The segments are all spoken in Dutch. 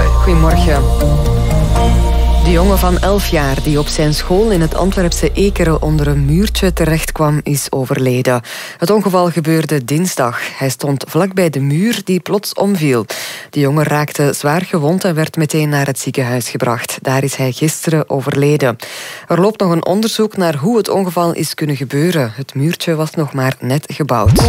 Goedemorgen. De jongen van 11 jaar die op zijn school in het Antwerpse Ekeren onder een muurtje terechtkwam, is overleden. Het ongeval gebeurde dinsdag. Hij stond vlakbij de muur die plots omviel. De jongen raakte zwaar gewond en werd meteen naar het ziekenhuis gebracht. Daar is hij gisteren overleden. Er loopt nog een onderzoek naar hoe het ongeval is kunnen gebeuren. Het muurtje was nog maar net gebouwd.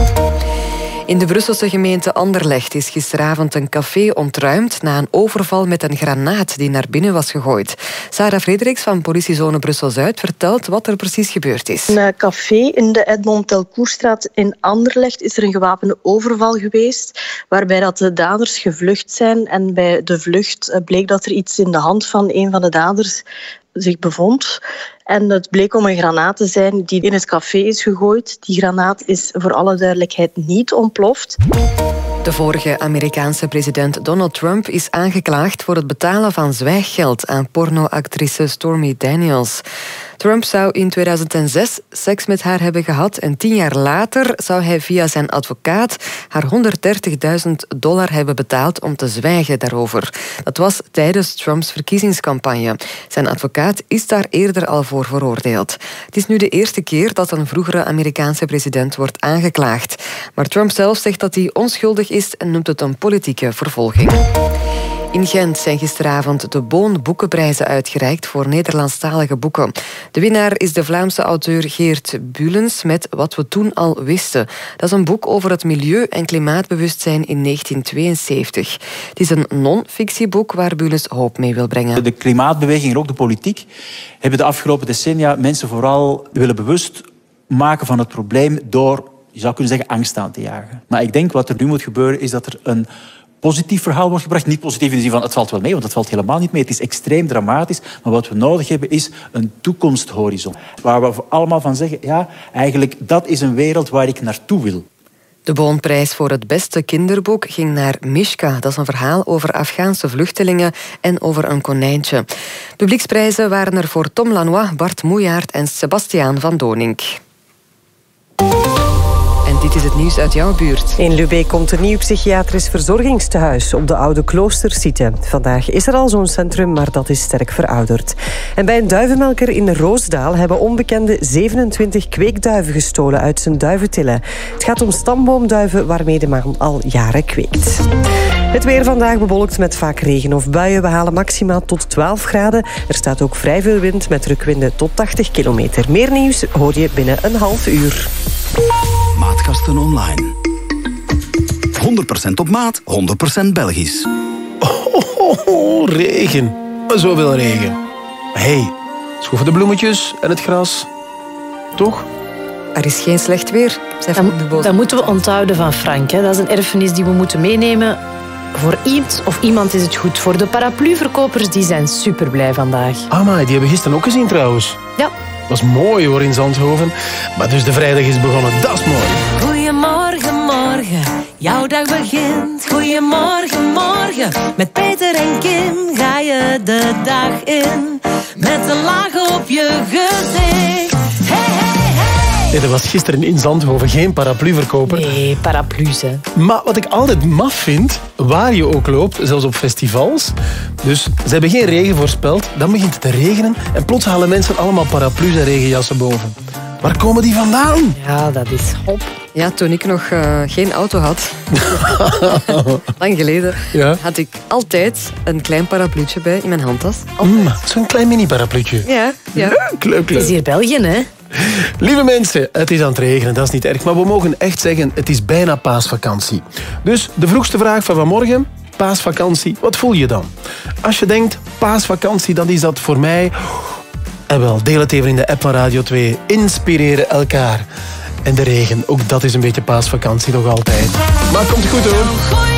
In de Brusselse gemeente Anderlecht is gisteravond een café ontruimd na een overval met een granaat die naar binnen was gegooid. Sarah Frederiks van politiezone Brussel-Zuid vertelt wat er precies gebeurd is. In een café in de Edmond Telcourstraat in Anderlecht is er een gewapende overval geweest waarbij dat de daders gevlucht zijn en bij de vlucht eh, bleek dat er iets in de hand van een van de daders zich bevond. En het bleek om een granaat te zijn die in het café is gegooid. Die granaat is voor alle duidelijkheid niet ontploft. De vorige Amerikaanse president Donald Trump is aangeklaagd voor het betalen van zwijggeld aan pornoactrice Stormy Daniels. Trump zou in 2006 seks met haar hebben gehad en tien jaar later zou hij via zijn advocaat haar 130.000 dollar hebben betaald om te zwijgen daarover. Dat was tijdens Trumps verkiezingscampagne. Zijn advocaat is daar eerder al voor veroordeeld. Het is nu de eerste keer dat een vroegere Amerikaanse president wordt aangeklaagd. Maar Trump zelf zegt dat hij onschuldig is en noemt het een politieke vervolging. In Gent zijn gisteravond de Boon Boekenprijzen uitgereikt voor Nederlandstalige boeken. De winnaar is de Vlaamse auteur Geert Bulens met Wat we toen al wisten. Dat is een boek over het milieu- en klimaatbewustzijn in 1972. Het is een non-fictieboek waar Bulens hoop mee wil brengen. De klimaatbeweging en ook de politiek hebben de afgelopen decennia mensen vooral willen bewust maken van het probleem door, je zou kunnen zeggen, angst aan te jagen. Maar ik denk wat er nu moet gebeuren is dat er een positief verhaal wordt gebracht. Niet positief in de zin van het valt wel mee, want het valt helemaal niet mee. Het is extreem dramatisch. Maar wat we nodig hebben is een toekomsthorizon. Waar we allemaal van zeggen, ja, eigenlijk dat is een wereld waar ik naartoe wil. De Boonprijs voor het beste kinderboek ging naar Mishka. Dat is een verhaal over Afghaanse vluchtelingen en over een konijntje. Publieksprijzen waren er voor Tom Lanois, Bart Moejaert en Sebastiaan van Donink. Dit is het nieuws uit jouw buurt. In Lubé komt een nieuw psychiatrisch verzorgingstehuis op de oude kloostersite. Vandaag is er al zo'n centrum, maar dat is sterk verouderd. En bij een duivenmelker in Roosdaal hebben onbekende 27 kweekduiven gestolen uit zijn duiventillen. Het gaat om stamboomduiven waarmee de man al jaren kweekt. Het weer vandaag bewolkt met vaak regen of buien. We halen maximaal tot 12 graden. Er staat ook vrij veel wind met drukwinden tot 80 kilometer. Meer nieuws hoor je binnen een half uur. Maatkasten online. 100% op maat, 100% Belgisch. Oh, regen. Zoveel regen. hey, schroeven de bloemetjes en het gras. Toch? Er is geen slecht weer. Dat, de boos. dat moeten we onthouden van Frank. Hè. Dat is een erfenis die we moeten meenemen. Voor iets of iemand is het goed. Voor de parapluverkopers die zijn super blij vandaag. Amai, die hebben we gisteren ook gezien trouwens. Ja. Was mooi hoor in Zandhoven. Maar dus de vrijdag is begonnen, dat is mooi. Goedemorgen, morgen, jouw dag begint. Goedemorgen, morgen, met Peter en Kim ga je de dag in. Met een laag op je gezicht. Hey, hey. Nee, er was gisteren in Zandhoven geen parapluverkoper. Nee, paraplu's hè. Maar wat ik altijd maf vind, waar je ook loopt, zelfs op festivals. Dus ze hebben geen regen voorspeld, dan begint het te regenen en plots halen mensen allemaal paraplu's en regenjassen boven. Waar komen die vandaan? Ja, dat is hop. Ja, toen ik nog eh, geen auto had, lang geleden, Ja. had ik altijd een klein parapluutje bij in mijn handtas. Mm, Zo'n klein mini-parapluutje. Ja, ja. Leuk, leuk, Het is hier België, hè? Lieve mensen, het is aan het regenen, dat is niet erg. Maar we mogen echt zeggen, het is bijna paasvakantie. Dus de vroegste vraag van vanmorgen, paasvakantie, wat voel je dan? Als je denkt, paasvakantie, dan is dat voor mij... En wel, deel het even in de app van Radio 2. Inspireren elkaar. En de regen, ook dat is een beetje paasvakantie nog altijd. Maar komt goed hoor.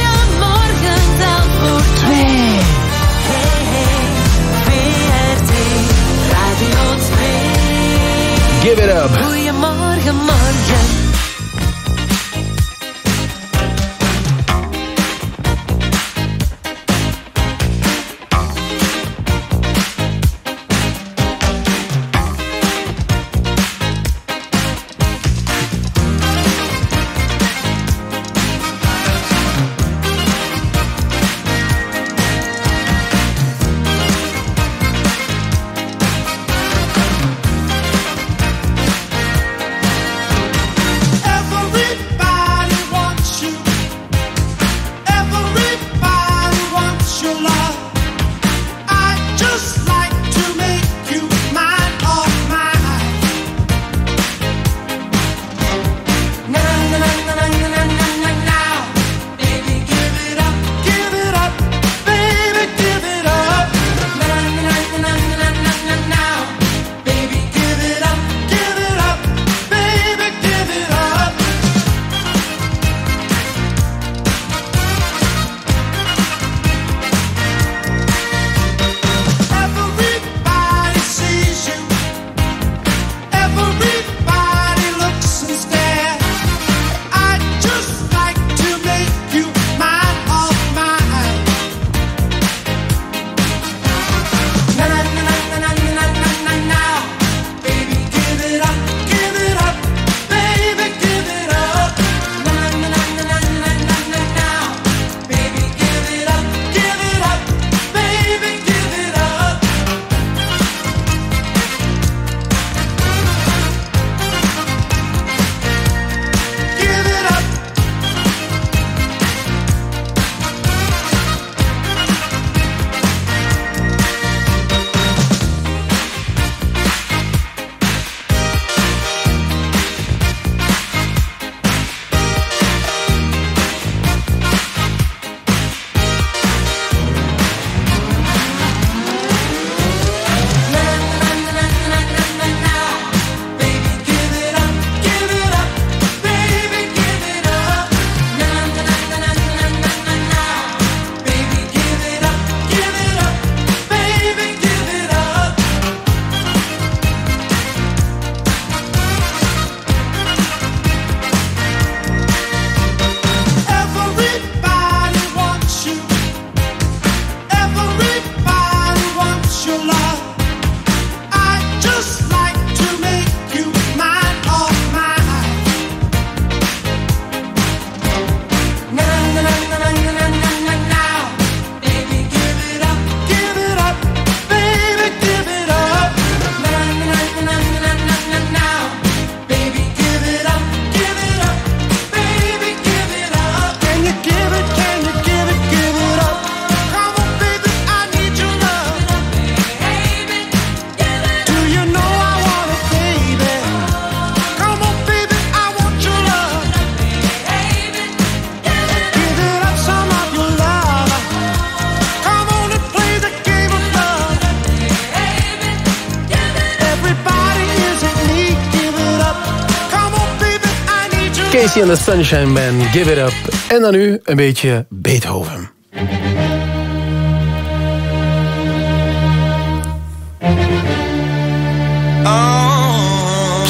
Casey and the Sunshine Man, Give It Up. En dan nu een beetje Beethoven.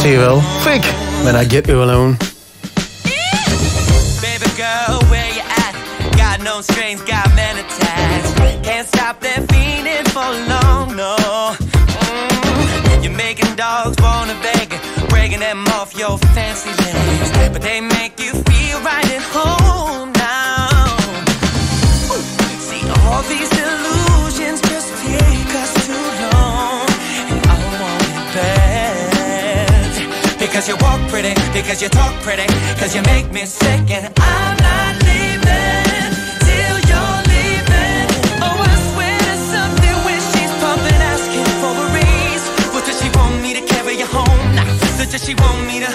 Zie je wel? Fik, when I get you alone. Baby girl, where you at? Got no strings, got men attached. Can't stop that feeling for long, no. Mm, You're making dogs wanna beg, breaking them off your fancy. But they make you feel right at home now. See, all these illusions just take us too long. And I want it bad. Because you walk pretty, because you talk pretty, because you make me sick, and I'm not leaving till you're leaving. Oh, I something when she's pumping, asking for a raise. What does she want me to carry you home? Does she want me to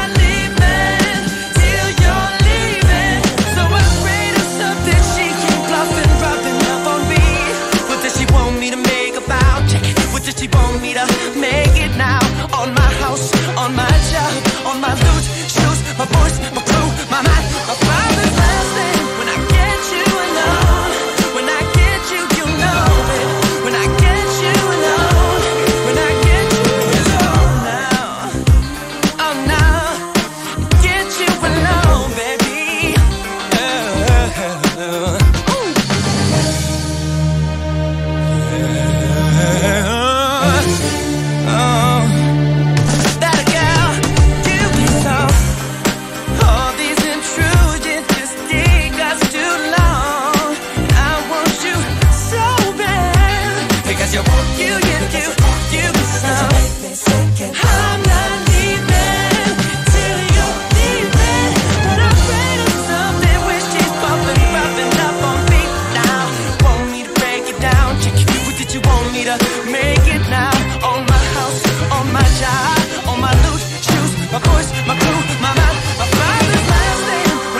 make it now? On my house, on my job, on my loot, shoes, my voice, my crew, my mind, my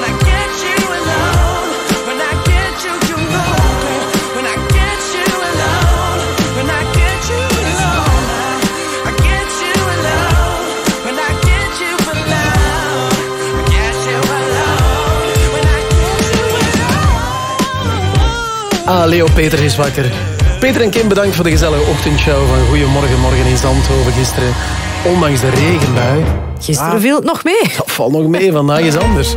I get you alone, get you, you alone, I get you alone, I get you I get you. Ah, Leo Peter is wakker. Peter en Kim, bedankt voor de gezellige ochtendshow van Goedemorgen Morgen in Zandhoven gisteren. Ondanks de regenbui. Gisteren Ah, viel het nog mee. Dat valt nog mee, vandaag is anders.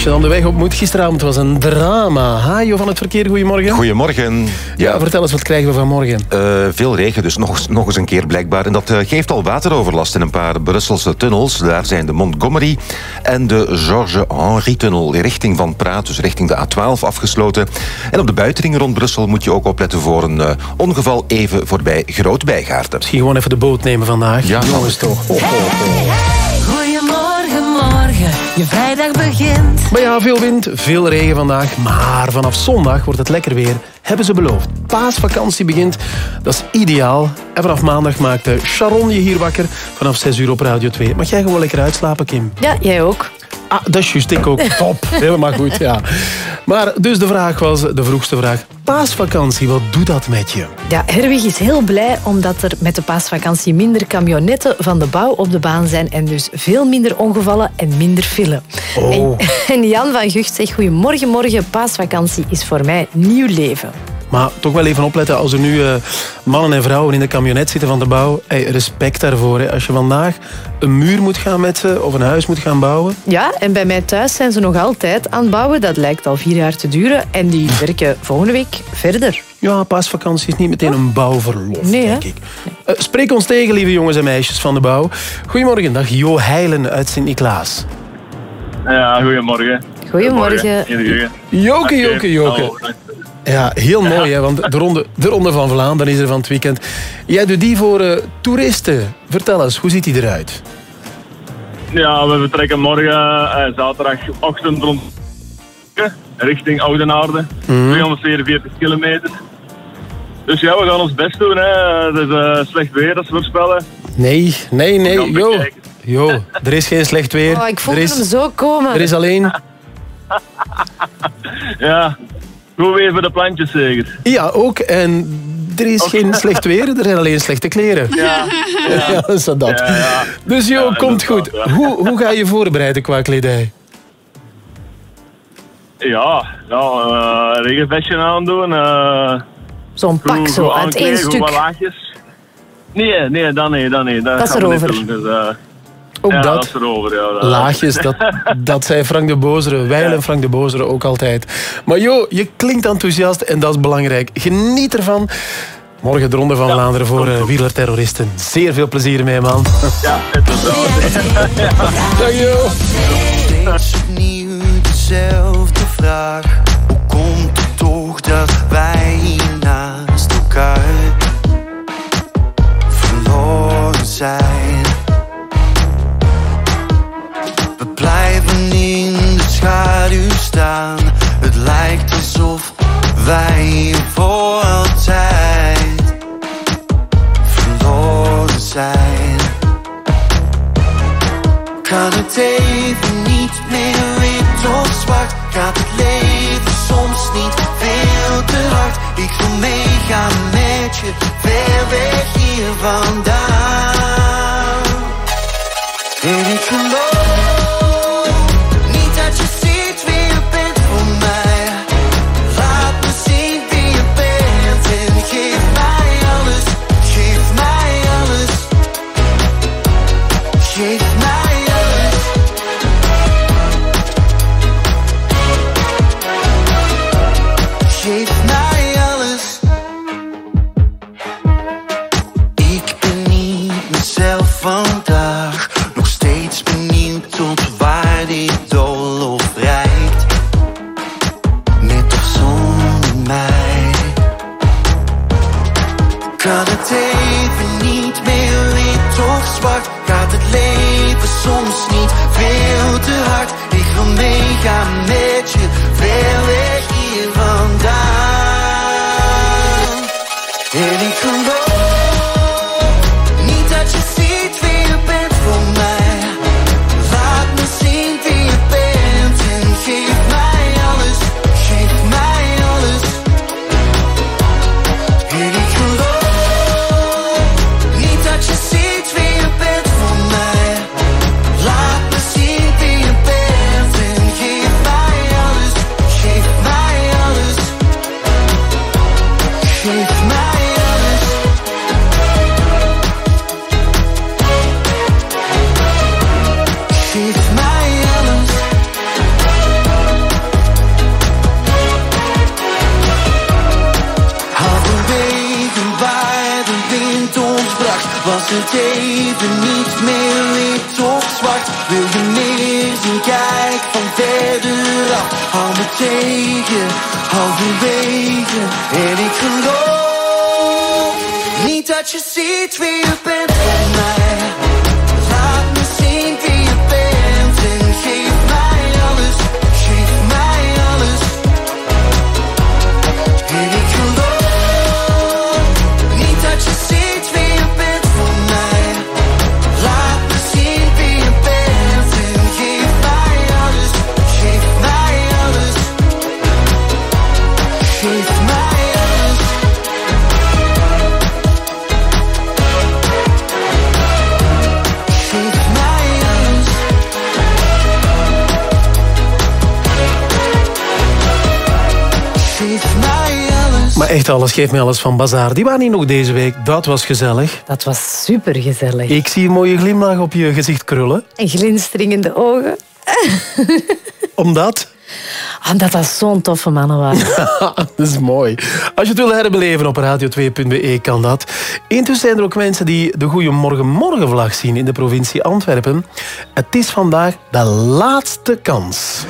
Als je dan de weg op moet, gisteravond was een drama. Hajo van het verkeer, goedemorgen. Goedemorgen. Ja, vertel eens, wat krijgen we vanmorgen? Eh, veel regen, dus nog, nog eens een keer blijkbaar. En dat eh, geeft al wateroverlast in een paar Brusselse tunnels. Daar zijn de Montgomery en de Georges-Henri-tunnel richting Van Praat, dus richting de A12 afgesloten. En op de buitenring rond Brussel moet je ook opletten voor een eh, ongeval even voorbij Groot-Bijgaarden. Misschien gewoon even de boot nemen vandaag. Ja. Jongens toch. Oh, oh, oh. Morgen, je vrijdag begint. Maar ja, veel wind, veel regen vandaag. Maar vanaf zondag wordt het lekker weer, hebben ze beloofd. Paasvakantie begint, dat is ideaal. En vanaf maandag maakt eh, Sharon je hier wakker. Vanaf 6 uur op Radio 2. Mag jij gewoon lekker uitslapen, Kim? Ja, jij ook. Ah, dat is juist, ik ook. Top. Helemaal goed, ja. Maar dus de vraag was, de vroegste vraag. Paasvakantie, wat doet dat met je? Ja, Herwig is heel blij omdat er met de paasvakantie minder camionetten van de bouw op de baan zijn en dus veel minder ongevallen en minder file. Oh. En, en Jan van Gucht zegt, goedemorgen, morgen, paasvakantie is voor mij nieuw leven. Maar toch wel even opletten als er nu eh, mannen en vrouwen in de camionet zitten van de bouw. Hey, respect daarvoor. Hè. Als je vandaag een muur moet gaan met ze of een huis moet gaan bouwen. Ja, en bij mij thuis zijn ze nog altijd aan het bouwen. Dat lijkt al vier jaar te duren. En die werken volgende week verder. Ja, paasvakantie is niet meteen een bouwverlof, Nee, hè? denk ik. Eh, spreek ons tegen, lieve jongens en meisjes van de bouw. Goedemorgen, dag Jo Heilen uit Sint-Niklaas. Ja, goedemorgen. Goedemorgen. Iedereen. Joke, joke, joke. Ja, heel mooi, hè, want de ronde, de ronde van Vlaanderen is er van het weekend. Jij doet die voor eh, toeristen. Vertel eens, hoe ziet die eruit? Ja, we vertrekken morgen, eh, zaterdagochtend rond richting Oudenaarde. Mhm. 244 kilometer. Dus ja, we gaan ons best doen. Hè. Het is eh, slecht weer, dat ze voorspellen. Nee, nee, nee. Jo, bekijken. jo, er is geen slecht weer. Oh, ik er, voelde is, hem zo komen. er is alleen... Ja, goed weer voor de plantjes zeker. Ja, ook. En er is geen slecht weer, er zijn alleen slechte kleren. Ja, Ja, dat is dat. Ja, ja. Dus Jo, Ja, komt goed. ja. Hoe, hoe ga je voorbereiden qua kledij? ja, ja eh, regenvestje aandoen. eh Zo'n pak zo, uit één stuk. Nee, nee, dan nee, dan nee. Dat, Dat is erover. doen, Dus, eh, Ook ja, dat. dat is erover. Ja, dat- Laagjes, dat, dat zei Frank de Bozere. Wij en Frank de Bozere ook altijd. Maar Jo, je klinkt enthousiast en dat is belangrijk. Geniet ervan. Morgen de Ronde van Vlaanderen voor uh, wielerterroristen. Zeer veel plezier ermee, man. Ja, het is wel. Steeds opnieuw dezelfde vraag. Hoe komt het toch dat wij naast elkaar verloren zijn? Het lijkt alsof wij hier voor altijd verloren zijn. Kan het even niet meer wit of zwart? Gaat het leven soms niet veel te hard? Ik wil meegaan met je, ver weg hier vandaan. En ik geloof Tegen, halverwege. En ik geloof niet dat je ziet wie je bent voor mij. Echt alles, geef mij alles van Bazaar. Die waren hier nog deze week. Dat was gezellig. Dat was supergezellig. Ik zie een mooie glimlach op je gezicht krullen. En glinsteringende ogen. Omdat? Omdat dat zo'n toffe mannen waren. dat is mooi. Als je het wil herbeleven op radio2.be kan dat. Intussen zijn er ook mensen die de Goeiemorgen Morgenvlag zien in de provincie Antwerpen. Het is vandaag de laatste kans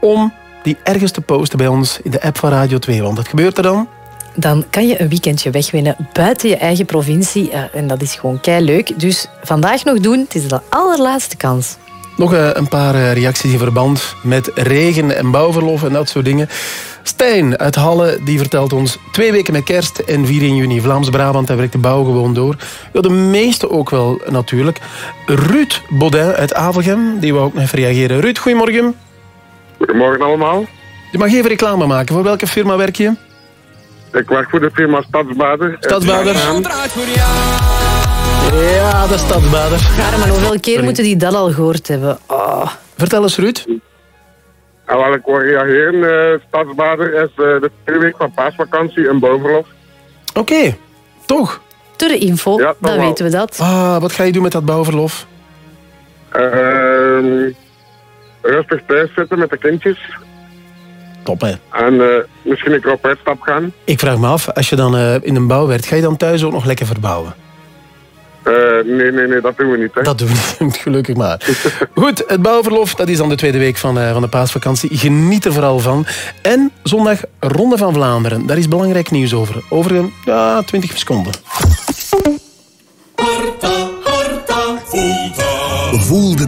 om die ergens te posten bij ons in de app van Radio 2. Want wat gebeurt er dan? Dan kan je een weekendje wegwinnen buiten je eigen provincie. En dat is gewoon kei leuk. Dus vandaag nog doen. Het is de allerlaatste kans. Nog eh, een paar eh, reacties in verband met regen en bouwverlof en dat soort dingen. Stijn uit Halle die vertelt ons twee weken met kerst en 4 juni Vlaams-Brabant. Daar werkt de bouw gewoon door. Ja, de meeste ook wel natuurlijk. Ruud Baudin uit Avelgem, die wou ook nog even reageren. Ruud, goedemorgen. Goedemorgen allemaal. Je mag even reclame maken. Voor welke firma werk je? Ik werk voor de firma Stadsbader. Stadsbader. Ja, de Stadsbader. Ja, maar hoeveel keer moeten die dat al gehoord hebben? Oh. Vertel eens, Ruud. En wel, ik wil reageren. Uh, Stadsbader is uh, de tweede week van paasvakantie en bouwverlof. Oké, toch? Door de info, Ja, dan wel. weten we dat. Ah, wat ga je doen met dat bouwverlof? Ehm, rustig thuis zitten met de kindjes. Top, hè? En eh, misschien een keer op uitstap gaan. Ik vraag me af, als je dan eh, in een bouw werkt, ga je dan thuis ook nog lekker verbouwen? Eh, nee, nee, nee, dat doen we niet. Hè. Dat doen we niet, gelukkig maar. Goed, het bouwverlof, dat is dan de tweede week van, eh, van de paasvakantie. Geniet er vooral van. En zondag Ronde van Vlaanderen. Daar is belangrijk nieuws over. Over een ja, 20 seconden. Voel de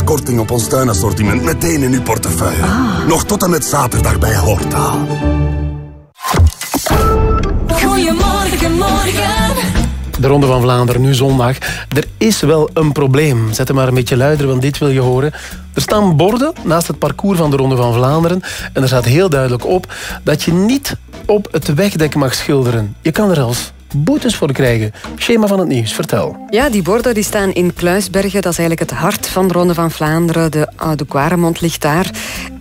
10% korting op ons tuinassortiment meteen in uw portefeuille. Nog tot en met zaterdag bij Horta. Goedemorgen, morgen. De Ronde van Vlaanderen, nu zondag. Er is wel een probleem. Zet hem maar een beetje luider, want dit wil je horen. Er staan borden naast het parcours van de Ronde van Vlaanderen. En er staat heel duidelijk op dat je niet op het wegdek mag schilderen. Je kan er zelfs boetes voor krijgen. Schema van het nieuws, vertel. Ja, die borden die staan in Kluisbergen. Dat is eigenlijk het hart van de Ronde van Vlaanderen. De Oude Quaremont ligt daar.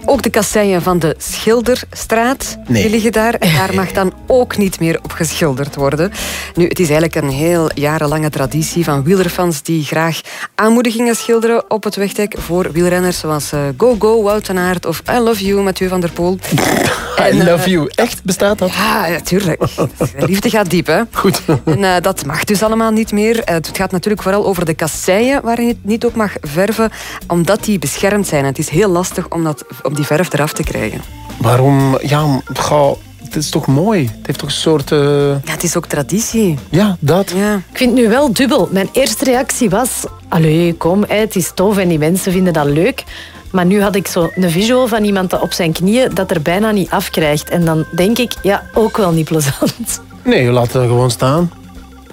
Ook de kasseien van de Schilderstraat Nee. die liggen daar. En daar mag dan ook niet meer op geschilderd worden. Nu, het is eigenlijk een heel jarenlange traditie van wielerfans die graag aanmoedigingen schilderen op het wegdek voor wielrenners zoals eh, Go Go Wout van Aert of I Love You Mathieu van der Poel. I love you. Echt, bestaat dat? Ja, natuurlijk. De liefde gaat diep, hè? Goed. En eh, dat mag dus allemaal niet meer. Eh, het gaat natuurlijk vooral over de kasseien waar je het niet op mag verven, omdat die beschermd zijn. Het is heel lastig om, dat, om die verf eraf te krijgen. Waarom? Ja, ga, het is toch mooi? Het heeft toch een soort... eh, Ja, het is ook traditie. Ja, dat. Ja. Ik vind het nu wel dubbel. Mijn eerste reactie was... Allee, kom, het is tof en die mensen vinden dat leuk. Maar nu had ik zo een visual van iemand dat op zijn knieën dat er bijna niet afkrijgt. En dan denk ik, ja, ook wel niet plezant. Nee, je laat het dan gewoon staan.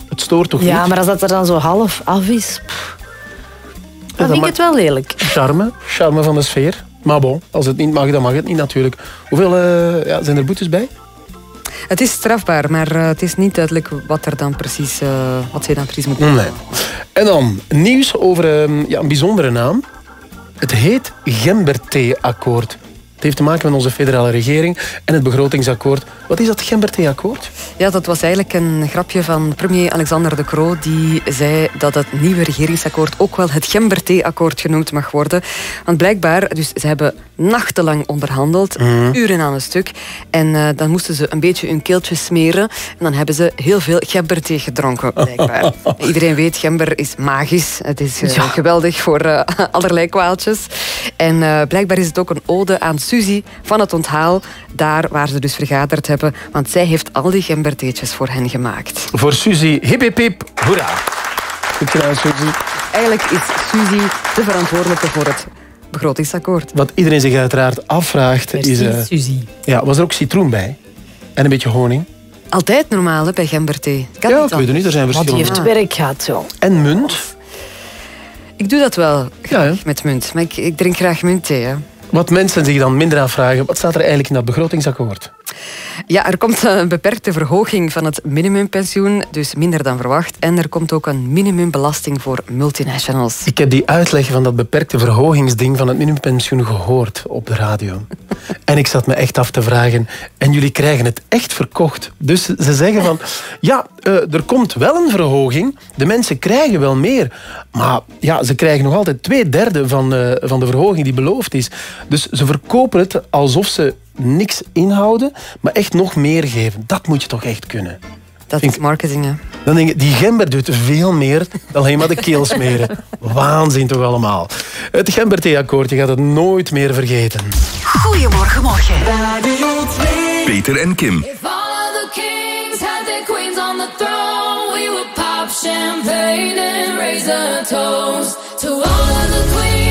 Het stoort toch Ja, niet? maar als dat er dan zo half af is... pff, dan dat vind ik het wel lelijk. Charme, charme van de sfeer. Maar bon, als het niet mag, dan mag het niet natuurlijk. Hoeveel eh, ja, zijn er boetes bij? Het is strafbaar, maar eh, het is niet duidelijk wat, er dan precies, eh, wat zij dan precies moeten Nee. En dan nieuws over eh, ja, een bijzondere naam. Het heet Gemberthee-akkoord. Heeft te maken met onze federale regering en het begrotingsakkoord. Wat is dat Gemberthee-akkoord? Ja, dat was eigenlijk een grapje van premier Alexander De Croo. Die zei dat het nieuwe regeringsakkoord ook wel het Gemberthee-akkoord genoemd mag worden. Want blijkbaar, dus ze hebben nachtenlang onderhandeld, Mhm. uren aan een stuk. En eh, dan moesten ze een beetje hun keeltje smeren. En dan hebben ze heel veel gemberthee gedronken, blijkbaar. Iedereen weet, gember is magisch. Het is eh, geweldig voor eh, allerlei kwaaltjes. En eh, blijkbaar is het ook een ode aan Suzy van het onthaal. Daar waar ze dus vergaderd hebben. Want zij heeft al die gembertheetjes voor hen gemaakt. Voor Suzy, hip hip hip, hoera. Goed gedaan, Suzy. Eigenlijk is Suzy de verantwoordelijke voor het begrotingsakkoord. Wat iedereen zich uiteraard afvraagt Merci, is... eh, Suzy. Ja, was er ook citroen bij? En een beetje honing? Altijd normaal hè, bij gemberthee. Kan Ja, niet ik weet het niet, er zijn Want die verschillende. heeft werk gehad, zo. En munt? Ik doe dat wel graag met munt. Maar ik, ik drink graag muntthee. Hè. Wat mensen zich dan minder afvragen, wat staat er eigenlijk in dat begrotingsakkoord? Ja, er komt een beperkte verhoging van het minimumpensioen, dus minder dan verwacht. En er komt ook een minimumbelasting voor multinationals. Ik heb die uitleg van dat beperkte verhogingsding van het minimumpensioen gehoord op de radio. En ik zat me echt af te vragen, en jullie krijgen het echt verkocht. Dus ze zeggen van, ja, eh, er komt wel een verhoging, de mensen krijgen wel meer. Maar ja, ze krijgen nog altijd twee derde van, eh, van de verhoging die beloofd is. Dus ze verkopen het alsof ze niks inhouden, maar echt nog meer geven. Dat moet je toch echt kunnen. Dat is marketing, hè. Dan denk ik, die gember doet veel meer dan alleen maar de keel smeren. Waanzin toch allemaal. Het gemberthee-akkoord, je gaat het nooit meer vergeten. Goedemorgen, morgen. Peter en Kim. If all of the kings had their queens on the throne, we would pop champagne and raise a toast to all of the queens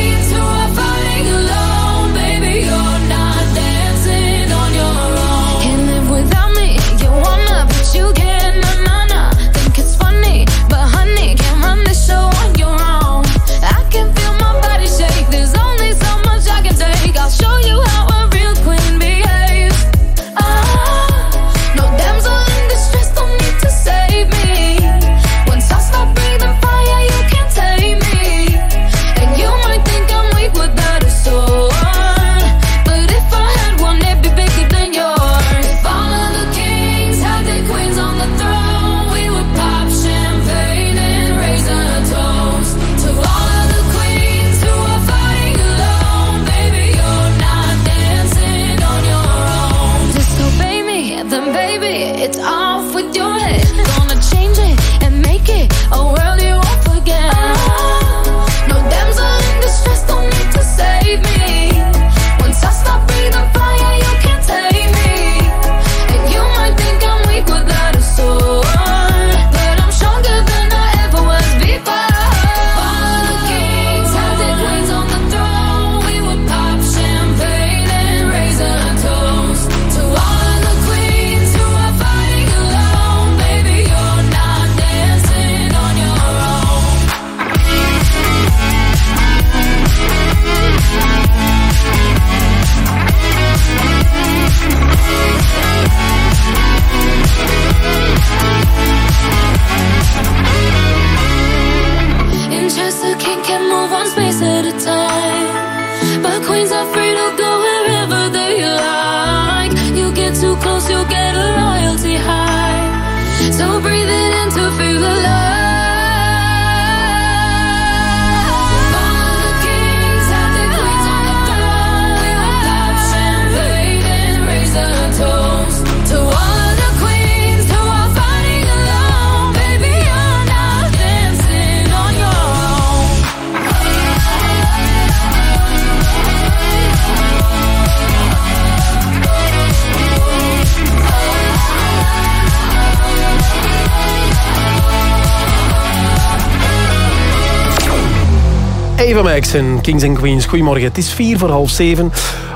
Eva Max en Kings and Queens. Goedemorgen, het is vier voor half zeven.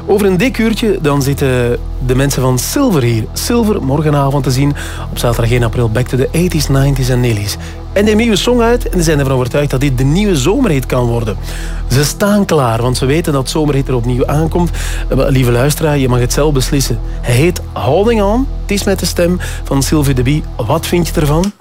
Over een dik uurtje dan zitten de mensen van Silver hier. Silver morgenavond te zien op zaterdag 1 april. Back to the 80s, 90s en Nelly's. En de nieuwe song uit en ze zijn ervan overtuigd dat dit de nieuwe zomerhit kan worden. Ze staan klaar, want ze weten dat zomerhit er opnieuw aankomt. Eh, Lieve luisteraar, je mag het zelf beslissen. Hij heet Holding On. Het is met de stem van Sylvie de Bie. Wat vind je ervan?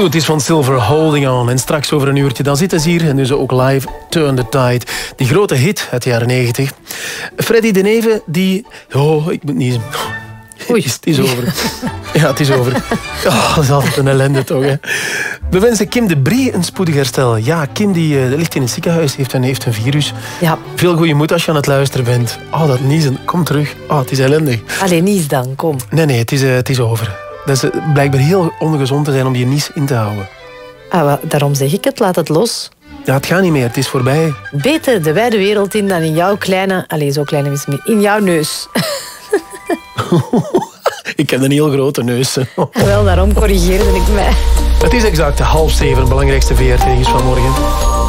Het is nieuw, het is van Silver Holding On. En straks over een uurtje, dan zitten ze hier en dus ook live Turn the Tide. Die grote hit uit de jaren 90. Freddy de Neve, die... Oh, ik moet niet... Oei. Het is over. Ja, het is over. Oh, dat is altijd een ellende toch, hè. We wensen Kim de Brie een spoedig herstel. Ja, Kim die, eh, ligt in het ziekenhuis, heeft een, heeft een virus. Ja. Veel goede moed als je aan het luisteren bent. Oh, dat niezen. Kom terug. Oh, het is ellendig. Alleen niets dan, kom. Nee, nee, het is, eh, het is over. Dat is blijkbaar heel ongezond te zijn om je nies in te houden. Ah, daarom zeg ik het, laat het los. Ja, het gaat niet meer. Het is voorbij. Beter de wijde wereld in dan in jouw kleine... Allee, zo klein is niet. In jouw neus. Ik heb een heel grote neus. Wel, daarom corrigeerde ik mij. Het is exact half zeven, belangrijkste VRT-nieuws van morgen.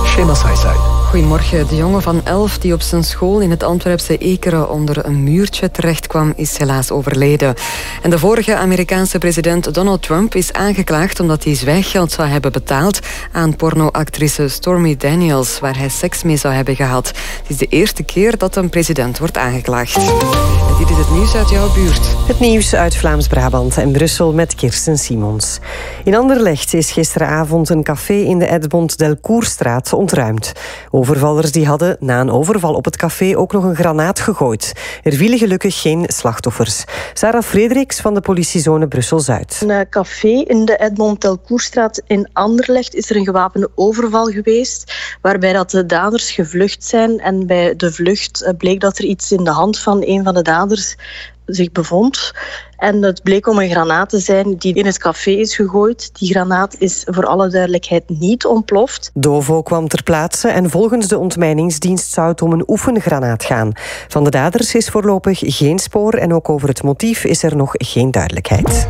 Shema Saisai. Goedemorgen. De jongen van elf die op zijn school in het Antwerpse Ekeren onder een muurtje terechtkwam, is helaas overleden. En de vorige Amerikaanse president Donald Trump is aangeklaagd omdat hij zwijggeld zou hebben betaald aan pornoactrice Stormy Daniels, waar hij seks mee zou hebben gehad. Het is de eerste keer dat een president wordt aangeklaagd. En dit is het nieuws uit jouw buurt. Het nieuws uit Vlaams-Brabant en Brussel met Kirsten Simons. In Anderlecht is gisteravond een café in de Edmond Delcourstraat ontruimd. Overvallers die hadden na een overval op het café ook nog een granaat gegooid. Er vielen gelukkig geen slachtoffers. Sarah Frederiks van de politiezone Brussel-Zuid. Een eh, café in de Edmond Delcourstraat in Anderlecht is er een gewapende overval geweest, waarbij dat de daders gevlucht zijn. En bij de vlucht eh, bleek dat er iets in de hand van een van de daders zich bevond. En het bleek om een granaat te zijn die in het café is gegooid. Die granaat is voor alle duidelijkheid niet ontploft. Dovo kwam ter plaatse en volgens de ontmijningsdienst zou het om een oefengranaat gaan. Van de daders is voorlopig geen spoor en ook over het motief is er nog geen duidelijkheid.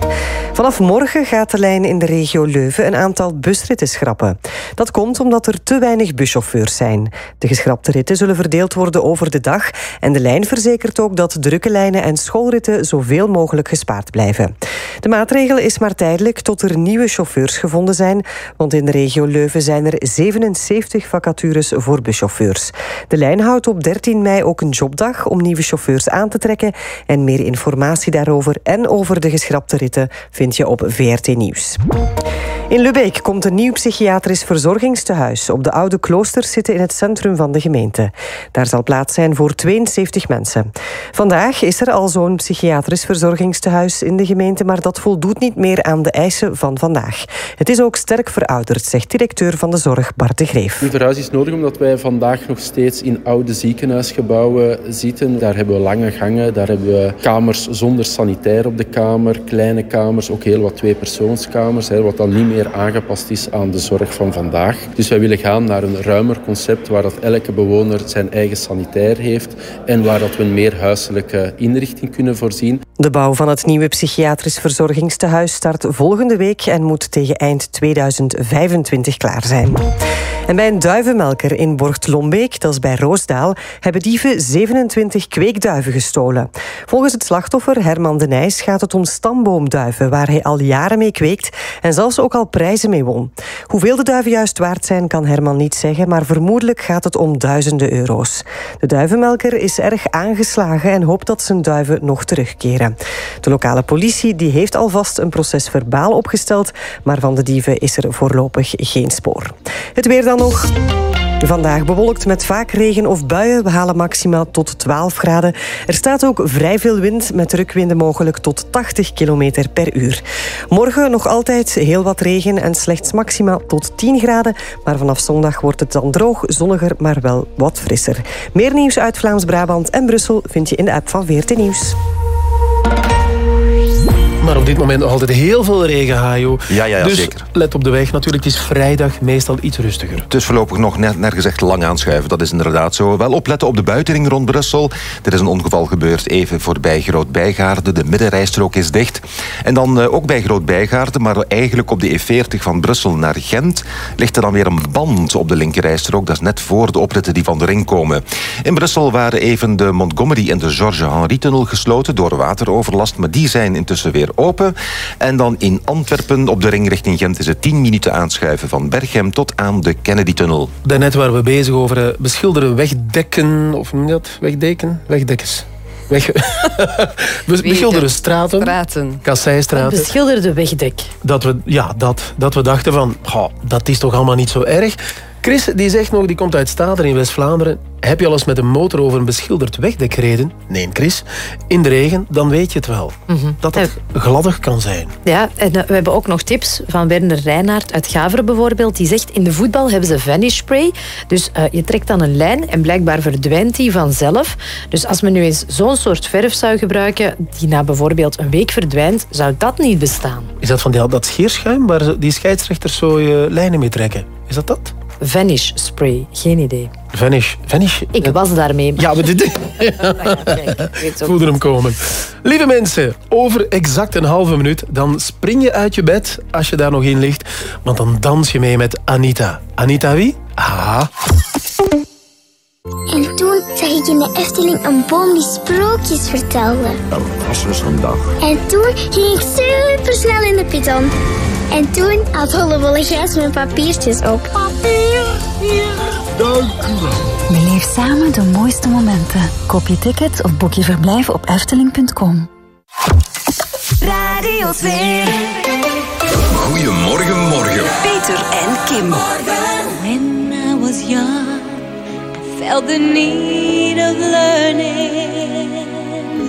Vanaf morgen gaat de lijn in de regio Leuven een aantal busritten schrappen. Dat komt omdat er te weinig buschauffeurs zijn. De geschrapte ritten zullen verdeeld worden over de dag en de lijn verzekert ook dat drukke lijnen en schoolritten zoveel mogelijk blijven. De maatregel is maar tijdelijk tot er nieuwe chauffeurs gevonden zijn, want in de regio Leuven zijn er 77 vacatures voor buschauffeurs. De lijn houdt op 13 mei ook een jobdag om nieuwe chauffeurs aan te trekken en meer informatie daarover en over de geschrapte ritten vind je op VRT Nieuws. In Lubeek komt een nieuw psychiatrisch verzorgingstehuis. Op de oude kloosters zitten in het centrum van de gemeente. Daar zal plaats zijn voor 72 mensen. Vandaag is er al zo'n psychiatrisch verzorgingstehuis in de gemeente, maar dat voldoet niet meer aan de eisen van vandaag. Het is ook sterk verouderd, zegt directeur van de zorg Bart de Greef. Een verhuis is nodig omdat wij vandaag nog steeds in oude ziekenhuisgebouwen zitten. Daar hebben we lange gangen, daar hebben we kamers zonder sanitair op de kamer, kleine kamers, ook heel wat tweepersoonskamers, wat dan niet meer aangepast is aan de zorg van vandaag. Dus wij willen gaan naar een ruimer concept waar dat elke bewoner zijn eigen sanitair heeft en waar dat we een meer huiselijke inrichting kunnen voorzien. De bouw van het nieuwe psychiatrisch verzorgingstehuis start volgende week en moet tegen eind 2025 klaar zijn. Bij een duivenmelker in Borgt-Lombeek, dat is bij Roosdaal, hebben dieven 27 kweekduiven gestolen. Volgens het slachtoffer Herman de Nijs gaat het om stamboomduiven, waar hij al jaren mee kweekt en zelfs ook al prijzen mee won. Hoeveel de duiven juist waard zijn, kan Herman niet zeggen, maar vermoedelijk gaat het om duizenden euro's. De duivenmelker is erg aangeslagen en hoopt dat zijn duiven nog terugkeren. De lokale politie die heeft alvast een proces verbaal opgesteld, maar van de dieven is er voorlopig geen spoor. Het weer dan Vandaag bewolkt met vaak regen of buien. We halen maxima tot 12 graden. Er staat ook vrij veel wind met rukwinden mogelijk tot 80 km per uur. Morgen nog altijd heel wat regen en slechts maxima tot 10 graden. Maar vanaf zondag wordt het dan droog, zonniger, maar wel wat frisser. Meer nieuws uit Vlaams-Brabant en Brussel vind je in de app van VRT Nieuws. Dit moment nog altijd heel veel regen, Hajo. Ja, ja, ja dus zeker. let op de weg. Natuurlijk, het is vrijdag meestal iets rustiger. Dus voorlopig nog net, nergens echt lang aanschuiven. Dat is inderdaad zo. Wel opletten op de buitenring rond Brussel. Er is een ongeval gebeurd even voorbij Groot Bijgaarde. De middenrijstrook is dicht. En dan eh, ook bij Groot Bijgaarde, maar eigenlijk op de E40 van Brussel naar Gent, ligt er dan weer een band op de linkerrijstrook. Dat is net voor de opritten die van de ring komen. In Brussel waren even de Montgomery en de Georges-Henri-tunnel gesloten door wateroverlast, maar die zijn intussen weer open. En dan in Antwerpen op de ring richting Gent is het 10 minuten aanschuiven van Berchem tot aan de Kennedy-tunnel. Daarnet waren we bezig over eh, beschilderen wegdekken. Of hoe noem je dat? Wegdeken? Wegdekkers. Weg... Be- beschilderen straten. Straten. Kasseistraten. Beschilderde wegdek. Dat we, ja, dat, dat we dachten van, goh, dat is toch allemaal niet zo erg. Chris die zegt nog, die komt uit Stader in West-Vlaanderen. Heb je al eens met een motor over een beschilderd wegdek gereden? Nee, Chris. In de regen, dan weet je het wel. Dat het gladdig kan zijn. Ja, en eh, we hebben ook nog tips van Werner Reinaert uit Gaveren bijvoorbeeld. Die zegt, in de voetbal hebben ze vanish spray. Dus eh, je trekt dan een lijn en blijkbaar verdwijnt die vanzelf. Dus als men nu eens zo'n soort verf zou gebruiken, die na bijvoorbeeld een week verdwijnt, zou dat niet bestaan. Is dat van die, dat scheerschuim waar die scheidsrechters zo eh, lijnen mee trekken? Is dat dat? Vanish spray, geen idee. Vanish. Vanish. Ik was daarmee. Ja, maar dit... Voelde hem komen. Lieve mensen, over exact een halve minuut... dan spring je uit je bed als je daar nog in ligt. Want dan dans je mee met Anita. Anita wie? Ah. En toen zag ik in de Efteling een boom die sprookjes vertelde. Dat was dus een dag. En toen ging ik super snel in de piton. En toen had Hollebolle Gijs mijn papiertjes op. Papier, Dank u wel. Beleef samen de mooiste momenten. Koop je ticket of boek je verblijf op efteling.com. Radio 2. Goedemorgen, morgen. Peter en Kim. When I was young, I felt the need of learning,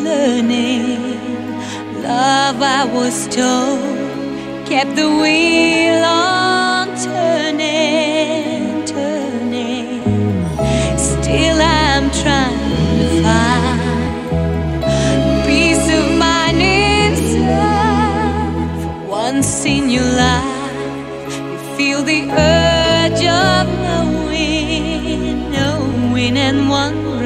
learning. Love, I was told, kept the wheel on turning, turning. Still, I'm trying to find peace of mind inside. For once in your life, you feel the urge of knowing, knowing and wondering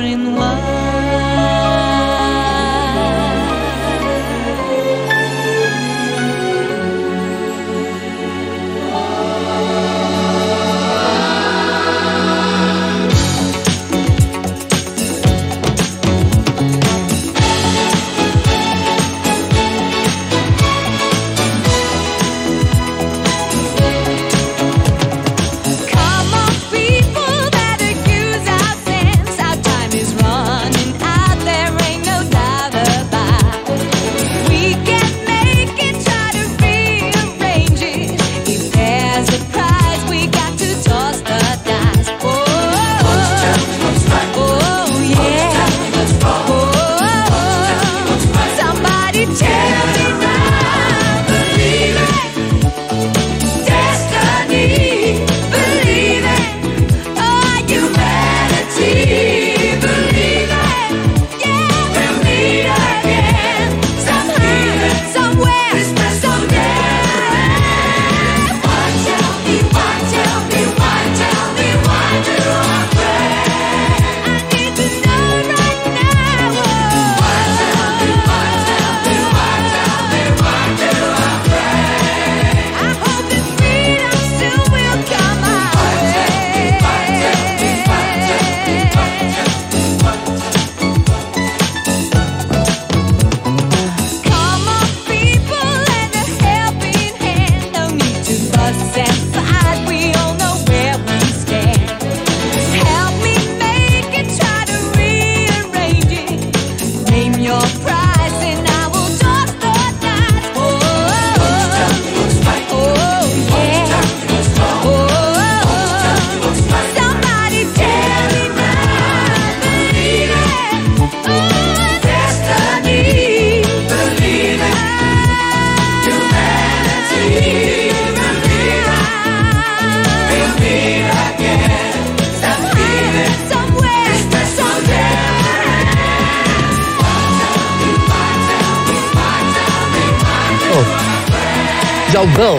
Galbel.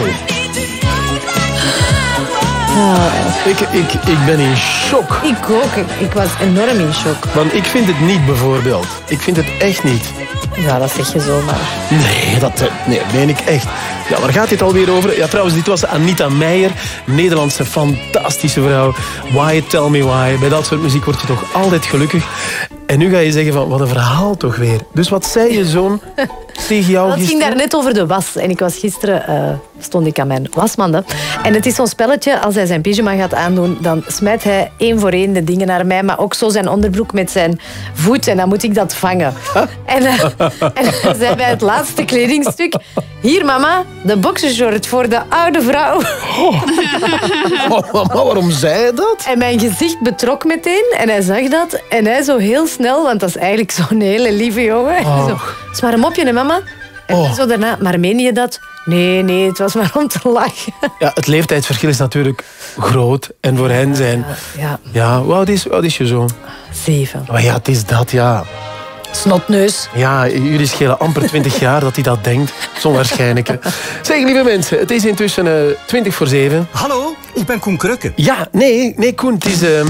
Ik, ik, ik ben in shock. Ik ook. Ik, ik was enorm in shock. Want ik vind het niet bijvoorbeeld. Ik vind het echt niet. Ja, dat zeg je zomaar. Nee, dat eh, nee, meen ik echt. Ja, waar gaat dit alweer over? Ja, trouwens, dit was Anita Meijer. Nederlandse fantastische vrouw. Why, tell me why. Bij dat soort muziek word je toch altijd gelukkig. En nu ga je zeggen van, wat een verhaal toch weer. Dus wat zei je zoon tegen jou Het ging daar net over de was. En ik was gisteren, eh, stond ik aan mijn wasmanden. En het is zo'n spelletje, als hij zijn pyjama gaat aandoen, dan smijt hij één voor één de dingen naar mij, maar ook zo zijn onderbroek met zijn voet. En dan moet ik dat vangen. En, en dan zei bij het laatste kledingstuk, hier mama, de boxershort voor de oude vrouw. Oh, mama, waarom zei hij dat? En mijn gezicht betrok meteen en hij zag dat. En hij zo heel snel, want dat is eigenlijk zo'n hele lieve jongen. Oh. Zo, is maar een mopje, hè, mama? En Oh. zo daarna, maar meen je dat? Nee, nee, het was maar om te lachen. Ja, het leeftijdsverschil is natuurlijk groot. En voor hen zijn... Ja, Ja, hoe oud is, hoe oud is je zoon? zeven. Maar ja, het is dat, ja. Snotneus. Ja, jullie schelen amper 20 jaar dat hij dat denkt. Zo'n waarschijnlijke. Zeg, lieve mensen, het is intussen eh 20 voor 7. Hallo, ik ben Koen Krukke. Ja, nee, nee, Koen, het is... ehm,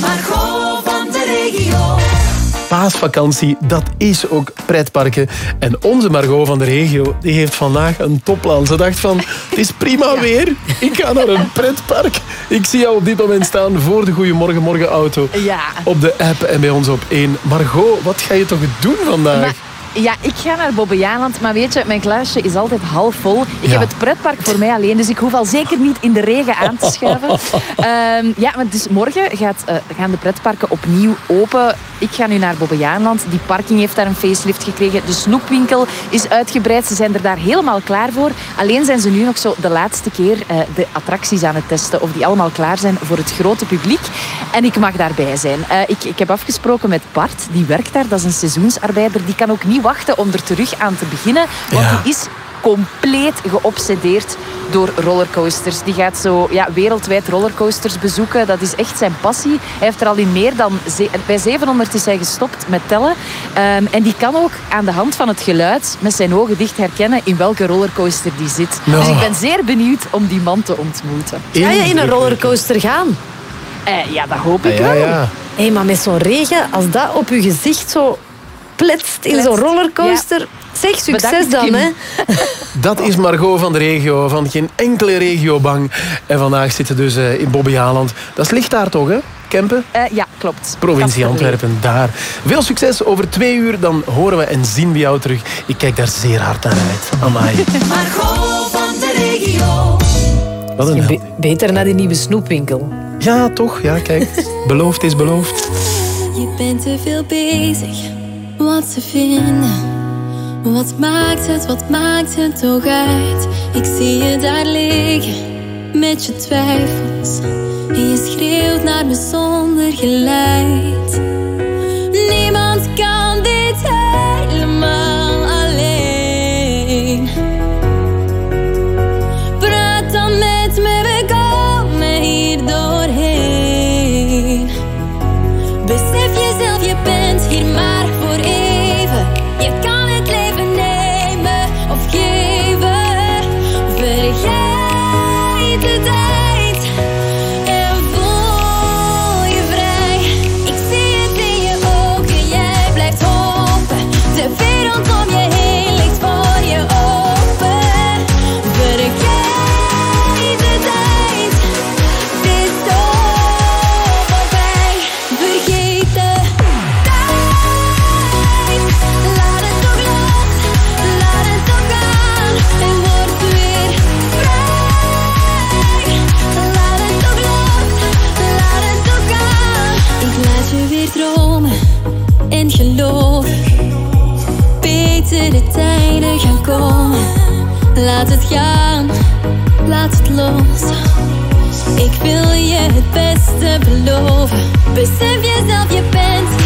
Margot van de regio. Paasvakantie, dat is ook pretparken. En onze Margot van de regio, die heeft vandaag een topplan. Ze dacht van, het is prima weer. Ik ga naar een pretpark. Ik zie jou op dit moment staan voor de Goeiemorgen Morgen auto. Ja. Op de app en bij ons op 1. Margot, wat ga je toch doen vandaag? Maar- ja, ik ga naar Bobbejaanland, maar weet je, mijn glaasje is altijd half vol. Ik Ja. heb het pretpark voor mij alleen, dus ik hoef al zeker niet in de regen aan te schuiven. Ehm, ja, maar dus morgen gaat, eh, gaan de pretparken opnieuw open. Ik ga nu naar Bobbejaanland. Die parking heeft daar een facelift gekregen. De snoepwinkel is uitgebreid. Ze zijn er daar helemaal klaar voor. Alleen zijn ze nu nog zo de laatste keer eh, de attracties aan het testen. Of die allemaal klaar zijn voor het grote publiek. En ik mag daarbij zijn. Eh, ik, ik heb afgesproken met Bart, die werkt daar. Dat is een seizoensarbeider. Die kan ook niet wachten om er terug aan te beginnen. Want Ja. die is compleet geobsedeerd door rollercoasters. Die gaat zo ja, wereldwijd rollercoasters bezoeken. Dat is echt zijn passie. Hij heeft er al in meer dan... Bij 700 is hij gestopt met tellen. Ehm, en die kan ook aan de hand van het geluid met zijn ogen dicht herkennen in welke rollercoaster die zit. Dus ik ben zeer benieuwd om die man te ontmoeten. Ga je in een rollercoaster gaan? Eh, ja, dat hoop ik Ah, ja, wel. ja. Hé, maar met zo'n regen, als dat op je gezicht zo pletst in zo'n rollercoaster... Zeg, succes Bedankt, dan, hè. Dat is Margot van de regio, van geen enkele regio bang. En vandaag zitten dus eh, in Bobbejaanland. Dat ligt daar toch, hè? Kempen? Eh, ja, klopt. Provincie. Antwerpen, daar. Veel succes. Over twee uur dan horen we en zien we jou terug. Ik kijk daar zeer hard naar uit. Amai. Margot van de regio. Wat een Be- beter naar die nieuwe snoepwinkel. Ja, toch? Ja, kijk. Beloofd is beloofd. Je bent te veel bezig, wat te vinden. Wat maakt het, wat maakt het toch uit? Ik zie je daar liggen, met je twijfels. En je schreeuwt naar me zonder geluid. Niemand Laat het gaan, laat het los. Ik wil je het beste beloven. Besef jezelf, je bent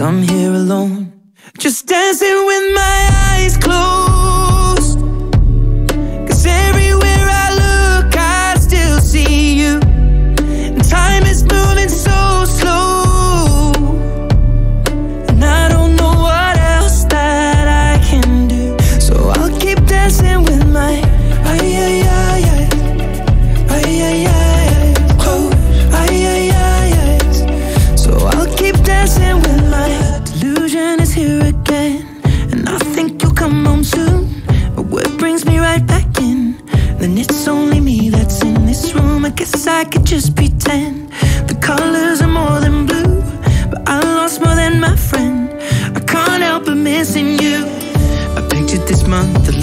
I'm here alone, just dancing with my eyes closed.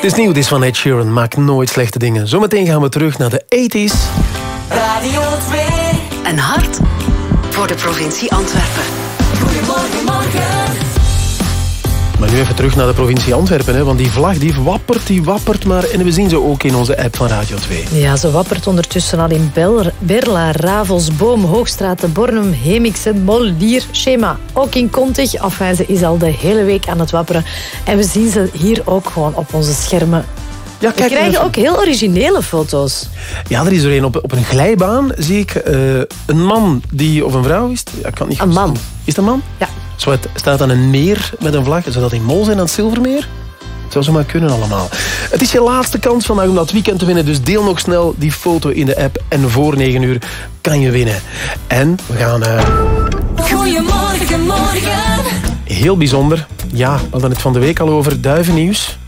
Het is nieuw, dit is van Ed Sheeran. Maakt nooit slechte dingen. Zometeen gaan we terug naar de 80s. Radio 2. Een hart voor de provincie Antwerpen. Maar nu even terug naar de provincie Antwerpen. Hè, want die vlag die wappert, die wappert maar. En we zien ze ook in onze app van Radio 2. Ja, ze wappert ondertussen al in Bel- Berla, Ravels, Boom, Hoogstraat, de Bornem, Hemikset, Bol, Lier, Schema. Ook in Kontig. Enfin, ze is al de hele week aan het wapperen. En we zien ze hier ook gewoon op onze schermen. Ja, we kijk krijgen even. ook heel originele foto's. Ja, er is er een op, op een glijbaan, zie ik. eh, een man die, of een vrouw is het? Ja, kan niet Een man. Is het een man? Ja. Zo, het staat aan een meer met een vlag. Zou dat in Mol zijn aan het Zilvermeer? Het zou zomaar kunnen allemaal. Het is je laatste kans vandaag om dat weekend te winnen. Dus deel nog snel die foto in de app. En voor 9 uur kan je winnen. En we gaan... eh, Goedemorgen, morgen. heel bijzonder. Ja, we hadden het van de week al over duivennieuws.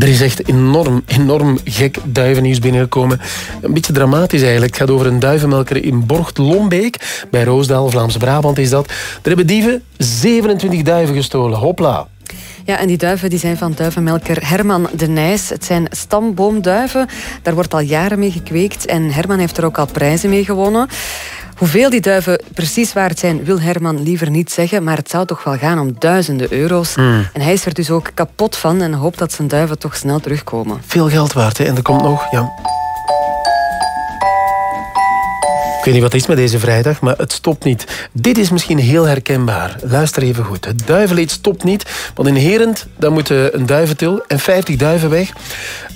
Er is echt enorm, enorm gek duivennieuws binnengekomen. Een beetje dramatisch eigenlijk. Het gaat over een duivenmelker in Borgt-Lombeek. Bij Roosdaal, Vlaams-Brabant is dat. Er hebben dieven 27 duiven gestolen. Hopla. Ja, en die duiven die zijn van duivenmelker Herman de Nijs. Het zijn stamboomduiven. Daar wordt al jaren mee gekweekt. En Herman heeft er ook al prijzen mee gewonnen. Hoeveel die duiven precies waard zijn, wil Herman liever niet zeggen. Maar het zou toch wel gaan om duizenden euro's. Hmm. En hij is er dus ook kapot van en hoopt dat zijn duiven toch snel terugkomen. Veel geld waard, hè. En er komt nog... Ja. Ik weet niet wat het is met deze vrijdag, maar het stopt niet. Dit is misschien heel herkenbaar. Luister even goed. Het duivenlied stopt niet, want in Herend dan moeten een duiventil en 50 duiven weg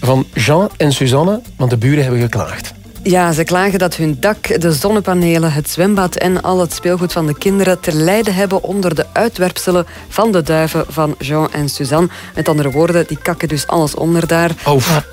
van Jean en Suzanne, want de buren hebben geklaagd. Ja, ze klagen dat hun dak, de zonnepanelen, het zwembad en al het speelgoed van de kinderen te lijden hebben onder de uitwerpselen van de duiven van Jean en Suzanne. Met andere woorden, die kakken dus alles onder daar.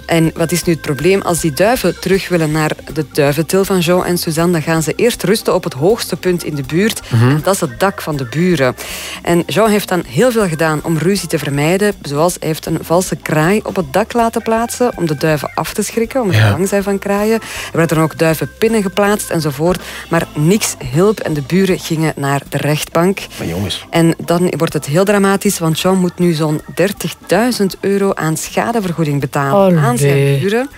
En wat is nu het probleem? Als die duiven terug willen naar de duiventil van Jean en Suzanne, dan gaan ze eerst rusten op het hoogste punt in de buurt. Mhm. Dat is het dak van de buren. En Jean heeft dan heel veel gedaan om ruzie te vermijden. Zoals hij heeft een valse kraai op het dak laten plaatsen om de duiven af te schrikken, omdat ze Ja. bang zijn van kraaien. Er werden ook duivenpinnen geplaatst enzovoort. Maar niks hielp en de buren gingen naar de rechtbank. Maar jongens. En dan wordt het heel dramatisch, want Jean moet nu zo'n 30.000 euro aan schadevergoeding betalen Allee. aan zijn buren.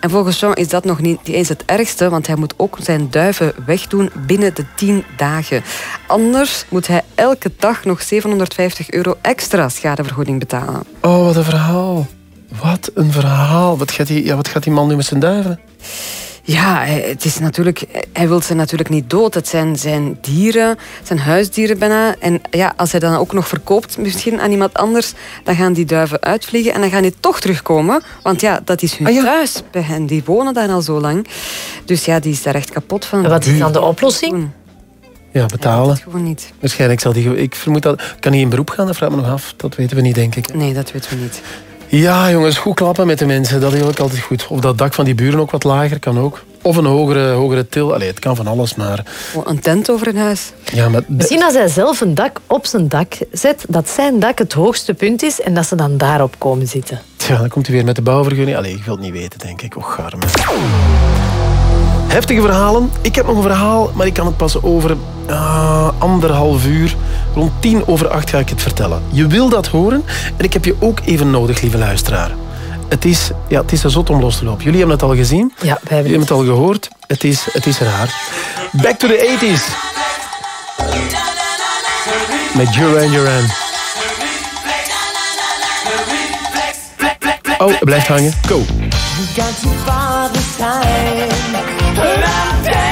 En volgens Jean is dat nog niet niet eens het ergste, want hij moet ook zijn duiven wegdoen binnen de 10 dagen. Anders moet hij elke dag nog 750 euro extra schadevergoeding betalen. Oh, wat een verhaal. Wat een verhaal. Wat gaat die, ja, wat gaat die man nu met zijn duiven? Ja, hij- het is natuurlijk, hij wil ze natuurlijk niet dood. Het zijn zijn dieren, zijn huisdieren bijna. En ja, als hij dan ook nog verkoopt, misschien aan iemand anders, dan gaan die duiven uitvliegen en dan gaan die toch terugkomen. Want ja, dat is hun thuis bij hen. Die wonen daar al zo lang. Dus ja, die is daar echt kapot van. En wat is dan de oplossing? Ja, betalen. Gewoon niet. Waarschijnlijk zal die... Ik vermoed dat... Kan hij in beroep gaan? Dat vraag me nog af. Dat weten we niet, denk ik. Nee, dat weten we niet. Ja, jongens, goed klappen met de mensen. Dat is ook altijd goed. Of dat dak van die buren ook wat lager, kan ook. Of een hogere, hogere til. Allee, het kan van alles, maar... Oh, Een tent over een huis. Ja, maar... Misschien als hij zelf een dak op zijn dak zet, dat zijn dak het hoogste punt is en dat ze dan daarop komen zitten. Tja, dan komt hij weer met de bouwvergunning. Allee, ik wil het niet weten, denk ik. Och, garme. Heftige verhalen. Ik heb nog een verhaal, maar ik kan het pas over ah, anderhalf uur. Rond tien over acht ga ik het vertellen. Je wil dat horen en ik heb je ook even nodig, lieve luisteraar. Het is, ja, het is een zot om los te lopen. Jullie hebben het al gezien. Ja, wij hebben Jullie hebben het al gehoord. Het is, het is raar. Back to the 80s. Met Duran Duran. Oh, blijft hangen. Go. But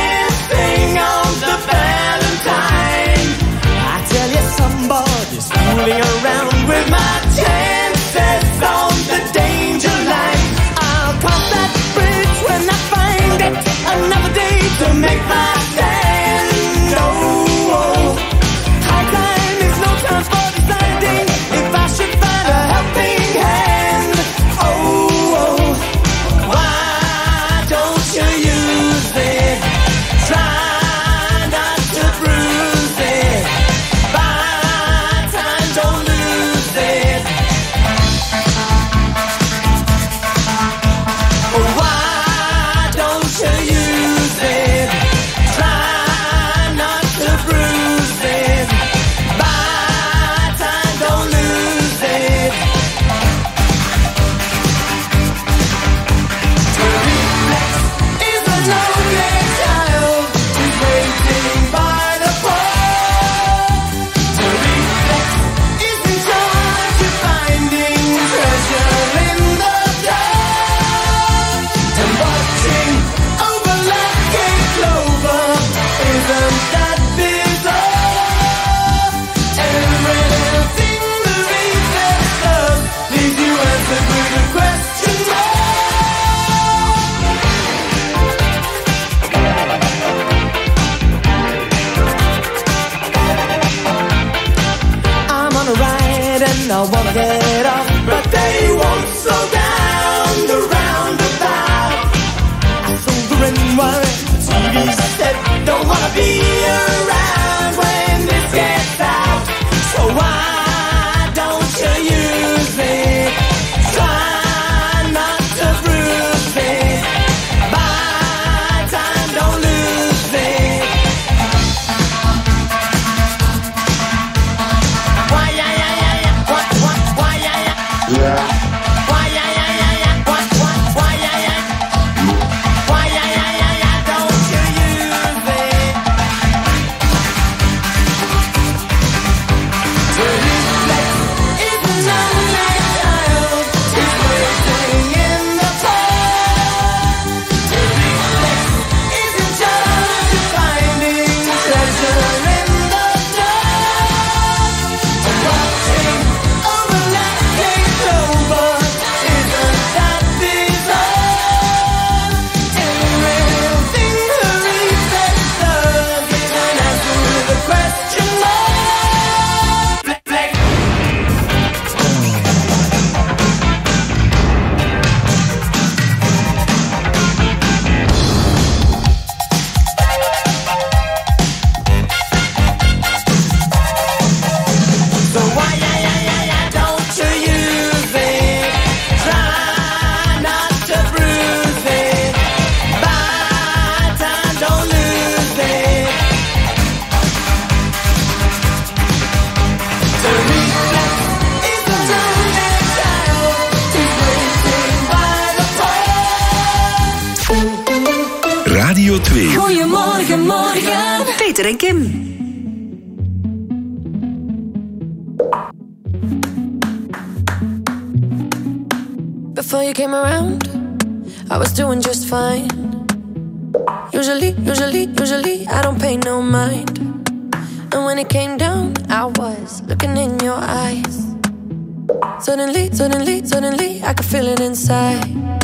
I wanna get came around, I was doing just fine. Usually, usually, usually, I don't pay no mind. And when it came down, I was looking in your eyes. Suddenly, suddenly, suddenly, I could feel it inside.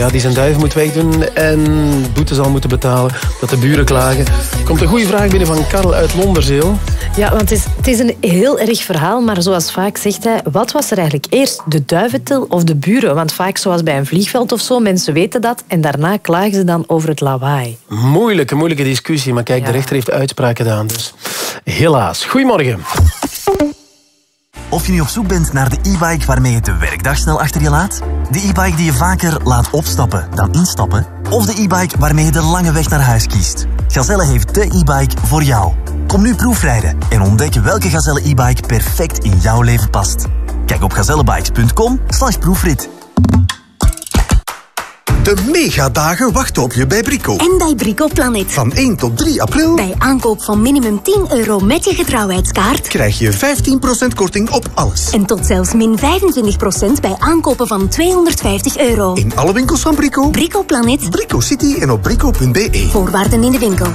Ja, die zijn duif moet wegdoen en boete zal moeten betalen. Dat de buren klagen. Komt een goede vraag binnen van Karel uit Londerzeel. Ja, want het is, het is een heel erg verhaal, maar zoals vaak zegt hij, wat was er eigenlijk eerst, de duiventil of de buren? Want vaak zoals bij een vliegveld of zo, mensen weten dat en daarna klagen ze dan over het lawaai. Moeilijke, moeilijke discussie. Maar kijk, de rechter heeft uitspraak gedaan. Dus helaas. Goedemorgen. Of je nu op zoek bent naar de e-bike waarmee je de werkdag snel achter je laat, de e-bike die je vaker laat opstappen dan instappen, of de e-bike waarmee je de lange weg naar huis kiest. Gazelle heeft de e-bike voor jou. Kom nu proefrijden en ontdek welke Gazelle e-bike perfect in jouw leven past. Kijk op gazellebikes.com proefrit. De megadagen wachten op je bij Brico. En bij Brico Planet. Van 1 tot 3 april Bij aankoop van minimum 10 euro met je getrouwheidskaart. krijg je 15% korting op alles. En tot zelfs min 25% bij aankopen van 250 euro. In alle winkels van Brico. Brico Planet. Brico City en op brico.be. Voorwaarden in de winkel.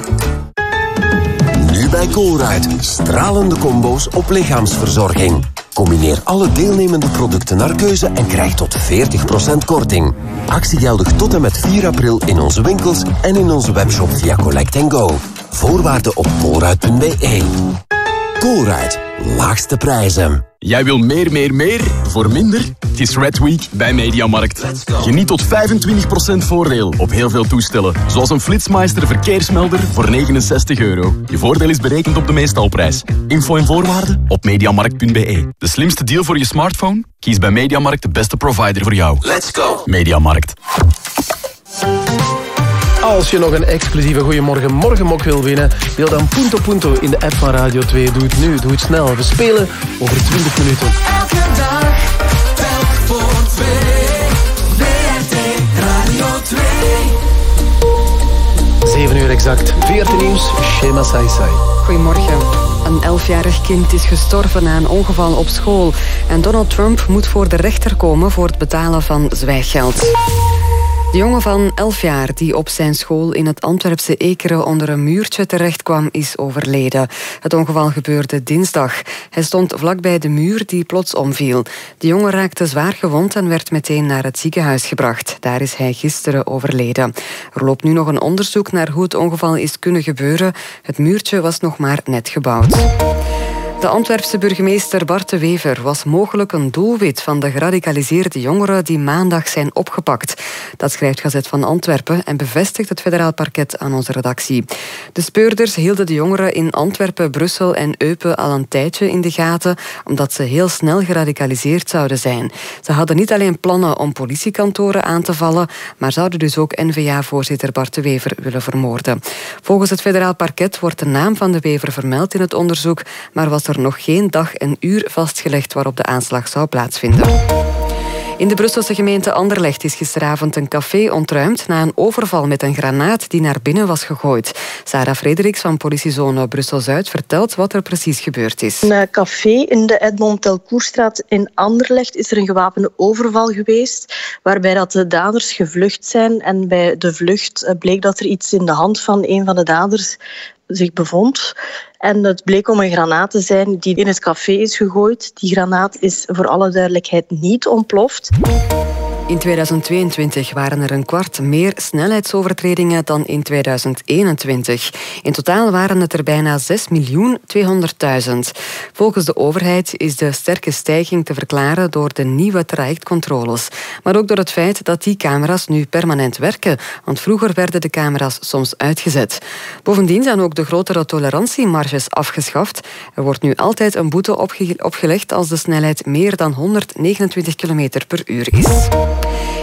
Nu bij Colruyt. Stralende combo's op lichaamsverzorging. Combineer alle deelnemende producten naar keuze en krijg tot 40% korting. Actie geldig tot en met 4 april in onze winkels en in onze webshop via Collect Go. Voorwaarden op colruyt.be. Colruyt. Laagste prijzen. Jij wil meer, meer, meer voor minder? Het is Red Week bij Mediamarkt. Geniet tot 25% voordeel op heel veel toestellen. Zoals een Flitsmeister verkeersmelder voor 69 euro. Je voordeel is berekend op de meestalprijs. Info en voorwaarden op mediamarkt.be. De slimste deal voor je smartphone? Kies bij Mediamarkt de beste provider voor jou. Let's go. Mediamarkt. Als je nog een exclusieve Goeiemorgen Morgenmok wil winnen, deel dan Punto Punto in de app van Radio 2. Doe het nu, doe het snel. We spelen over 20 minuten. Elke dag, telk voor twee. WRT Radio 2. 7 uur exact. 14 nieuws, Shema Saisai. Goedemorgen. Een elfjarig kind is gestorven na een ongeval op school. En Donald Trump moet voor de rechter komen voor het betalen van zwijggeld. De jongen van 11 jaar die op zijn school in het Antwerpse Ekeren onder een muurtje terechtkwam, is overleden. Het ongeval gebeurde dinsdag. Hij stond vlakbij de muur die plots omviel. De jongen raakte zwaar gewond en werd meteen naar het ziekenhuis gebracht. Daar is hij gisteren overleden. Er loopt nu nog een onderzoek naar hoe het ongeval is kunnen gebeuren. Het muurtje was nog maar net gebouwd. De Antwerpse burgemeester Bart de Wever was mogelijk een doelwit van de geradicaliseerde jongeren die maandag zijn opgepakt. Dat schrijft Gazet van Antwerpen en bevestigt het federaal parket aan onze redactie. De speurders hielden de jongeren in Antwerpen, Brussel en Eupen al een tijdje in de gaten, omdat ze heel snel geradicaliseerd zouden zijn. Ze hadden niet alleen plannen om politiekantoren aan te vallen, maar zouden dus ook N-VA-voorzitter Bart de Wever willen vermoorden. Volgens het federaal parket wordt de naam van de Wever vermeld in het onderzoek, maar was er nog geen dag en uur vastgelegd waarop de aanslag zou plaatsvinden. In de Brusselse gemeente Anderlecht is gisteravond een café ontruimd na een overval met een granaat die naar binnen was gegooid. Sarah Frederiks van politiezone Brussel-Zuid vertelt wat er precies gebeurd is. In een café in de Edmond Telcourstraat in Anderlecht is er een gewapende overval geweest, waarbij dat de daders gevlucht zijn. En bij de vlucht eh, bleek dat er iets in de hand van een van de daders zich bevond. En het bleek om een granaat te zijn die in het café is gegooid. Die granaat is voor alle duidelijkheid niet ontploft. In 2022 waren er een kwart meer snelheidsovertredingen dan in 2021. In totaal waren het er bijna 6.200.000. Volgens de overheid is de sterke stijging te verklaren door de nieuwe trajectcontroles. Maar ook door het feit dat die camera's nu permanent werken. Want vroeger werden de camera's soms uitgezet. Bovendien zijn ook de grotere tolerantiemarges afgeschaft. Er wordt nu altijd een boete opge opgelegd als de snelheid meer dan 129 km per uur is.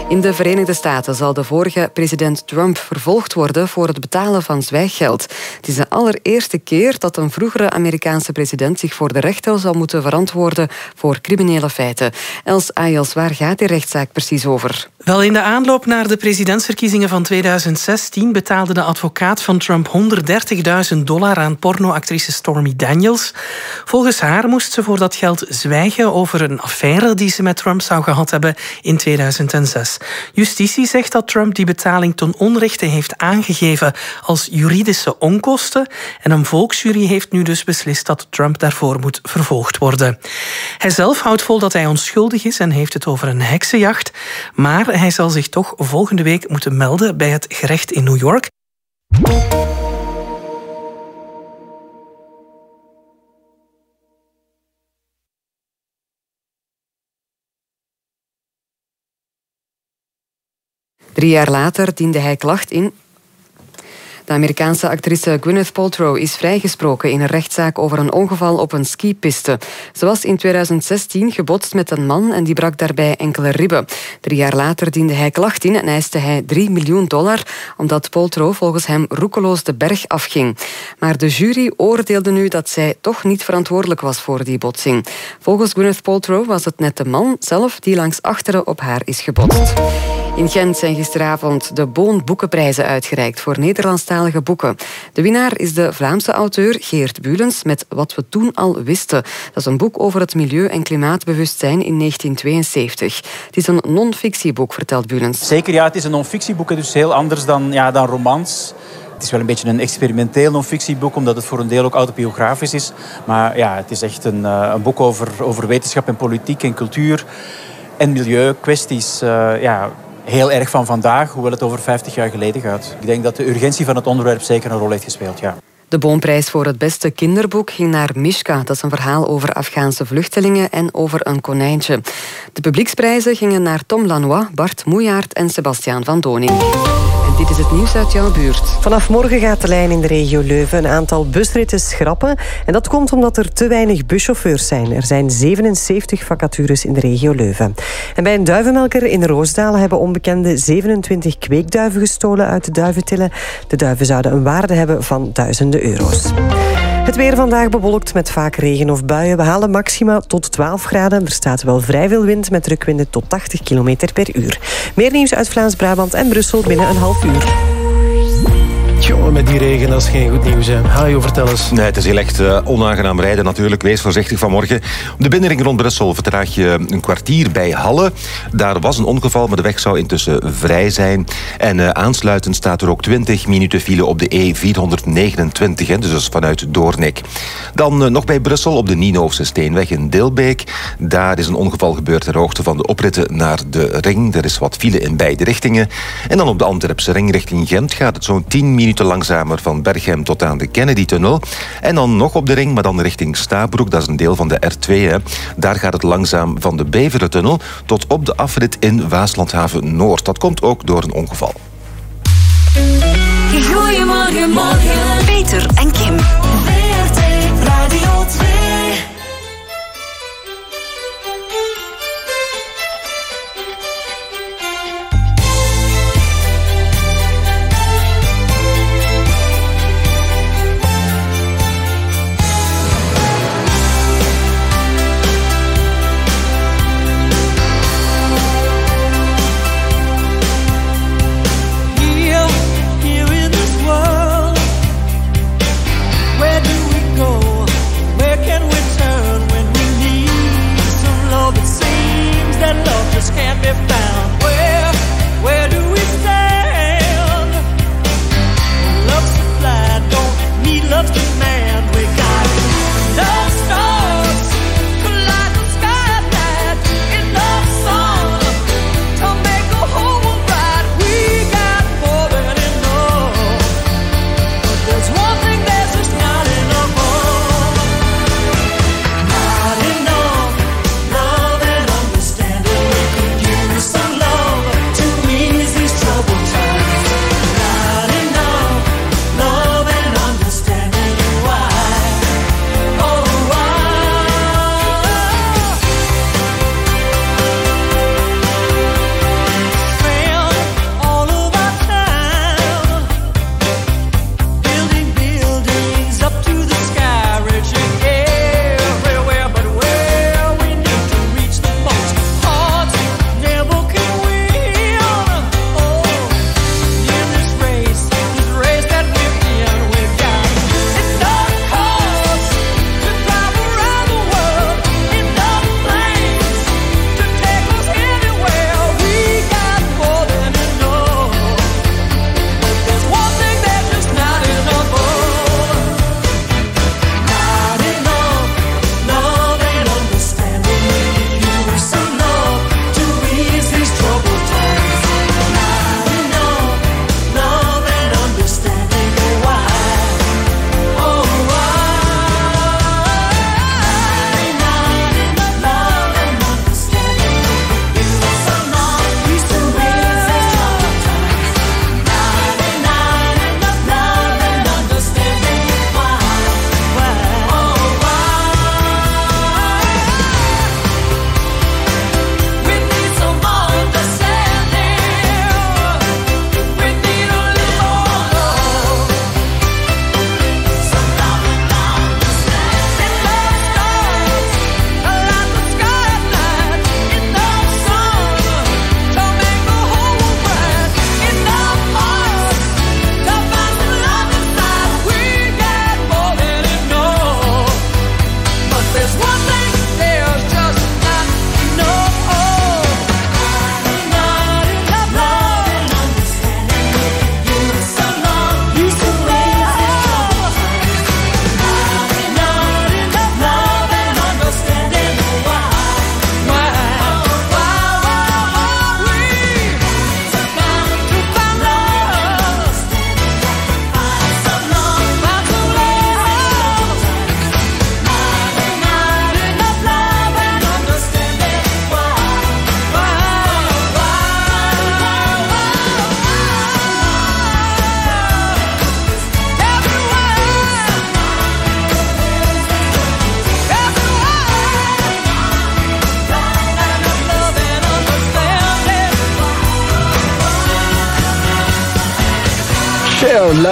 In de Verenigde Staten zal de vorige president Trump vervolgd worden voor het betalen van zwijggeld. Het is de allereerste keer dat een vroegere Amerikaanse president zich voor de rechter zal moeten verantwoorden voor criminele feiten. Els Ayels, waar gaat die rechtszaak precies over? Wel, in de aanloop naar de presidentsverkiezingen van 2016 betaalde de advocaat van Trump 130.000 dollar aan pornoactrice Stormy Daniels. Volgens haar moest ze voor dat geld zwijgen over een affaire die ze met Trump zou gehad hebben in 2006. Justitie zegt dat Trump die betaling ten onrechte heeft aangegeven als juridische onkosten. En een volksjury heeft nu dus beslist dat Trump daarvoor moet vervolgd worden. Hij zelf houdt vol dat hij onschuldig is en heeft het over een heksenjacht. Maar hij zal zich toch volgende week moeten melden bij het gerecht in New York. Drie jaar later diende hij klacht in de Amerikaanse actrice Gwyneth Paltrow is vrijgesproken in een rechtszaak over een ongeval op een skipiste. Ze was in 2016 gebotst met een man en die brak daarbij enkele ribben. Drie jaar later diende hij klacht in en eiste hij 3 miljoen dollar omdat Paltrow volgens hem roekeloos de berg afging. Maar de jury oordeelde nu dat zij toch niet verantwoordelijk was voor die botsing. Volgens Gwyneth Paltrow was het net de man zelf die langs achteren op haar is gebotst. In Gent zijn gisteravond de Boon Boekenprijzen uitgereikt voor Nederlandstalige boeken. De winnaar is de Vlaamse auteur Geert Bulens met Wat we toen al wisten. Dat is een boek over het milieu- en klimaatbewustzijn in 1972. Het is een non-fictieboek, vertelt Bulens. Zeker, ja, het is een non-fictieboek, dus heel anders dan, ja, dan romans. Het is wel een beetje een experimenteel non-fictieboek, omdat het voor een deel ook autobiografisch is. Maar ja, het is echt een, uh, een boek over, over wetenschap en politiek en cultuur en milieukwesties. Uh, ja, heel erg van vandaag, hoewel het over 50 jaar geleden gaat. Ik denk dat de urgentie van het onderwerp zeker een rol heeft gespeeld, ja. De Boomprijs voor het beste kinderboek ging naar Mishka. Dat is een verhaal over Afghaanse vluchtelingen en over een konijntje. De publieksprijzen gingen naar Tom Lanois, Bart Moejaert en Sebastiaan van Doning. Dit is het nieuws uit jouw buurt. Vanaf morgen gaat de lijn in de regio Leuven een aantal busritten schrappen. En dat komt omdat er te weinig buschauffeurs zijn. Er zijn 77 vacatures in de regio Leuven. En bij een duivenmelker in Roosdaal hebben onbekenden 27 kweekduiven gestolen uit de duiventillen. De duiven zouden een waarde hebben van duizenden Het weer vandaag bewolkt met vaak regen of buien. We halen maxima tot 12 graden. Er staat wel vrij veel wind met drukwinden tot 80 km per uur. Meer nieuws uit Vlaams-Brabant en Brussel binnen een half uur. Jongen, met die regen, dat is geen goed nieuws. Hè. Hajo, vertel eens. Nee, het is heel echt uh, onaangenaam rijden natuurlijk. Wees voorzichtig vanmorgen. Op de binnenring rond Brussel vertraag je een kwartier bij Halle. Daar was een ongeval, maar de weg zou intussen vrij zijn. En uh, aansluitend staat er ook 20 minuten file op de E429, hè, dus vanuit Doornik. Dan nog bij Brussel op de Nienhoofse Steenweg in Dilbeek. Daar is een ongeval gebeurd ter hoogte van de opritten naar de ring. Er is wat file in beide richtingen. En dan op de Antwerpse ring richting Gent gaat het zo'n 10 minuten minuten langzamer van Berghem tot aan de Kennedy-tunnel. En dan nog op de ring, maar dan richting Stabroek. Dat is een deel van de R2. Hè. Daar gaat het langzaam van de Beveren-tunnel tot op de afrit in Waaslandhaven Noord. Dat komt ook door een ongeval. Goedemorgen, morgen.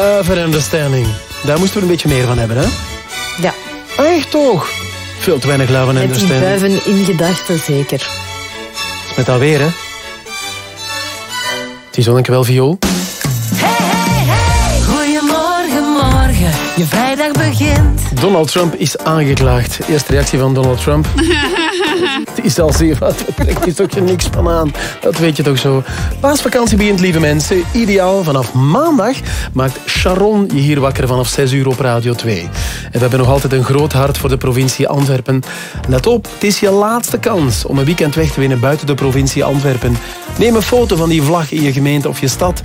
Love. Daar moesten we een beetje meer van hebben, hè? Ja. Echt toch? Veel te weinig Love and met Understanding. Duiven in gedachten, zeker. Dat is met alweer hè? Het is zonnetje wel viool. Hey, hey, hey! Goedemorgen, morgen. Je vrijdag begint. Donald Trump is aangeklaagd. Eerste reactie van Donald Trump. Het is al zeer wat. Er is ook niks van aan. Dat weet je toch zo. Paasvakantie begint, lieve mensen. Ideaal vanaf maandag maakt Sharon je hier wakker vanaf 6 uur op Radio 2. En we hebben nog altijd een groot hart voor de provincie Antwerpen. Let op, het is je laatste kans om een weekend weg te winnen buiten de provincie Antwerpen. Neem een foto van die vlag in je gemeente of je stad.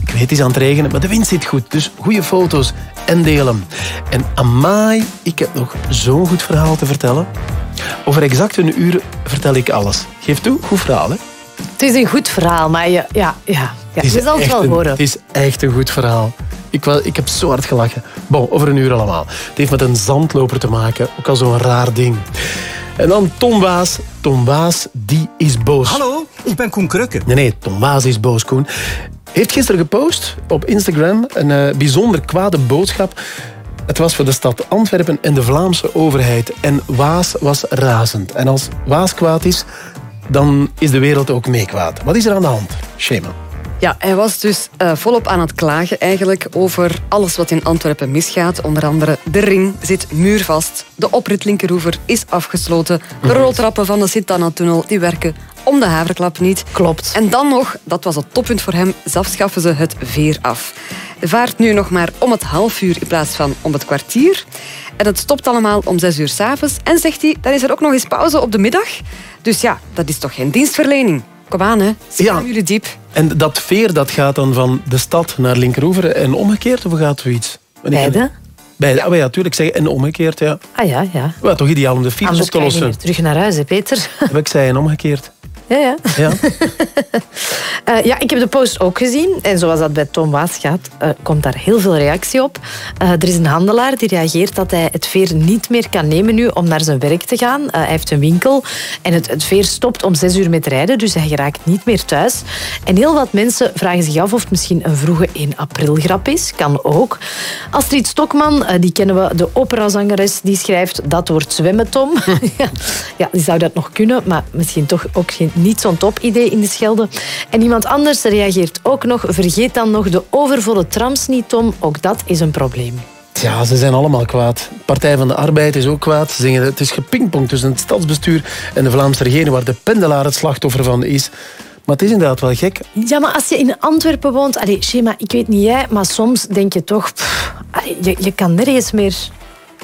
Ik weet, het is aan het regenen, maar de wind zit goed. Dus goede foto's en deel hem. En amai, ik heb nog zo'n goed verhaal te vertellen. Over exact een uur vertel ik alles. Geef toe, goed verhaal, hè? Het is een goed verhaal, maar ja, ja, ja. ja je zal het wel een- horen. Het is echt een goed verhaal. Ik, wel, ik heb zo hard gelachen. Bon, over een uur allemaal. Het heeft met een zandloper te maken. Ook al zo'n raar ding. En dan Tom Waas. Tom Waas, die is boos. Hallo, ik ben Koen Krukke. Nee, nee, Tom Waas is boos, Koen. Heeft gisteren gepost op Instagram een eh, bijzonder kwade boodschap. Het was voor de stad Antwerpen en de Vlaamse overheid. En Waas was razend. En als Waas kwaad is, dan is de wereld ook mee kwaad. Wat is er aan de hand? Shema. Ja, hij was dus eh, volop aan het klagen eigenlijk over alles wat in Antwerpen misgaat. Onder andere de ring zit muurvast, de oprit Linkeroever is afgesloten, de roltrappen van de Sint-Anna-tunnel die werken om de haverklap niet. Klopt. En dan nog, dat was het toppunt voor hem, zelf schaffen ze het veer af. De vaart nu nog maar om het half uur in plaats van om het kwartier. En het stopt allemaal om zes uur s'avonds. En zegt hij, dan is er ook nog eens pauze op de middag. Dus ja, dat is toch geen dienstverlening? Kom aan, hè. Jullie diep. En dat veer dat gaat dan van de stad naar Linkeroever en omgekeerd, of gaat zoiets? Beide? Beide, ah, maar ja, tuurlijk zeggen. En omgekeerd, ja. Ah ja, ja. Wel, toch ideaal om de files Anders op te lossen. terug naar huis, hè, Peter. Ik zei en omgekeerd. Ja, ja. Ja. Eh, ja, ik heb de post ook gezien. En zoals dat bij Tom Waas gaat, eh, komt daar heel veel reactie op. Eh, er is een handelaar die reageert dat hij het veer niet meer kan nemen nu om naar zijn werk te gaan. Hij heeft een winkel en het, het veer stopt om zes uur met rijden, dus hij geraakt niet meer thuis. En heel wat mensen vragen zich af of het misschien een vroege 1 april grap is. Kan ook. Astrid Stokman, die kennen we, de operazangeres, die schrijft dat wordt zwemmen, Tom. ja, die zou dat nog kunnen, maar misschien toch ook geen, niet zo'n top idee in de Schelde. En iemand anders reageert ook nog, vergeet dan nog de overvolle trams niet, Tom. Ook dat is een probleem. Ja, ze zijn allemaal kwaad. Partij van de Arbeid is ook kwaad. Ze zeggen het is gepingpongd tussen het stadsbestuur en de Vlaamse regering, waar de pendelaar het slachtoffer van is. Maar het is inderdaad wel gek. Ja, maar als je in Antwerpen woont... Allee, Shema, ik weet niet jij, maar soms denk je toch... pff, allee, je, je kan nergens meer...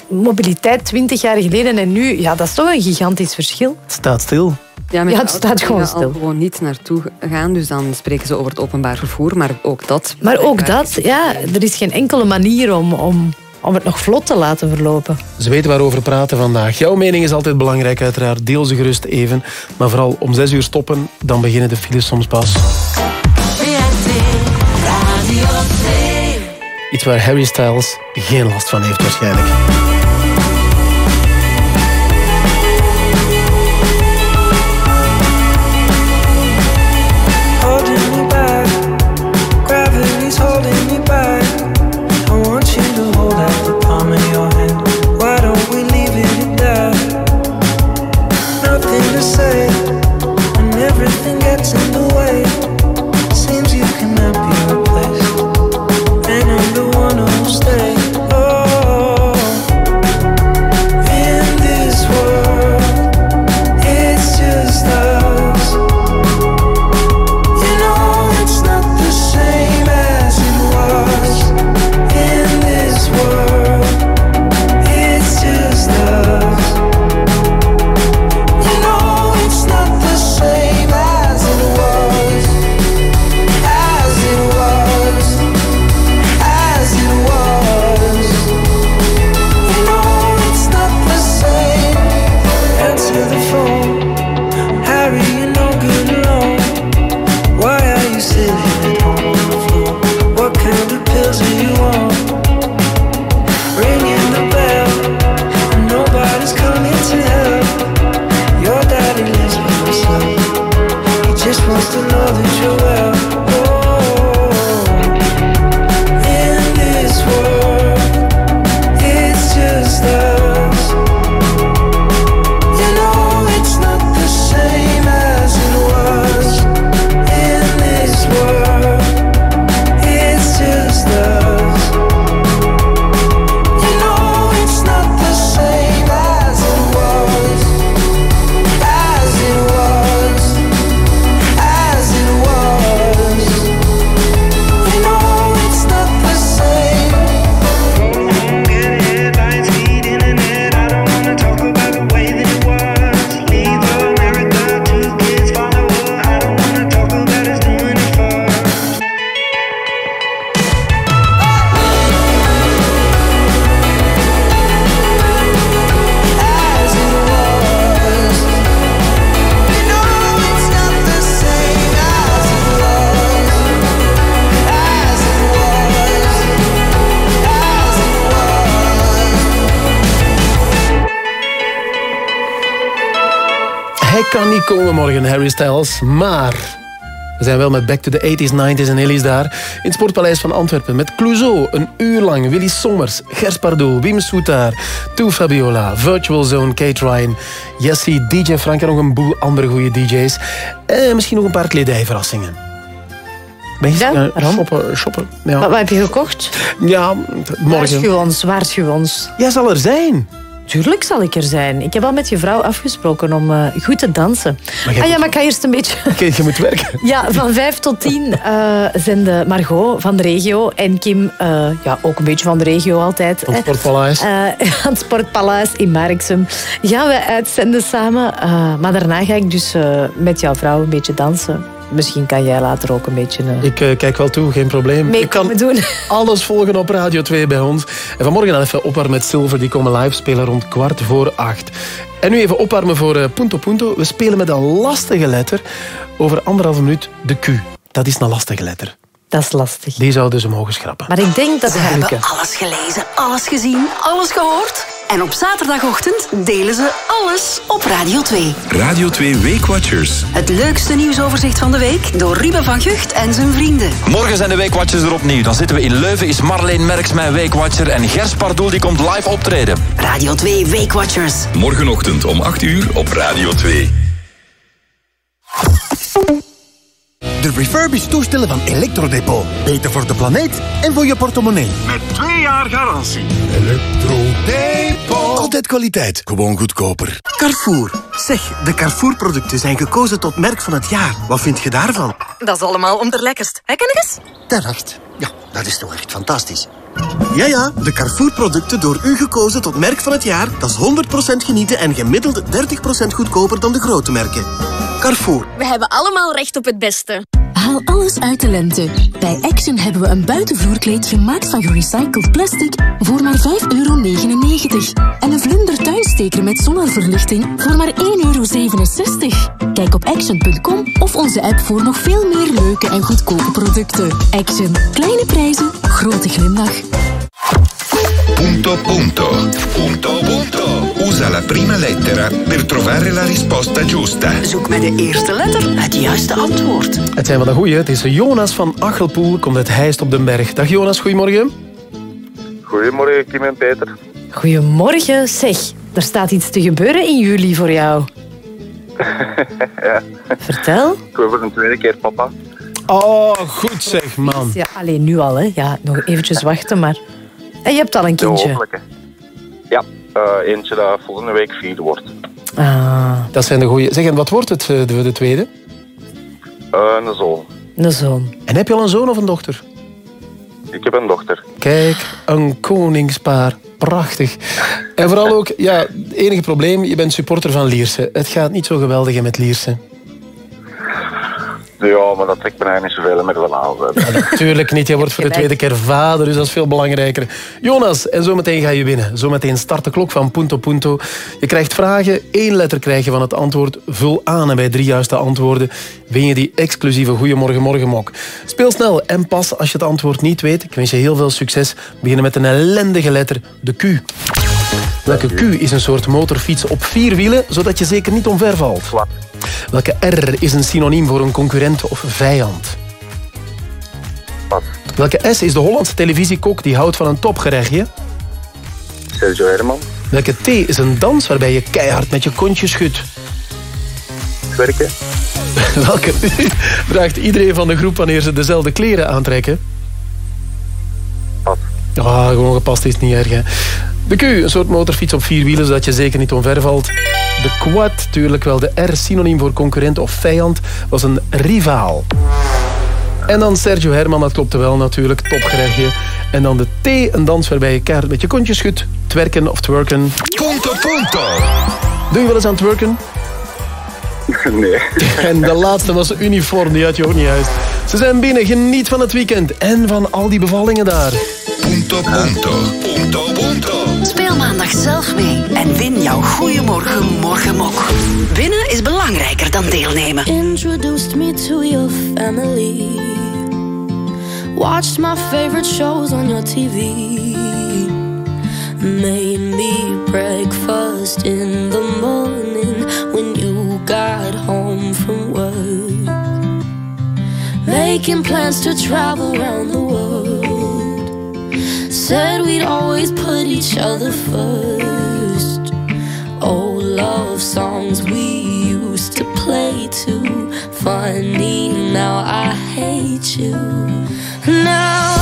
Mobiliteit 20 jaar geleden en nu, ja, dat is toch een gigantisch verschil. Het staat stil. Ja, met Ja, het staat gewoon stil. al gewoon niet naartoe gaan. Dus dan spreken ze over het openbaar vervoer. Maar ook dat. Maar ook dat, ja, er is geen enkele manier om, om, om het nog vlot te laten verlopen. Ze weten waarover we praten vandaag. Jouw mening is altijd belangrijk, uiteraard. Deel ze gerust even. Maar vooral om zes uur stoppen, dan beginnen de files soms pas. Radio 2. Iets waar Harry Styles geen last van heeft waarschijnlijk. Kan niet komen morgen, Harry Styles. Maar we zijn wel met Back to the 80s, 90s en Ellis daar. In het Sportpaleis van Antwerpen met Clouseau. Een uur lang Willy Sommers, Gers Pardoel, Wim Soetaar, Toe Fabiola, Virtual Zone, Kate Ryan, Jessie, DJ Frank en nog een boel andere goede DJ's. En misschien nog een paar kledijverrassingen. Ben je Ja, eh, shoppen? shoppen? Ja. Wat, wat heb je gekocht? Ja, morgen. Waarschuw ons, waarschuw ons. Jij zal er zijn. Tuurlijk zal ik er zijn. Ik heb al met je vrouw afgesproken om eh, goed te dansen. Maar ah ja, maar ik ga eerst een beetje... Oké, je moet werken. Ja, van vijf tot tien zenden Margot van de regio en Kim, eh, ja, ook een beetje van de regio altijd. Van het. Sportpaleis. Aan het Sportpaleis in Marksem. Gaan we uitzenden samen. maar daarna ga ik dus met jouw vrouw een beetje dansen. Misschien kan jij later ook een beetje... eh, Ik eh, kijk wel toe, geen probleem. ik kan doen. alles volgen op Radio 2 bij ons. En vanmorgen dan even opwarmen met Silver. Die komen live spelen rond kwart voor acht. En nu even opwarmen voor eh, Punto Punto. We spelen met een lastige letter. Over anderhalve minuut de Q. Dat is een lastige letter. Dat is lastig. Die zouden ze mogen schrappen. Maar ik denk dat Ze hebben alles gelezen, alles gezien, alles gehoord. En op zaterdagochtend delen ze alles op Radio 2. Radio 2 Weekwatchers. Het leukste nieuwsoverzicht van de week door Ruben van Gucht en zijn vrienden. Morgen zijn de Weekwatchers er opnieuw. Dan zitten we in Leuven, is Marleen Merks mijn Weekwatcher en Gers Pardoel die komt live optreden. Radio 2 Weekwatchers. Morgenochtend om 8 uur op Radio 2. De refurbished toestellen van Electrodepot. Beter voor de planeet en voor je portemonnee. Met twee jaar garantie. Electrodepot. Altijd kwaliteit. Gewoon goedkoper. Carrefour. Zeg, de Carrefour-producten zijn gekozen tot merk van het jaar. Wat vind je daarvan? Dat is allemaal om de lekkerst. Hè, eens? Terecht. Ja, dat is toch echt fantastisch. Ja, ja, de Carrefour-producten door u gekozen tot merk van het jaar. Dat is 100% genieten en gemiddeld 30% goedkoper dan de grote merken. Carrefour. We hebben allemaal recht op het beste. Haal alles uit de lente. Bij Action hebben we een buitenvloerkleed gemaakt van gerecycled plastic voor maar 5,99 euro. En een vlinder tuinsteker met zonneverlichting voor maar 1,67 euro. Kijk op action.com of onze app voor nog veel meer leuke en goedkope producten. Action. Kleine prijzen, grote glimlach. Punto punto. Punto punto. Usa la prima lettera per trovare la risposta giusta. Zoek met de eerste letter het juiste antwoord. Het zijn van de goeie. Het is Jonas van Achelpoel. Komt uit Heist op den Berg. Dag Jonas, goedemorgen. Goedemorgen, Kim en Peter. Goedemorgen. Zeg, er staat iets te gebeuren in juli voor jou. ja. Vertel. Ik wil voor een tweede keer papa. Oh, goed zeg, man. Ja, alleen nu al, hè. Ja, nog eventjes wachten, maar... En je hebt al een kindje. Ja, eh, eentje dat volgende week vier wordt. Ah. Dat zijn de goeie. Zeg, en wat wordt het, eh, de, de tweede? Eh, een zoon. Een zoon. En heb je al een zoon of een dochter? Ik heb een dochter. Kijk, een koningspaar. Prachtig. En vooral ook, ja, het enige probleem, je bent supporter van Lierse. Het gaat niet zo geweldig met Lierse. Ja, maar dat trekt me eigenlijk niet zoveel meer dan aan. Natuurlijk niet, je wordt voor de tweede keer vader, dus dat is veel belangrijker. Jonas, en zometeen ga je winnen. Zometeen start de klok van Punto Punto. Je krijgt vragen, één letter krijg je van het antwoord. Vul aan en bij drie juiste antwoorden win je die exclusieve Goeiemorgen Morgenmok. Speel snel en pas als je het antwoord niet weet. Ik wens je heel veel succes. We beginnen met een ellendige letter, de Q. Welke Q is een soort motorfiets op vier wielen, zodat je zeker niet omver valt? Welke R is een synoniem voor een concurrent of vijand? Welke S is de Hollandse televisiekok die houdt van een topgerechtje? Sergio Herman. Welke T is een dans waarbij je keihard met je kontje schudt? Werken. Welke U draagt iedereen van de groep wanneer ze dezelfde kleren aantrekken? Pas. Ah, gewoon gepast is niet erg, hè. De Q, een soort motorfiets op vier wielen, zodat je zeker niet omver valt. De quad, tuurlijk wel de R, synoniem voor concurrent of vijand, was een rivaal. En dan Sergio Herman, dat klopte wel natuurlijk, topgerechtje. En dan de T, een dans waarbij je keihard met je kontje schudt. Twerken of twerken. Punto punto. Doe je wel eens aan twerken? Nee. En de laatste was uniform, die had je ook niet juist. Ze zijn binnen, geniet van het weekend en van al die bevallingen daar. Punto punto. Punto punto. Speel maandag zelf mee en win jouw Goeiemorgen Morgenmok. Winnen is belangrijker dan deelnemen. Introduced me to your family. Watched my favorite shows on your TV. Made me breakfast in the morning when you got home from work. Making plans to travel around the world. Said we'd always put each other first. Old love songs we used to play too. Funny, now I hate you. Now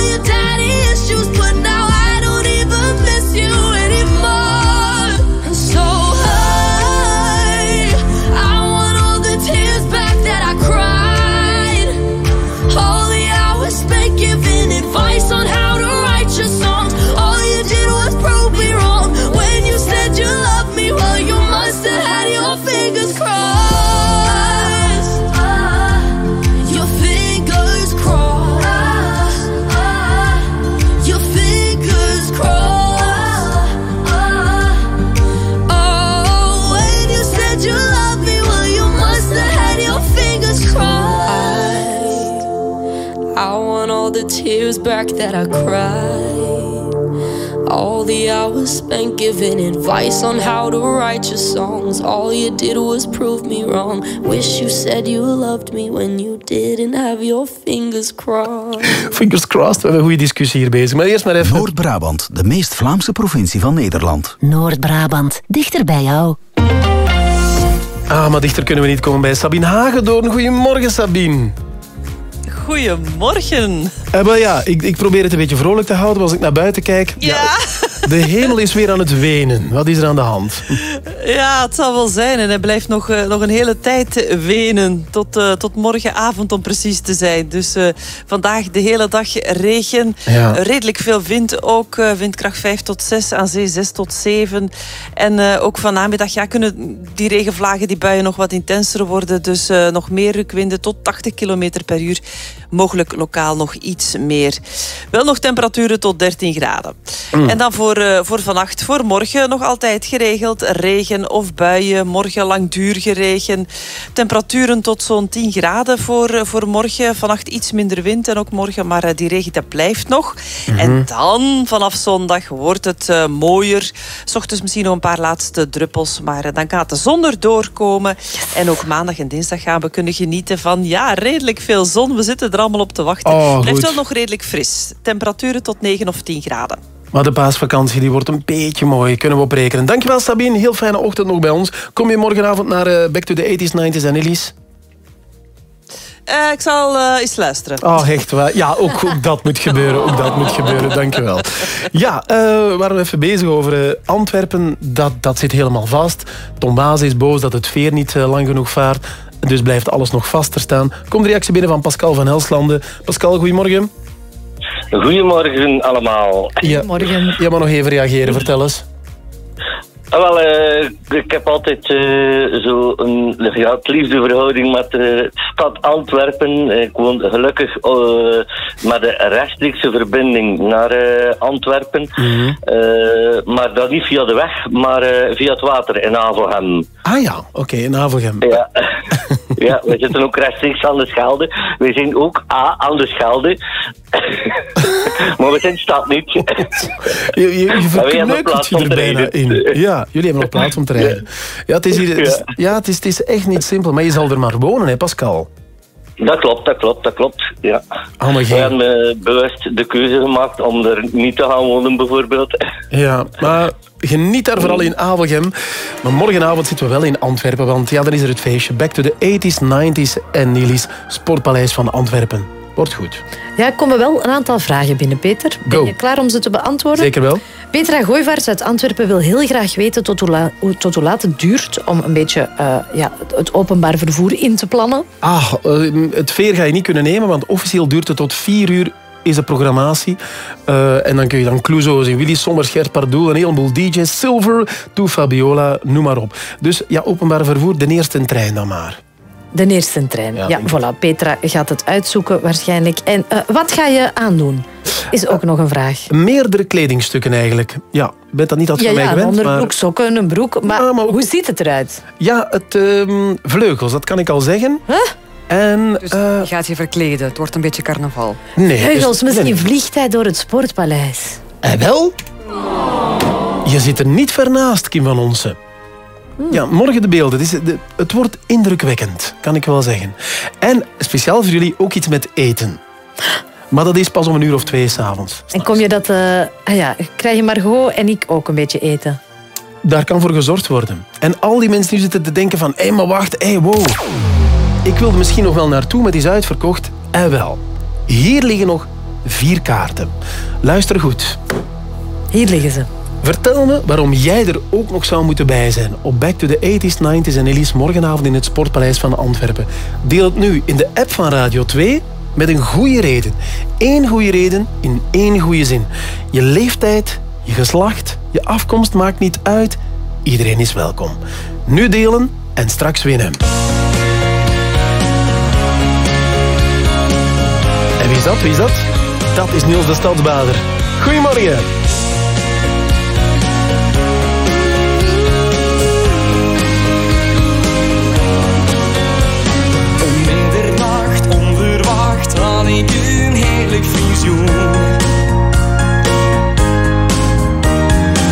and the tears back that I cried. All the hours spent giving advice on how to write your songs. All you did was prove me wrong. Wish you said you loved me when you didn't have your fingers crossed. Fingers crossed, we hebben een goede discussie hier bezig. Maar eerst maar even... Noord-Brabant, de meest Vlaamse provincie van Nederland. Noord-Brabant, dichter bij jou. Ah, maar dichter kunnen we niet komen bij Sabine Hagedoorn. Goedemorgen, Sabine. Goedemorgen. Eh, maar ja, ik, ik probeer het een beetje vrolijk te houden als ik naar buiten kijk. Ja. de hemel is weer aan het wenen. Wat is er aan de hand? Ja, het zal wel zijn. En hij blijft nog, eh, nog een hele tijd wenen. Tot, eh, tot morgenavond om precies te zijn. Dus eh, vandaag de hele dag regen. Ja. Redelijk veel wind ook. windkracht 5 tot 6, aan zee 6 tot 7. En ook vanmiddag ja, kunnen die regenvlagen, die buien nog wat intenser worden. Dus nog meer rukwinden tot 80 km per uur. Mogelijk lokaal nog iets meer. Wel nog temperaturen tot 13 graden. Mm. En dan voor, eh, voor vannacht, voor morgen nog altijd geregeld regen of buien. Morgen langdurige regen. Temperaturen tot zo'n 10 graden voor, eh, voor morgen. Vannacht iets minder wind en ook morgen, maar eh, die regen dat blijft nog. En dan vanaf zondag wordt het mooier. S ochtends misschien nog een paar laatste druppels, maar dan gaat de zon er doorkomen. En ook maandag en dinsdag gaan we kunnen genieten van ja, redelijk veel zon. We zitten er allemaal op te wachten. Oh, blijft goed. wel nog redelijk fris. Temperaturen tot 9 of 10 graden. Maar de paasvakantie die wordt een beetje mooi, kunnen we op rekenen. Dankjewel Sabine, heel fijne ochtend nog bij ons. Kom je morgenavond naar eh, Back to the 80s, 90s en Elise? Eh, ik zal eh, eens luisteren. Oh, echt waar. Ja, ook, ook dat moet gebeuren. Ook dat moet gebeuren, dankjewel. Ja, we waren even bezig over Antwerpen. Dat, dat zit helemaal vast. Tom Baas is boos dat het veer niet lang genoeg vaart. Dus blijft alles nog vaster staan. Komt de reactie binnen van Pascal van Helslanden. Pascal, goedemorgen. Goedemorgen allemaal. Ja, ja, maar nog even reageren. Vertel eens. Ah, wel, eh, ik heb altijd eh, zo een ja, liefdeverhouding met de stad Antwerpen. Ik woon gelukkig eh, met een rechtstreekse verbinding naar eh, Antwerpen. Eh, maar dat niet via de weg, maar eh, via het water in Avelgem. Ah ja, oké, in Avelgem. Ja. ja, we zitten ook rechtstreeks aan de Schelde. We zijn ook A aan de Schelde. maar we zijn stad niet. Je, je, je er bijna in. Ja, jullie hebben nog plaats om te rijden. Ja, het is, hier, het is- ja, het is, het is echt niet simpel. Maar je zal er maar wonen, hè, Pascal? Dat klopt, dat klopt, dat klopt. Ja. Allemaal We hebben eh, bewust de keuze gemaakt om er niet te gaan wonen, bijvoorbeeld. Ja, maar geniet daar vooral in Avelgem. Maar morgenavond zitten we wel in Antwerpen, want ja, dan is er het feestje. Back to the 80s, 90s en Nili's Sportpaleis van Antwerpen. Wordt goed. Ja, er komen wel een aantal vragen binnen, Peter. Ben Go. je klaar om ze te beantwoorden? Zeker wel. Petra Gooivaars uit Antwerpen wil heel graag weten tot hoe, la- tot hoe laat het duurt om een beetje eh, ja, het- openbaar vervoer in te plannen. Ah, eh, het veer ga je niet kunnen nemen, want officieel duurt het tot vier uur is de programmatie. Eh, en dan kun je dan Clouseau zien, Willy Sommers, Gert Pardoel, een heleboel DJ's, Silver, Toe Fabiola, noem maar op. Dus ja, openbaar vervoer, de eerste trein dan maar. De eerste trein. Ja, voilà. Petra gaat het uitzoeken waarschijnlijk. En eh, wat ga je aandoen? Is ook nog een vraag. Meerdere kledingstukken eigenlijk. Ja, ik ben dat niet altijd Ja, van mij ja, een gewend. onderbroek, maar... sokken, een broek. Maar, hoe ziet het eruit? Ja, het ehm, vleugels, dat kan ik al zeggen. En, Dus je gaat je verkleden. Het wordt een beetje carnaval. nee, Heugels, dus- misschien nee, nee. vliegt hij door het sportpaleis. Eh, wel? Je zit er niet ver naast, Kim van Onsen. Ja, morgen de beelden. Het, is, de- het wordt indrukwekkend, kan ik wel zeggen. En speciaal voor jullie ook iets met eten. Maar dat is pas om een uur of twee s'avonds. En kom je dat... eh, ah ja, krijg je Margot en ik ook een beetje eten? Daar kan voor gezorgd worden. En al die mensen nu zitten te denken van... Hé, maar wacht, hé, wow. Ik wilde misschien nog wel naartoe, maar die is uitverkocht. En wel, hier liggen nog vier kaarten. Luister goed. Hier liggen ze. Vertel me waarom jij er ook nog zou moeten bij zijn op Back to the 80s, 90s en Elise morgenavond in het Sportpaleis van Antwerpen. Deel het nu in de app van Radio 2 met een goede reden. Eén goede reden in één goede zin. Je leeftijd, je geslacht, je afkomst maakt niet uit. Iedereen is welkom. Nu delen en straks winnen. En wie is dat? Wie is dat? Dat is Niels de Stadsbader. Goedemorgen.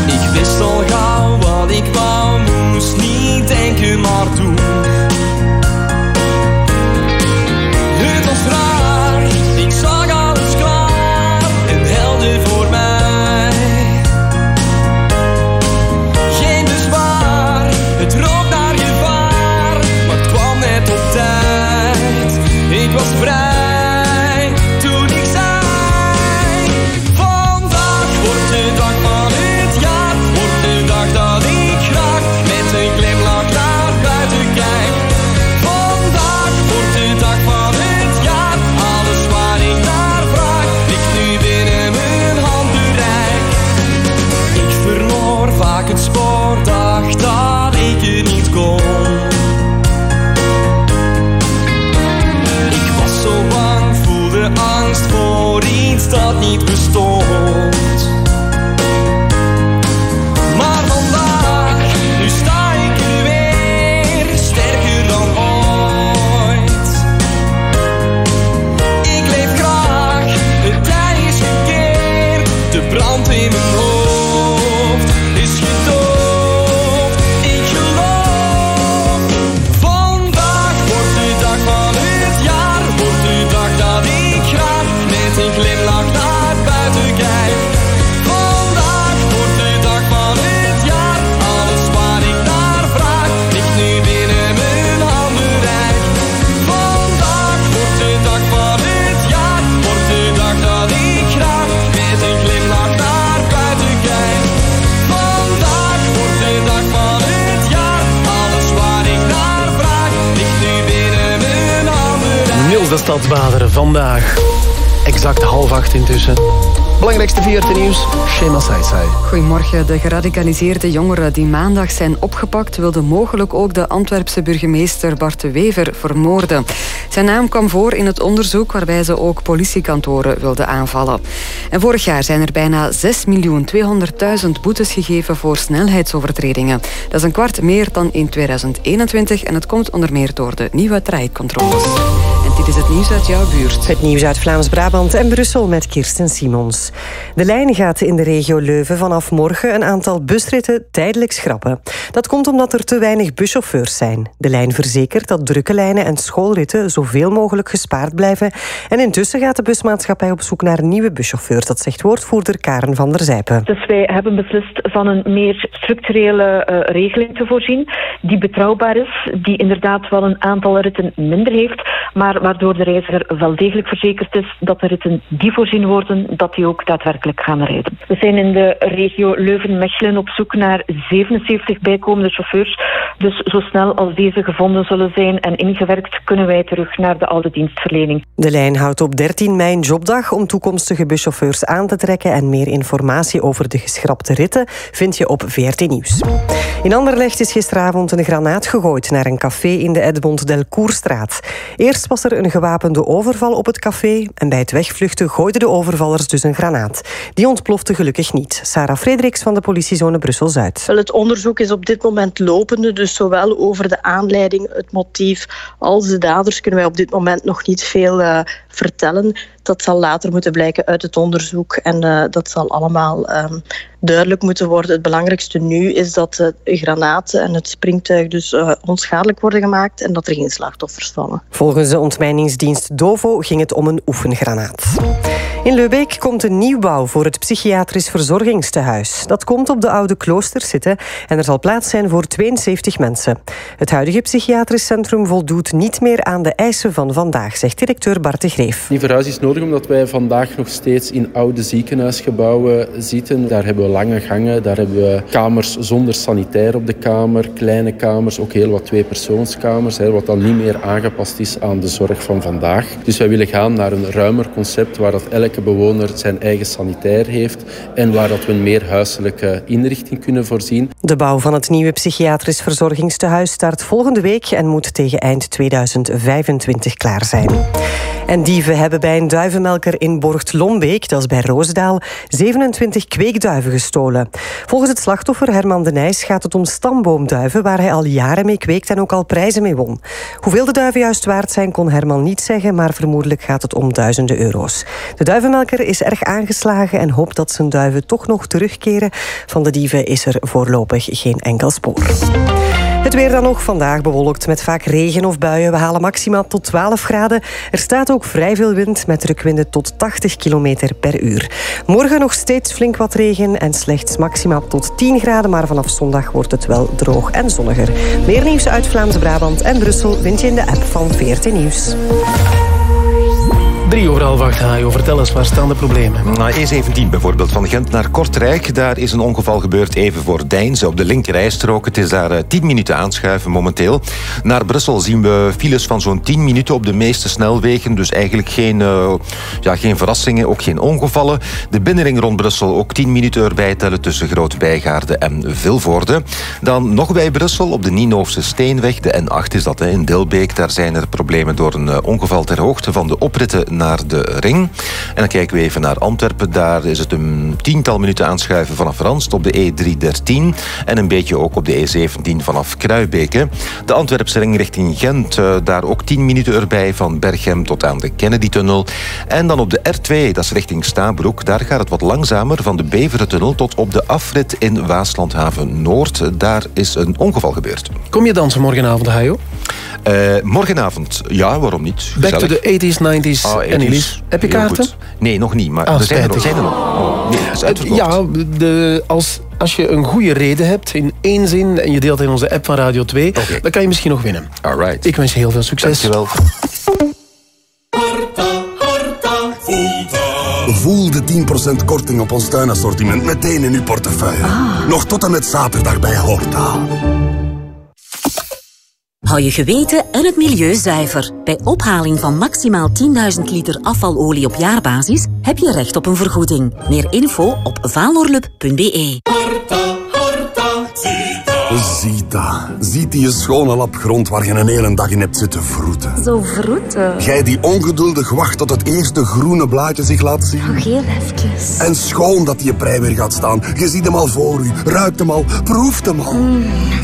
Ik wist al gauw wat ik wou, moest niet denken maar doen. Handbereik. Niels de Stadsbader vandaag. Exact half acht intussen. Belangrijkste VRT-nieuws, Shema Saisai. Goedemorgen. De geradicaliseerde jongeren die maandag zijn opgepakt... wilden mogelijk ook de Antwerpse burgemeester Bart de Wever vermoorden. Zijn naam kwam voor in het onderzoek... waarbij ze ook politiekantoren wilden aanvallen. En vorig jaar zijn er bijna 6.200.000 boetes gegeven... voor snelheidsovertredingen. Dat is een kwart meer dan in 2021... en het komt onder meer door de nieuwe trajectcontroles. En dit is het nieuws uit jouw buurt. Het nieuws uit Vlaams-Brabant en Brussel met Kirsten Simons. De lijn gaat in de regio Leuven vanaf morgen een aantal busritten tijdelijk schrappen. Dat komt omdat er te weinig buschauffeurs zijn. De lijn verzekert dat drukke lijnen en schoolritten zoveel mogelijk gespaard blijven. En intussen gaat de busmaatschappij op zoek naar nieuwe buschauffeurs. Dat zegt woordvoerder Karen van der Zijpen. Dus wij hebben beslist van een meer structurele eh, regeling te voorzien, die betrouwbaar is, die inderdaad wel een aantal ritten minder heeft, maar waardoor de reiziger wel degelijk verzekerd is dat de ritten die voorzien worden, dat die ook daadwerkelijk gaan rijden. We zijn in de regio Leuven-Mechelen op zoek naar 77 bijkomende chauffeurs. Dus zo snel als deze gevonden zullen zijn en ingewerkt, kunnen wij terug naar de oude dienstverlening. De lijn houdt op 13 mei een jobdag om toekomstige buschauffeurs aan te trekken. En meer informatie over de geschrapte ritten vind je op VRT Nieuws. In Anderlecht is gisteravond een granaat gegooid naar een café in de Edmond Delcourstraat. Eerst was er een gewapende overval op het café en bij het wegvluchten gooiden de overvallers dus een granaat. Die ontplofte gelukkig niet. Sarah Frederiks van de politiezone Brussel-Zuid. Wel, het onderzoek is op dit moment lopende, dus zowel over de aanleiding, het motief als de daders kunnen wij op dit moment nog niet veel uh, vertellen. Dat zal later moeten blijken uit het onderzoek en uh, dat zal allemaal um, duidelijk moeten worden. Het belangrijkste nu is dat de granaten en het springtuig dus uh, onschadelijk worden gemaakt en dat er geen slachtoffers vallen. Volgens de ontmijningsdienst DOVO ging het om een oefengranaat. In Leubeek komt een nieuwbouw voor het psychiatrisch verzorgingstehuis. Dat komt op de oude klooster zitten en er zal plaats zijn voor 72 mensen. Het huidige psychiatrisch centrum voldoet niet meer aan de eisen van vandaag, zegt directeur Bart de Greef. Die verhuis is nodig omdat wij vandaag nog steeds in oude ziekenhuisgebouwen zitten. Daar hebben we lange gangen, daar hebben we kamers zonder sanitair op de kamer, kleine kamers, ook heel wat tweepersoonskamers, wat dan niet meer aangepast is aan de zorg van vandaag. Dus wij willen gaan naar een ruimer concept waar dat elke bewoner zijn eigen sanitair heeft en waar dat we een meer huiselijke inrichting kunnen voorzien. De bouw van het nieuwe psychiatrisch verzorgingstehuis start volgende week en moet tegen eind 2025 klaar zijn. En dieven hebben bij een duivenmelker in Borgt-Lombeek, dat is bij Roosdaal, 27 kweekduiven gestolen. Volgens het slachtoffer Herman de Nijs gaat het om stamboomduiven waar hij al jaren mee kweekt en ook al prijzen mee won. Hoeveel de duiven juist waard zijn kon Herman niet zeggen, maar vermoedelijk gaat het om duizenden euro's. De duivenmelker is erg aangeslagen en hoopt dat zijn duiven toch nog terugkeren. Van de dieven is er voorlopig geen enkel spoor. Het weer dan nog vandaag bewolkt met vaak regen of buien. We halen maximaal tot 12 graden. Er staat ook vrij veel wind met drukwinden tot 80 km per uur. Morgen nog steeds flink wat regen en slechts maximaal tot 10 graden. Maar vanaf zondag wordt het wel droog en zonniger. Meer nieuws uit Vlaams-Brabant en Brussel vind je in de app van VRT Nieuws. Drie over half acht, Hajo. Vertel eens, waar staan de problemen? Nou, E17 bijvoorbeeld, van Gent naar Kortrijk. Daar is een ongeval gebeurd even voor Deinze op de linkerrijstrook. Het is daar uh, 10 minuten aanschuiven momenteel. Naar Brussel zien we files van zo'n 10 minuten op de meeste snelwegen. Dus eigenlijk geen, uh, ja, geen verrassingen, ook geen ongevallen. De binnenring rond Brussel ook 10 minuten erbij tellen tussen Groot-Bijgaarde en Vilvoorde. Dan nog bij Brussel op de Nienhoofse Steenweg. De N8 is dat, hè, in Dilbeek. Daar zijn er problemen door een uh, ongeval ter hoogte van de opritten naar de ring. En dan kijken we even naar Antwerpen. Daar is het een tiental minuten aanschuiven vanaf Ranst op de E313. En een beetje ook op de E17 vanaf Kruibeke. De Antwerpse ring richting Gent. Uh, daar ook 10 minuten erbij van Berchem tot aan de Kennedy-tunnel. En dan op de R2, dat is richting Stabroek. Daar gaat het wat langzamer van de Beverentunnel tot op de afrit in Waaslandhaven Noord. Daar is een ongeval gebeurd. Kom je dansen morgenavond, Hajo? Uh, morgenavond, ja, waarom niet? Back to the 80s, 90s Oh, en Heb je kaarten? Nee, nog niet, maar Ah, er zijn er, zijn er nog. Oh, nee, het is Ja, de, als, als je een goede reden hebt in één zin en je deelt in onze app van Radio 2, dan kan je misschien nog winnen. Alright. Ik wens je heel veel succes. Dankjewel. Voel de 10% korting op ons tuinassortiment meteen in uw portefeuille. Nog tot en met zaterdag bij Horta. Hou je geweten en het milieu zuiver. Bij ophaling van maximaal 10.000 liter afvalolie op jaarbasis heb je recht op een vergoeding. Meer info op valorlup.be. Zita. Ziet die schone lap grond waar je een hele dag in hebt zitten vroeten. Zo vroeten. Jij die ongeduldig wacht tot het eerste groene blaadje zich laat zien. Nog heel even. En schoon dat die prei weer gaat staan. Je ziet hem al voor u, ruikt hem al, proeft hem al.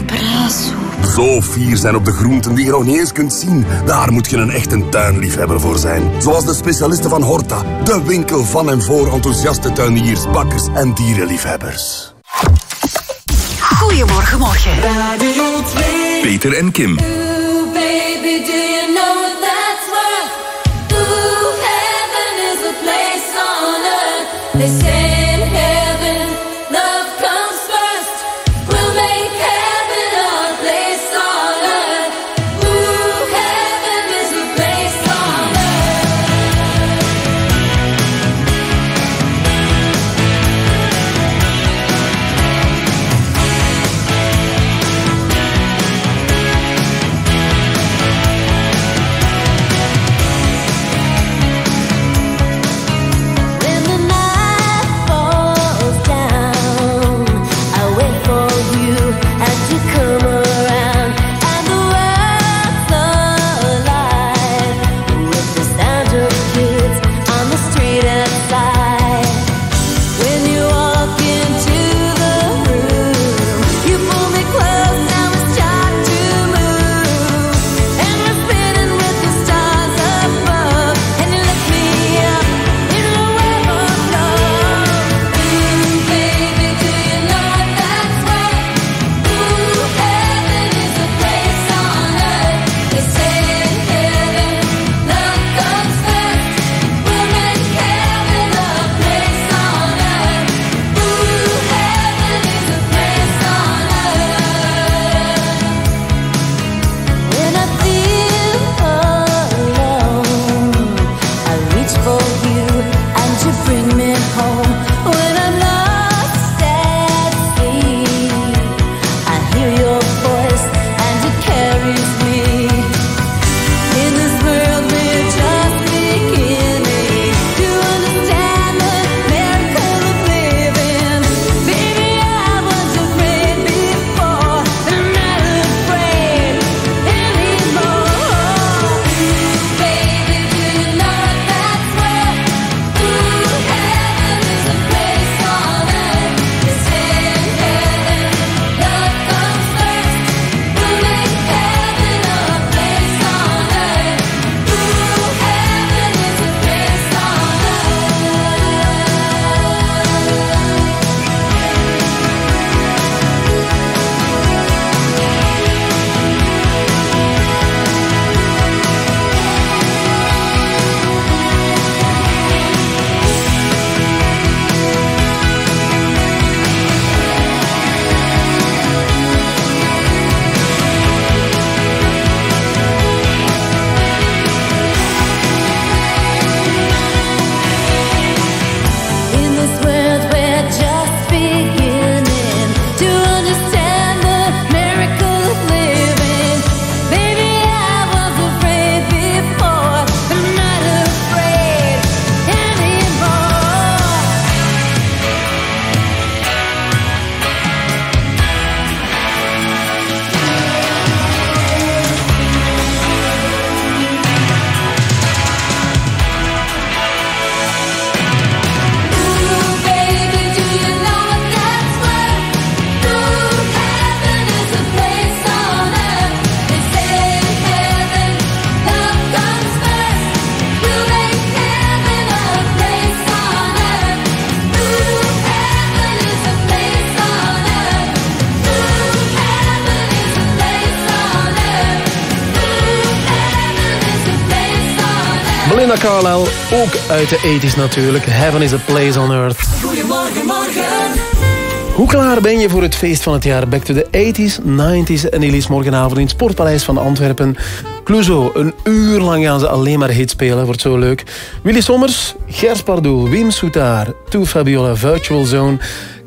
Prijssoep. Zo fier zijn op de groenten die je nog niet eens kunt zien. Daar moet je een echte tuinliefhebber voor zijn. Zoals de specialisten van Horta. De winkel van en voor enthousiaste tuiniers, bakkers en dierenliefhebbers. Goedemorgen, morgen. Peter en Kim. Carlisle, ook uit de 80s natuurlijk. Heaven is a place on earth. Goedemorgen, morgen. Hoe klaar ben je voor het feest van het jaar? Back to the 80s, 90s en Elise morgenavond in het Sportpaleis van Antwerpen. Clouseau, een uur lang gaan ze alleen maar hits spelen. Wordt zo leuk. Willy Sommers, Gers Pardoel, Wim Soutaar, Toe Fabiola, Virtual Zone,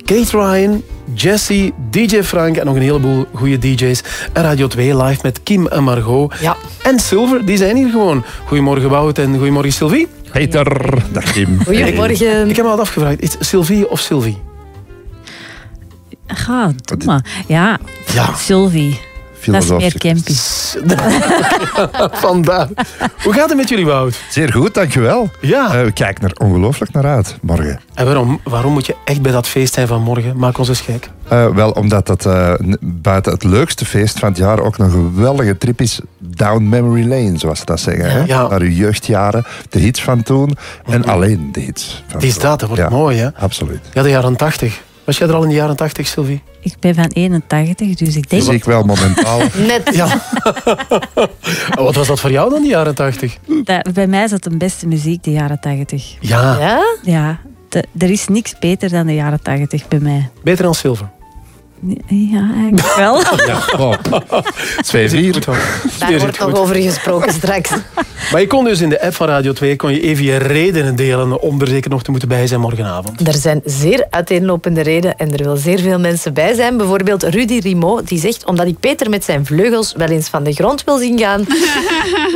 Kate Ryan, Jesse, DJ Frank en nog een heleboel goede DJ's. En Radio 2 live met Kim en Margot. Ja. En Silver, die zijn hier gewoon. Goedemorgen Wout en goedemorgen Sylvie. Peter, dag Kim. Goedemorgen. Ik heb me al afgevraagd, is Sylvie of Sylvie? Ga, doe maar. Ja, Ja. Sylvie. Dat is meer. Vandaar. Hoe gaat het met jullie, Wout? Zeer goed, dankjewel. Ja. Eh, we kijken er ongelooflijk naar uit morgen. En waarom, waarom moet je echt bij dat feest zijn van morgen? Maak ons eens gek. Eh, wel, omdat dat eh, n- buiten het leukste feest van het jaar ook een geweldige trip is down memory lane, zoals ze dat zeggen. Hè? Ja. Naar uw jeugdjaren, de hits van toen en alleen de hits van Die is dat, dat wordt Ja, mooi, hè? Absoluut. Ja, de jaren 80. Was jij er al in de jaren 80, Sylvie? Ik ben van 81, dus ik denk... Dus ik wel momentaal. Net. Ja. Wat was dat voor jou dan, die jaren 80? Dat, bij mij is dat de beste muziek, de jaren 80. Ja. Ja? Ja, de- er is niks beter dan de jaren 80 bij mij. Beter dan Silver. Ja, eigenlijk wel. Ja, oh. Twee, vier. Daar wordt nog over gesproken straks. Maar je kon dus in de app van Radio 2 kon je even je redenen delen om er zeker nog te moeten bij zijn morgenavond. Er zijn zeer uiteenlopende redenen en er wil zeer veel mensen bij zijn. Bijvoorbeeld Rudy Rimo, die zegt omdat ik Peter met zijn vleugels wel eens van de grond wil zien gaan.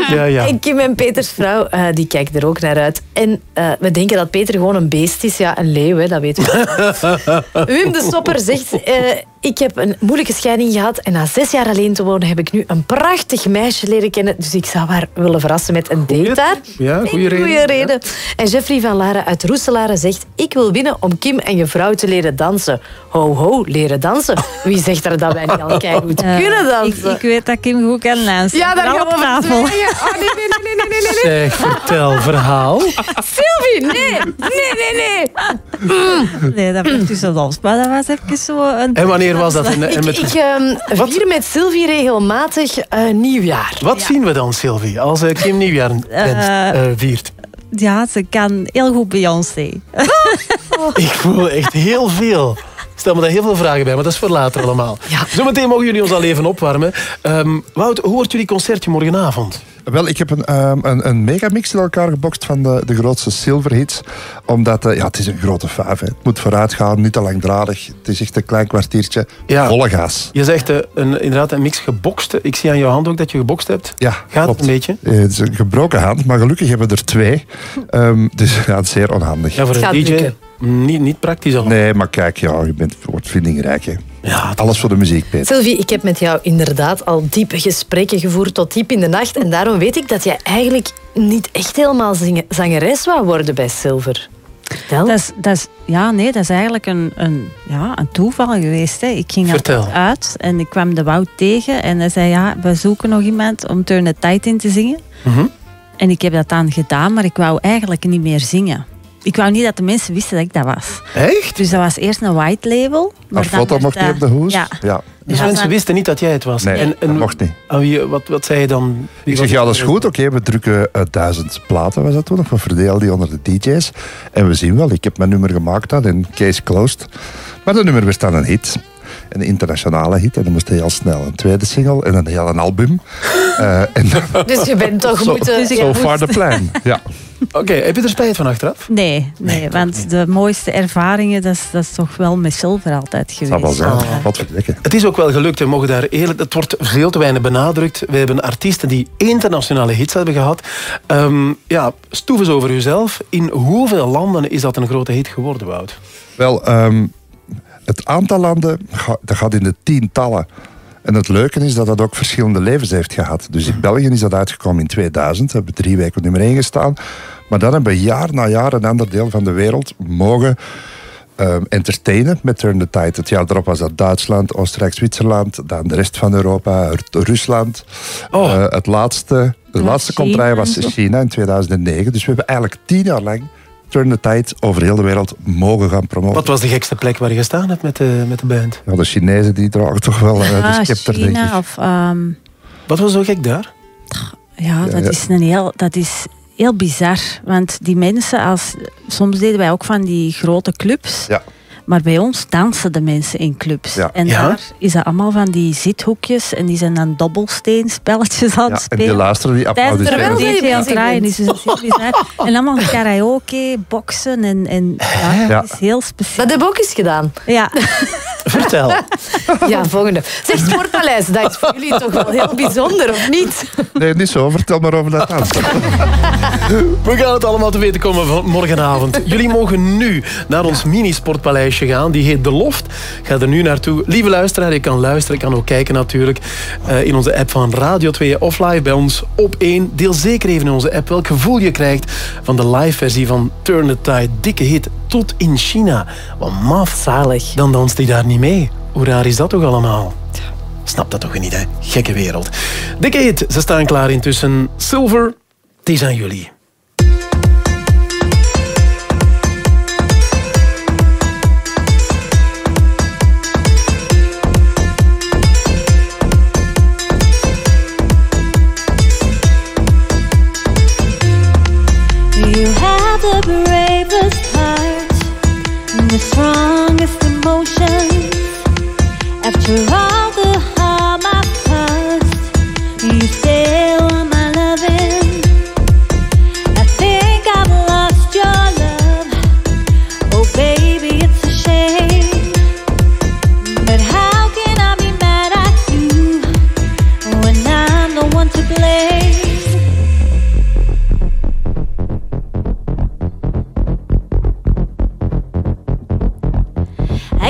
Ja, ja. En Kim en Peters vrouw, eh, die kijkt er ook naar uit. En eh, we denken dat Peter gewoon een beest is. Ja, een leeuw, hè, dat weten we. Wim de Stopper zegt... eh, ik heb een moeilijke scheiding gehad en na zes jaar alleen te wonen heb ik nu een prachtig meisje leren kennen. Dus ik zou haar willen verrassen met een date daar. Ja, goede reden. Goeie reden. En Jeffrey van Lara uit Roeselare zegt... Ik wil winnen om Kim en je vrouw te leren dansen. Ho, ho, leren dansen. Wie zegt er dat wij niet al goed Eh, kunnen dansen? ik weet dat Kim goed kan dansen. Ja, daar gaan we op tafel. Oh, nee, nee, nee, nee, nee, nee, nee. Zeg, vertel, verhaal. Sylvie, nee, nee, nee, nee. Nee, dat was tussen ons. Maar dat was even zo een... En wanneer was dat? Ik, met, ik ehm, vier met Sylvie regelmatig eh, nieuwjaar. wat zien we dan, Sylvie, als eh, Kim Nieuwjaar eh, viert? Ja, ze kan heel goed Beyoncé. Ik voel echt heel veel. Stel me daar heel veel vragen bij, maar dat is voor later allemaal. Zometeen mogen jullie ons al even opwarmen. Ehm, Wout, hoe wordt jullie concertje morgenavond? Wel, ik heb een, ehm, een, een megamix in elkaar gebokst van de, de grootste silverhits. Omdat, eh, ja, het is een grote vijf. hè. Het moet vooruit gaan, niet te langdradig. Het is echt een klein kwartiertje. Ja. Volle gas. Je zegt eh, een, inderdaad een mix gebokste. Ik zie aan jouw hand ook dat je gebokst hebt. Ja, Gaat klopt. het een beetje? Eh, Het is een gebroken hand, maar gelukkig hebben we er twee. Ehm, dus ja, het is zeer onhandig. Ja, voor Het een DJ niet, niet praktisch al. Nee, maar kijk, ja, je bent, wordt vindingrijk. Hè. Ja, Alles voor de muziek, Peter. Sylvie, ik heb met jou inderdaad al diepe gesprekken gevoerd tot diep in de nacht. En daarom weet ik dat jij eigenlijk niet echt helemaal zingen- zangeres wou worden bij Silver. Vertel. Dat is, dat is, ja, nee, dat is eigenlijk een, een, ja, een toeval geweest. Hè. Ik ging Vertel. altijd uit en ik kwam de Wout tegen. En hij zei, ja, we zoeken nog iemand om Turn the Tide in te zingen. Mhm. En ik heb dat dan gedaan, maar ik wou eigenlijk niet meer zingen. Ik wou niet dat de mensen wisten dat ik dat was. Echt? Dus dat was eerst een white label. Maar dan foto mocht niet dat- op de hoes. Ja. ja. Dus Ja, mensen dan- wisten niet dat jij het was. Nee, en, en, dat mocht niet. wie- wat, wat zei je dan? Wie Ik zeg, ja, dat is goed. Oké, we drukken eh, duizend platen, was dat toen nog. We verdelen die onder de DJ's. En we zien wel, ik heb mijn nummer gemaakt dan en case closed. Maar dat nummer werd dan een hit. Een internationale hit. En dan moest heel snel een tweede single en een heel een album. Eh, en Dus je bent toch so, moeten... Dus so moest- far the plan. Ja. Oké, heb je er spijt van achteraf? Nee, nee, want de mooiste ervaringen, dat is, dat is toch wel met Silver altijd geweest. Dat zal wel zijn. Ja. Wat verdikken. Het is ook wel gelukt. We mogen daar eerlijk, het wordt veel te weinig benadrukt. We hebben artiesten die internationale hits hebben gehad. Ehm, ja, stoef eens over uzelf. In hoeveel landen is dat een grote hit geworden, Wout? Wel, ehm, het aantal landen dat gaat in de tientallen. En het leuke is dat dat ook verschillende levens heeft gehad. Dus in België is dat uitgekomen in 2000. We hebben drie weken op nummer 1 gestaan. Maar dan hebben we jaar na jaar een ander deel van de wereld mogen ehm, entertainen met Turn the Tide. Het jaar erop was dat Duitsland, Oostenrijk, Zwitserland. Dan de rest van Europa, Ru- Rusland. Oh. Eh, het laatste, de laatste contraille was. China in 2009. Dus we hebben eigenlijk tien jaar lang Turn the Tide over heel de wereld mogen gaan promoten. Wat was de gekste plek waar je gestaan hebt met de, met de band? Ja, de Chinezen die dragen toch wel eh, Ah, de scepter, denk ik. Of... ehm, Wat was zo gek daar? Ja, dat, ja. Is een heel, dat is heel bizar. Want die mensen, als, soms deden wij ook van die grote clubs. Ja. Maar bij ons dansen de mensen in clubs. Ja. En Ja? daar is dat allemaal van die zithoekjes. En die zijn dan dobbelsteenspelletjes aan Ja, het en die spelen. luisteren, die Terwijl je DJ aan het draaien is bizar. En allemaal karaoke, boksen en, en ja, Ja. het is heel speciaal. Dat heb ik ook eens gedaan. Ja, Vertel. Ja, volgende. Zeg, Sportpaleis, dat is voor jullie toch wel heel bijzonder, of niet? Nee, niet zo. Vertel maar over dat dansen. We gaan het allemaal te weten komen van morgenavond. Jullie mogen nu naar ons mini-sportpaleisje gaan. Die heet De Loft. Ga er nu naartoe. Lieve luisteraar, je kan luisteren, je kan ook kijken natuurlijk. eh, in onze app van Radio 2 of live bij ons op 1. Deel zeker even in onze app welk gevoel je krijgt van de live-versie van Turn the Tide. Dikke hit tot in China. Wat maf. Zalig. Dan danst hij daar niet mee. Hoe raar is dat toch allemaal? Snap dat toch niet, hè? Gekke wereld. Hit, ze staan klaar intussen. Silver, het is aan jullie. Strongest emotions. After all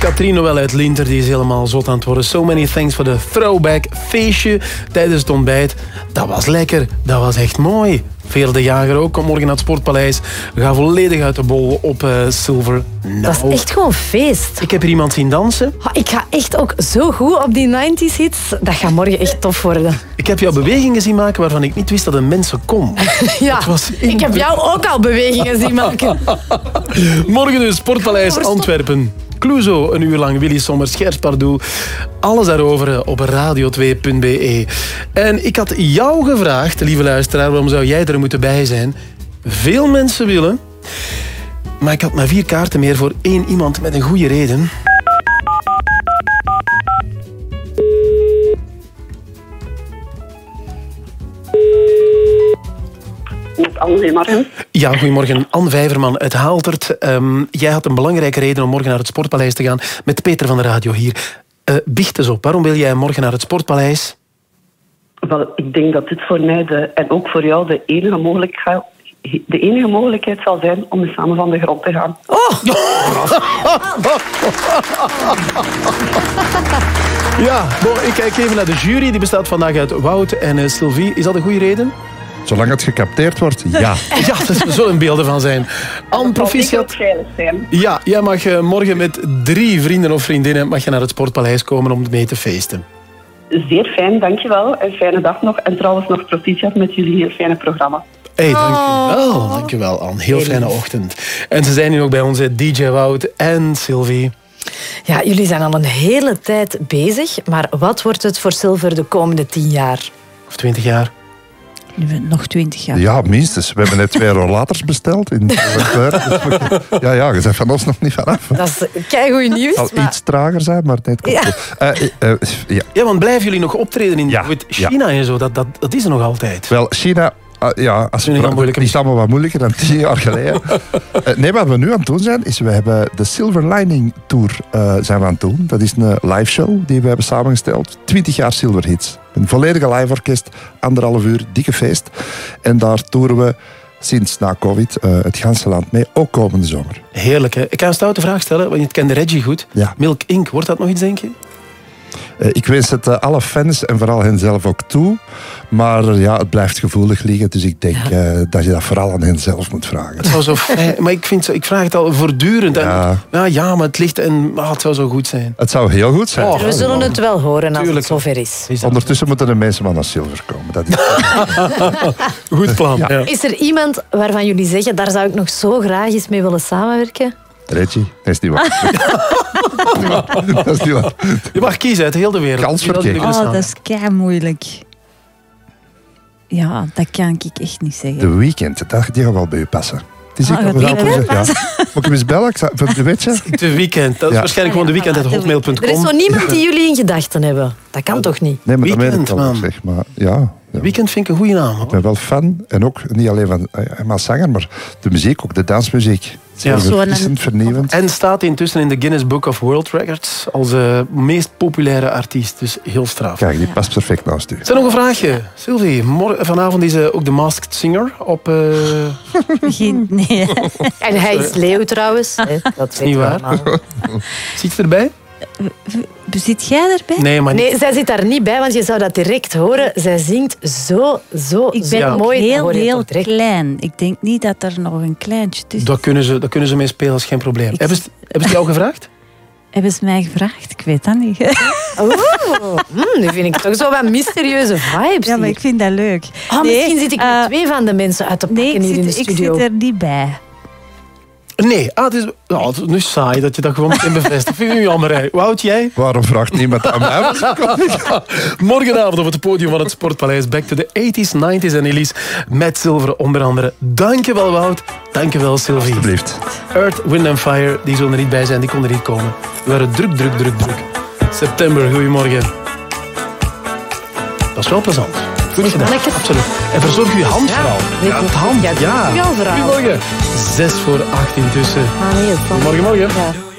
Katrien Noël uit Linter, die is helemaal zot aan het worden. So many thanks voor de throwback feestje tijdens het ontbijt. Dat was lekker. Dat was echt mooi. Veer de Jager ook komt morgen naar het Sportpaleis. We gaan volledig uit de bol op eh, Silver. Nou, Dat is echt gewoon feest. Ik heb hier iemand zien dansen. Ik ga echt ook zo goed op die 90s hits. Dat gaat morgen echt tof worden. Ik heb jou bewegingen zien maken waarvan ik niet wist dat een mensen kon. Ja, ik heb jou ook al bewegingen zien maken. Morgen dus, Sportpaleis Antwerpen. Clouseau, een uur lang. Willy Sommers, Pardoel. Alles daarover eh, op radio2.be. En ik had jou gevraagd, lieve luisteraar, waarom zou jij er moeten bij zijn? Veel mensen willen, maar ik had maar vier kaarten meer voor één iemand met een goede reden. Met Anne, goedemorgen. Ja, goedemorgen. Anne Vijverman uit Haaltert. Ehm, jij had een belangrijke reden om morgen naar het Sportpaleis te gaan met Peter van de Radio hier. Eh biecht eens op. Waarom wil jij morgen naar het Sportpaleis? Wel, ik denk dat dit voor mij de, en ook voor jou de enige, mogelijkheid, de enige mogelijkheid zal zijn om weer samen van de grond te gaan. Ja, bon, ik kijk even naar de jury. Die bestaat vandaag uit Wout en eh, Sylvie. Is dat een goede reden? Zolang het gecapteerd wordt, ja. Ja, er zullen beelden van zijn. Anne, proficiat. veilig zijn. Ja, jij mag eh, morgen met drie vrienden of vriendinnen mag je naar het Sportpaleis komen om mee te feesten. Zeer fijn, dankjewel. Een fijne dag nog. En trouwens nog proficiat met jullie heel fijne programma. Hey, dankjewel. Dankjewel, Anne. Heel fijne ochtend. En ze zijn nu ook bij ons, DJ Wout en Sylvie. Ja, jullie zijn al een hele tijd bezig, maar wat wordt het voor Silver de komende tien jaar? Of twintig jaar? Nog twintig jaar. Ja, minstens. We hebben net twee rollators besteld. In ja, ja, je bent van ons nog niet vanaf. Dat is keigoed Het nieuws. zal maar- iets trager zijn, maar net komt Ja. goed. Eh, eh, eh, ja. Ja, want blijven jullie nog optreden in China en zo? Dat, dat, dat is er nog altijd. Wel, China... ah, ja, als we, al moeilijker. die is allemaal wat moeilijker dan tien jaar geleden. Eh, nee, wat we nu aan het doen zijn, is we hebben de Silver Lining Tour eh, zijn we aan het doen. Dat is een live show die we hebben samengesteld. 20 jaar Silver Hits. Een volledige live orkest, anderhalf uur, dikke feest. En daar toeren we sinds na COVID eh, het ganse land mee, ook komende zomer. Heerlijk, hè? Ik ga een stoute vraag stellen, want je kent Reggie goed. Ja. Milk Inc., wordt dat nog iets, denk je? Eh, ik wens het eh, alle fans en vooral hen zelf ook toe. Maar eh, ja, het blijft gevoelig liggen. Dus ik denk eh, dat je dat vooral aan hen zelf moet vragen. Het zou zo fijn... Maar ik, vind, zo- ik vraag het al voortdurend. En, ja. ja, maar het ligt en ah, het zou zo goed zijn. Het zou heel goed zijn. Oh, We zullen het wel horen als Tuurlijk. het zover is. Ondertussen moeten de mensen maar naar zilver komen. Dat is... Goed plan. Ja. Is er iemand waarvan jullie zeggen, daar zou ik nog zo graag eens mee willen samenwerken? Reggie, dat is niet waar. dat is niet waar. Je mag kiezen uit heel de wereld. Kansverkeer. Wie dat jullie Oh, dat is kei moeilijk. Ja, dat kan ik echt niet zeggen. De weekend, dat, die gaat wel bij u passen. Het is Ah, ik het wel weekend ja. Moet ik hem eens bellen? Ik zou- voor de weet je? De weekend. Dat is Ja. waarschijnlijk gewoon de weekend uit hotmail.com. Er is zo niemand die jullie in gedachten hebben. Dat kan toch niet? Nee, maar dat ik Weekend, wel, zeg. Maar ja, Weekend vind ik een goede naam. Hoor. ik ben wel fan. En ook niet alleen van eh, hem als zanger, maar de muziek, ook de dansmuziek. Ja. Verfrissend, vernieuwend. En staat intussen in de Guinness Book of World Records als de meest populaire artiest. Dus heel straf. Kijk, die past perfect naast u. Is er nog een vraagje? Sylvie, morgen, vanavond is eh, ook de Masked Singer op... eh, Geen- nee. En hij is leeuw trouwens. hè, Dat is niet waar. Zit je erbij? Zit jij erbij? Nee, maar Nee, zij zit daar niet bij, want je zou dat direct horen. Zij zingt zo, zo, Ik zo ben mooi. Dat heel, heel klein. Ik denk niet dat er nog een kleintje tussen Daar kunnen ze, daar kunnen ze mee spelen, dat is geen probleem. Hebben ze, hebben ze jou gevraagd? Hebben ze mij gevraagd? Ik weet dat niet. Oh, mm, nu vind ik toch zo wat mysterieuze vibes. Ja, maar hier. ik vind dat leuk. Oh, Nee, misschien zit ik eh, met twee van de mensen uit te pakken Nee, ik hier in de zit, ik studio. zit er niet bij. Nee, ah, het, is, het is nu saai dat je dat gewoon meteen bevestigt. Vind jammer. hè. Wout, jij? Waarom vraagt niemand aan mij? Ja, Morgenavond op het podium van het Sportpaleis. Back to the 80s, 90s en Elise. Met zilveren onder andere. Dankjewel Wout. Dankjewel Sylvie. Alsjeblieft. Earth, Wind and Fire, die zullen er niet bij zijn. Die konden niet komen. We waren druk, druk, druk, druk. September, goedemorgen. Dat is wel plezant. Goed gedaan. Lekker. Absoluut. En verzorg uw hand vooral. Ja, het hand. Ja, Ja. Zes voor acht intussen. Ah, nee. Morgen, morgen.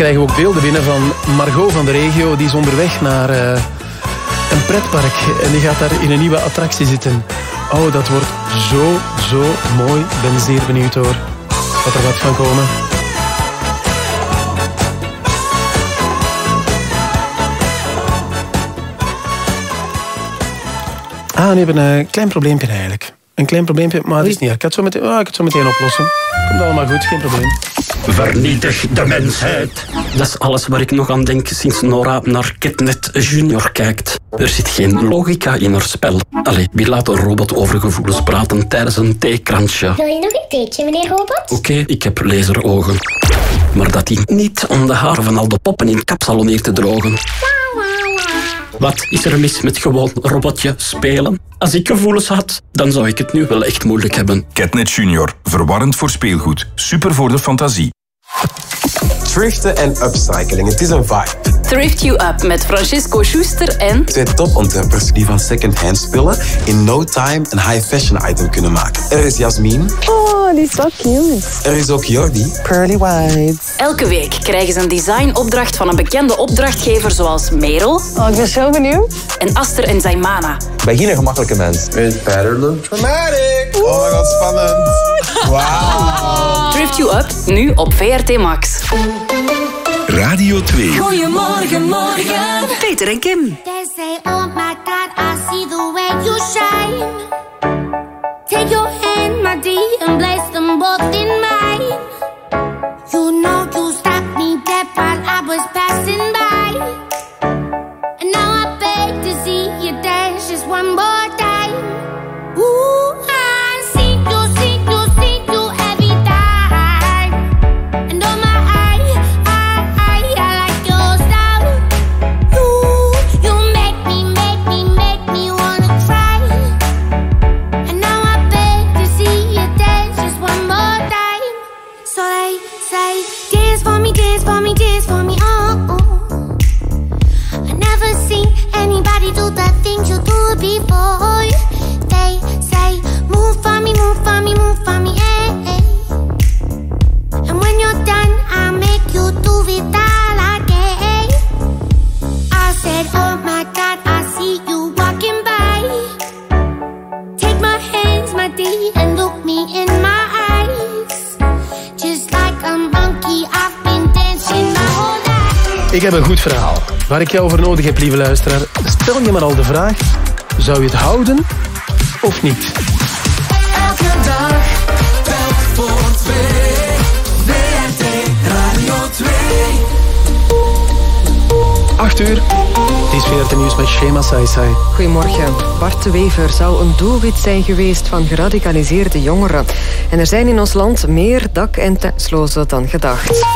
Krijgen we ook beelden binnen van Margot van de regio. Die is onderweg naar eh, een pretpark. En die gaat daar in een nieuwe attractie zitten. Oh, dat wordt zo, zo mooi. Ik ben zeer benieuwd hoor. Wat er wat van komen. Ah, nu hebben we een klein probleempje eigenlijk. Een klein probleempje, maar het is niet erg. Ik kan het zo meteen, ah, ik kan het zo meteen oplossen. Komt allemaal goed, geen probleem. Vernietig de mensheid. Dat is alles waar ik nog aan denk sinds Nora naar Ketnet Junior kijkt. Er zit geen logica in haar spel. Allee, wie laat een robot over gevoelens praten tijdens een theekransje? Wil je nog een theetje, meneer Robot? Oké, ik heb laserogen. Maar dat dient niet om de haren van al de poppen in het kapsalon hier te drogen. Wat is er mis met gewoon robotje spelen? Als ik gevoelens had, dan zou ik het nu wel echt moeilijk hebben. Catnet Junior. Verwarrend voor speelgoed. Super voor de fantasie. Thriften en upcycling, het is een vibe. Thrift You Up met Francisco Schuster en... Twee topontwerpers die van second-hand spullen in no time een high fashion item kunnen maken. Er is Jasmin. Oh, die is zo cute. Er is ook Jordi. Pearly white. Elke week krijgen ze een designopdracht van een bekende opdrachtgever zoals Merel... Oh, ik ben zo benieuwd. En Aster en Zaimana. Ben geen gemakkelijke mens. Met pattern. Dramatic. Oh my god, spannend. Wauw. Thrift You Up, nu op VRT Max. Radio 2. Goedemorgen, morgen. Peter en Kim. They say, oh my God, I see the way you shine. Take your hand, my dear, and place them both in mine. You know you stopped me dead while I was passing by. Ik heb een goed verhaal. Waar ik jou voor nodig heb, lieve luisteraar. Stel je maar al de vraag, zou je het houden of niet? Elke dag, telk voor twee. WRT Radio 2. 8 uur. Is weer het nieuws met Shema Saisai. Goedemorgen. Bart Wever zou een doelwit zijn geweest van geradicaliseerde jongeren. En er zijn in ons land meer dak- en thuislozen dan gedacht.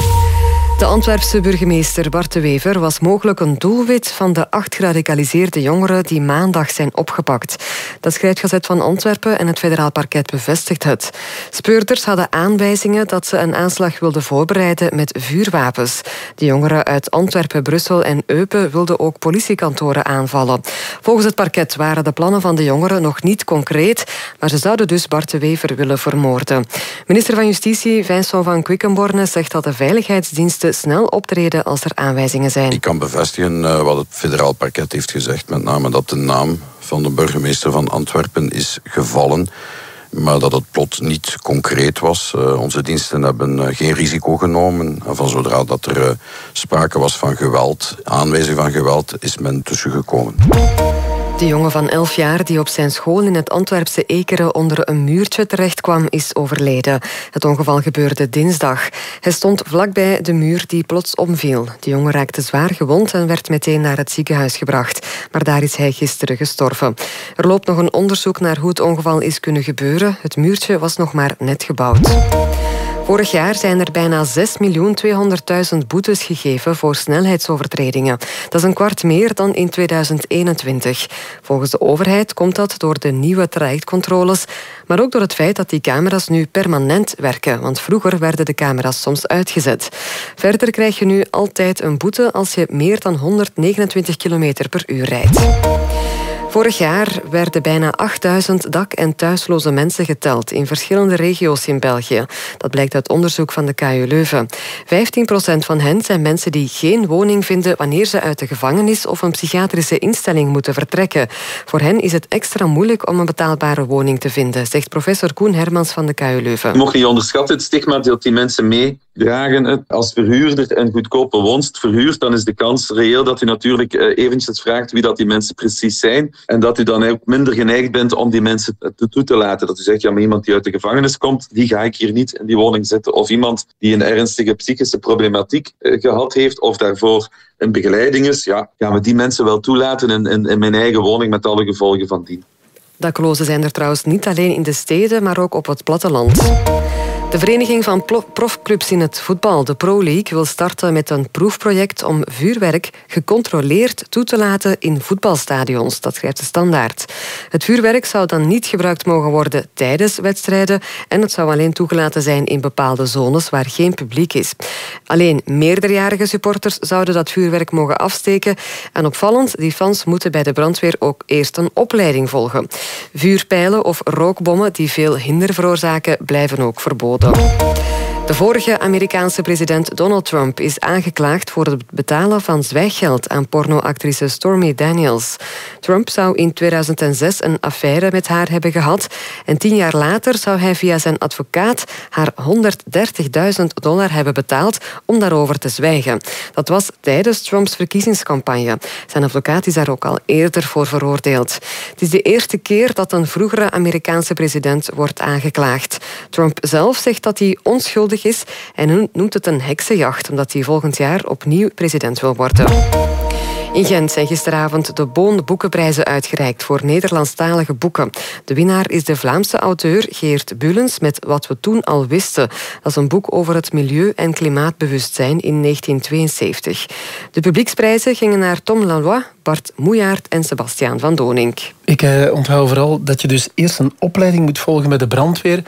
De Antwerpse burgemeester Bart de Wever was mogelijk een doelwit van de acht geradicaliseerde jongeren die maandag zijn opgepakt. Dat schrijft Gazet van Antwerpen en het federaal parket bevestigt het. Speurders hadden aanwijzingen dat ze een aanslag wilden voorbereiden met vuurwapens. De jongeren uit Antwerpen, Brussel en Eupen wilden ook politiekantoren aanvallen. Volgens het parket waren de plannen van de jongeren nog niet concreet, maar ze zouden dus Bart de Wever willen vermoorden. Minister van Justitie Vincent van Quickenborne zegt dat de veiligheidsdiensten snel optreden als er aanwijzingen zijn. Ik kan bevestigen eh, wat het federaal parket heeft gezegd, met name dat de naam van de burgemeester van Antwerpen is gevallen, maar dat het plot niet concreet was. Eh, onze diensten hebben eh, geen risico genomen en van zodra dat er sprake was van geweld, aanwijzing van geweld, is men tussengekomen. De jongen van 11 jaar die op zijn school in het Antwerpse Ekeren onder een muurtje terechtkwam, is overleden. Het ongeval gebeurde dinsdag. Hij stond vlakbij de muur die plots omviel. De jongen raakte zwaar gewond en werd meteen naar het ziekenhuis gebracht. Maar daar is hij gisteren gestorven. Er loopt nog een onderzoek naar hoe het ongeval is kunnen gebeuren. Het muurtje was nog maar net gebouwd. Vorig jaar zijn er bijna 6.200.000 boetes gegeven voor snelheidsovertredingen. Dat is een kwart meer dan in 2021. Volgens de overheid komt dat door de nieuwe trajectcontroles, maar ook door het feit dat die camera's nu permanent werken, want vroeger werden de camera's soms uitgezet. Verder krijg je nu altijd een boete als je meer dan 129 km per uur rijdt. Vorig jaar werden bijna 8000 dak- en thuisloze mensen geteld in verschillende regio's in België. Dat blijkt uit onderzoek van de KU Leuven. 15% van hen zijn mensen die geen woning vinden wanneer ze uit de gevangenis of een psychiatrische instelling moeten vertrekken. Voor hen is het extra moeilijk om een betaalbare woning te vinden, zegt professor Koen Hermans van de KU Leuven. Je onderschatten het stigma dat die mensen meedragen. Als verhuurder een goedkope woonst verhuurt, dan is de kans reëel dat u natuurlijk eh, eventjes vraagt wie dat die mensen precies zijn. En dat u dan ook minder geneigd bent om die mensen toe te laten. Dat u zegt, ja, maar iemand die uit de gevangenis komt, die ga ik hier niet in die woning zetten. Of iemand die een ernstige psychische problematiek eh, gehad heeft, of daarvoor een begeleiding is, ja, gaan we die mensen wel toelaten in, in, in mijn eigen woning met alle gevolgen van dien. Daklozen zijn er trouwens niet alleen in de steden, maar ook op het platteland. De Vereniging van Profclubs in het voetbal, de Pro League, wil starten met een proefproject om vuurwerk gecontroleerd toe te laten in voetbalstadions. Dat schrijft de standaard. Het vuurwerk zou dan niet gebruikt mogen worden tijdens wedstrijden en het zou alleen toegelaten zijn in bepaalde zones waar geen publiek is. Alleen meerderjarige supporters zouden dat vuurwerk mogen afsteken. En opvallend, die fans moeten bij de brandweer ook eerst een opleiding volgen. Vuurpijlen of rookbommen die veel hinder veroorzaken, blijven ook verboden. Então. De vorige Amerikaanse president Donald Trump is aangeklaagd voor het betalen van zwijggeld aan pornoactrice Stormy Daniels. Trump zou in 2006 een affaire met haar hebben gehad en tien jaar later zou hij via zijn advocaat haar 130.000 dollar hebben betaald om daarover te zwijgen. Dat was tijdens Trumps verkiezingscampagne. Zijn advocaat is daar ook al eerder voor veroordeeld. Het is de eerste keer dat een vroegere Amerikaanse president wordt aangeklaagd. Trump zelf zegt dat hij onschuldig is en noemt het een heksenjacht omdat hij volgend jaar opnieuw president wil worden. In Gent zijn gisteravond de Boon Boekenprijzen uitgereikt voor Nederlandstalige boeken. De winnaar is de Vlaamse auteur Geert Bulens met Wat we toen al wisten. Dat is een boek over het milieu- en klimaatbewustzijn in 1972. De publieksprijzen gingen naar Tom Laloy, Bart Moejaert en Sebastiaan van Donink. Ik eh, onthoud vooral dat je dus eerst een opleiding moet volgen met de brandweer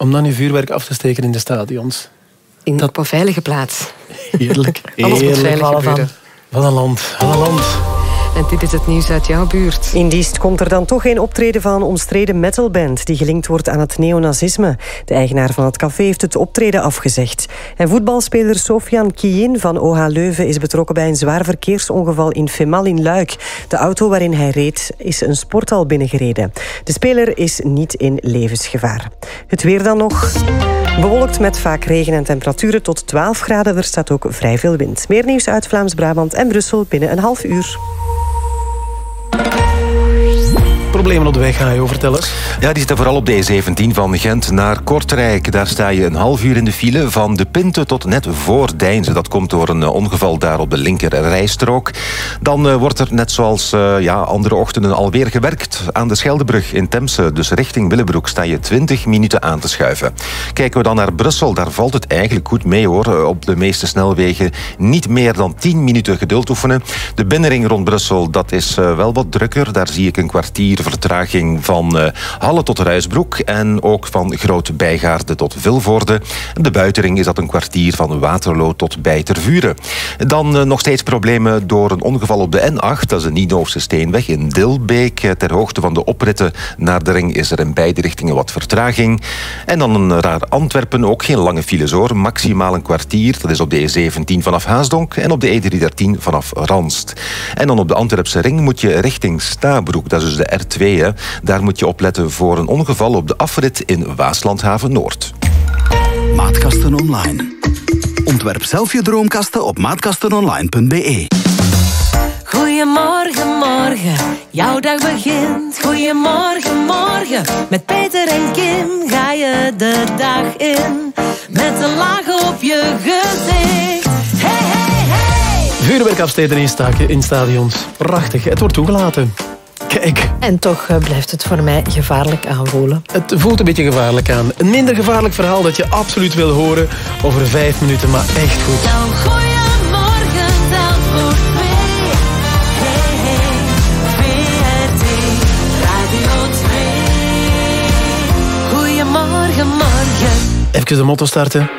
om dan je vuurwerk af te steken in de stadions. In, dat... Op een veilige plaats. Heerlijk. Alles moet veilig gebeuren. Wat een land. Wat een land. En dit is het nieuws uit jouw buurt. In Diest komt er dan toch geen optreden van een omstreden metalband... die gelinkt wordt aan het neonazisme. De eigenaar van het café heeft het optreden afgezegd. En voetbalspeler Sofian Kien van OH Leuven... is betrokken bij een zwaar verkeersongeval in Femal in Luik. De auto waarin hij reed is een sporthal binnengereden. De speler is niet in levensgevaar. Het weer dan nog... Bewolkt met vaak regen en temperaturen tot 12 graden. Er staat ook vrij veel wind. Meer nieuws uit Vlaams-Brabant en Brussel binnen een half uur. Problemen op de weg, ga je vertellen? Ja, die zitten vooral op de E17 van Gent naar Kortrijk. Daar sta je een half uur in de file van de Pinte tot net voor Deinze. Dat komt door een ongeval daar op de linker rijstrook. Dan uh, wordt er net zoals uh, ja, andere ochtenden alweer gewerkt aan de Scheldebrug in Temse. Dus richting Willebroek sta je 20 minuten aan te schuiven. Kijken we dan naar Brussel, daar valt het eigenlijk goed mee hoor. Op de meeste snelwegen niet meer dan 10 minuten geduld oefenen. De binnenring rond Brussel, dat is wel wat drukker. Daar zie ik een kwartier vertraging van uh, Halle tot Ruisbroek en ook van Groot Bijgaarde tot Vilvoorde. De buitenring is dat een kwartier van Waterloo tot Bijtervuren. Dan uh, nog steeds problemen door een ongeval op de N8, dat is een Nienoofse Steenweg in Dilbeek. Uh, ter hoogte van de opritten naar de ring is er in beide richtingen wat vertraging. En dan een raar Antwerpen, ook geen lange files hoor, maximaal een kwartier. Dat is op de E17 vanaf Haasdonk en op de E313 vanaf Ranst. En dan op de Antwerpse ring moet je richting Stabroek, dat is dus de R2 Daar moet je opletten voor een ongeval op de afrit in Waaslandhaven Noord. Maatkasten Online. Ontwerp zelf je droomkasten op maatkastenonline.be. Goedemorgen, morgen, jouw dag begint. Goedemorgen, morgen, met Peter en Kim ga je de dag in. Met een laag op je gezicht. Hey, hey, hey! Vuurwerk afsteken in, staken, in stadions. Prachtig, het wordt toegelaten. Kijk. En toch uh, blijft het voor mij gevaarlijk aanvoelen. Het voelt een beetje gevaarlijk aan. Een minder gevaarlijk verhaal dat je absoluut wil horen over vijf minuten, maar echt goed. Nou, goeiemorgen, dan voor twee. Hey, hey, VRT, Radio 2. Goeiemorgen, morgen. Even de motto starten.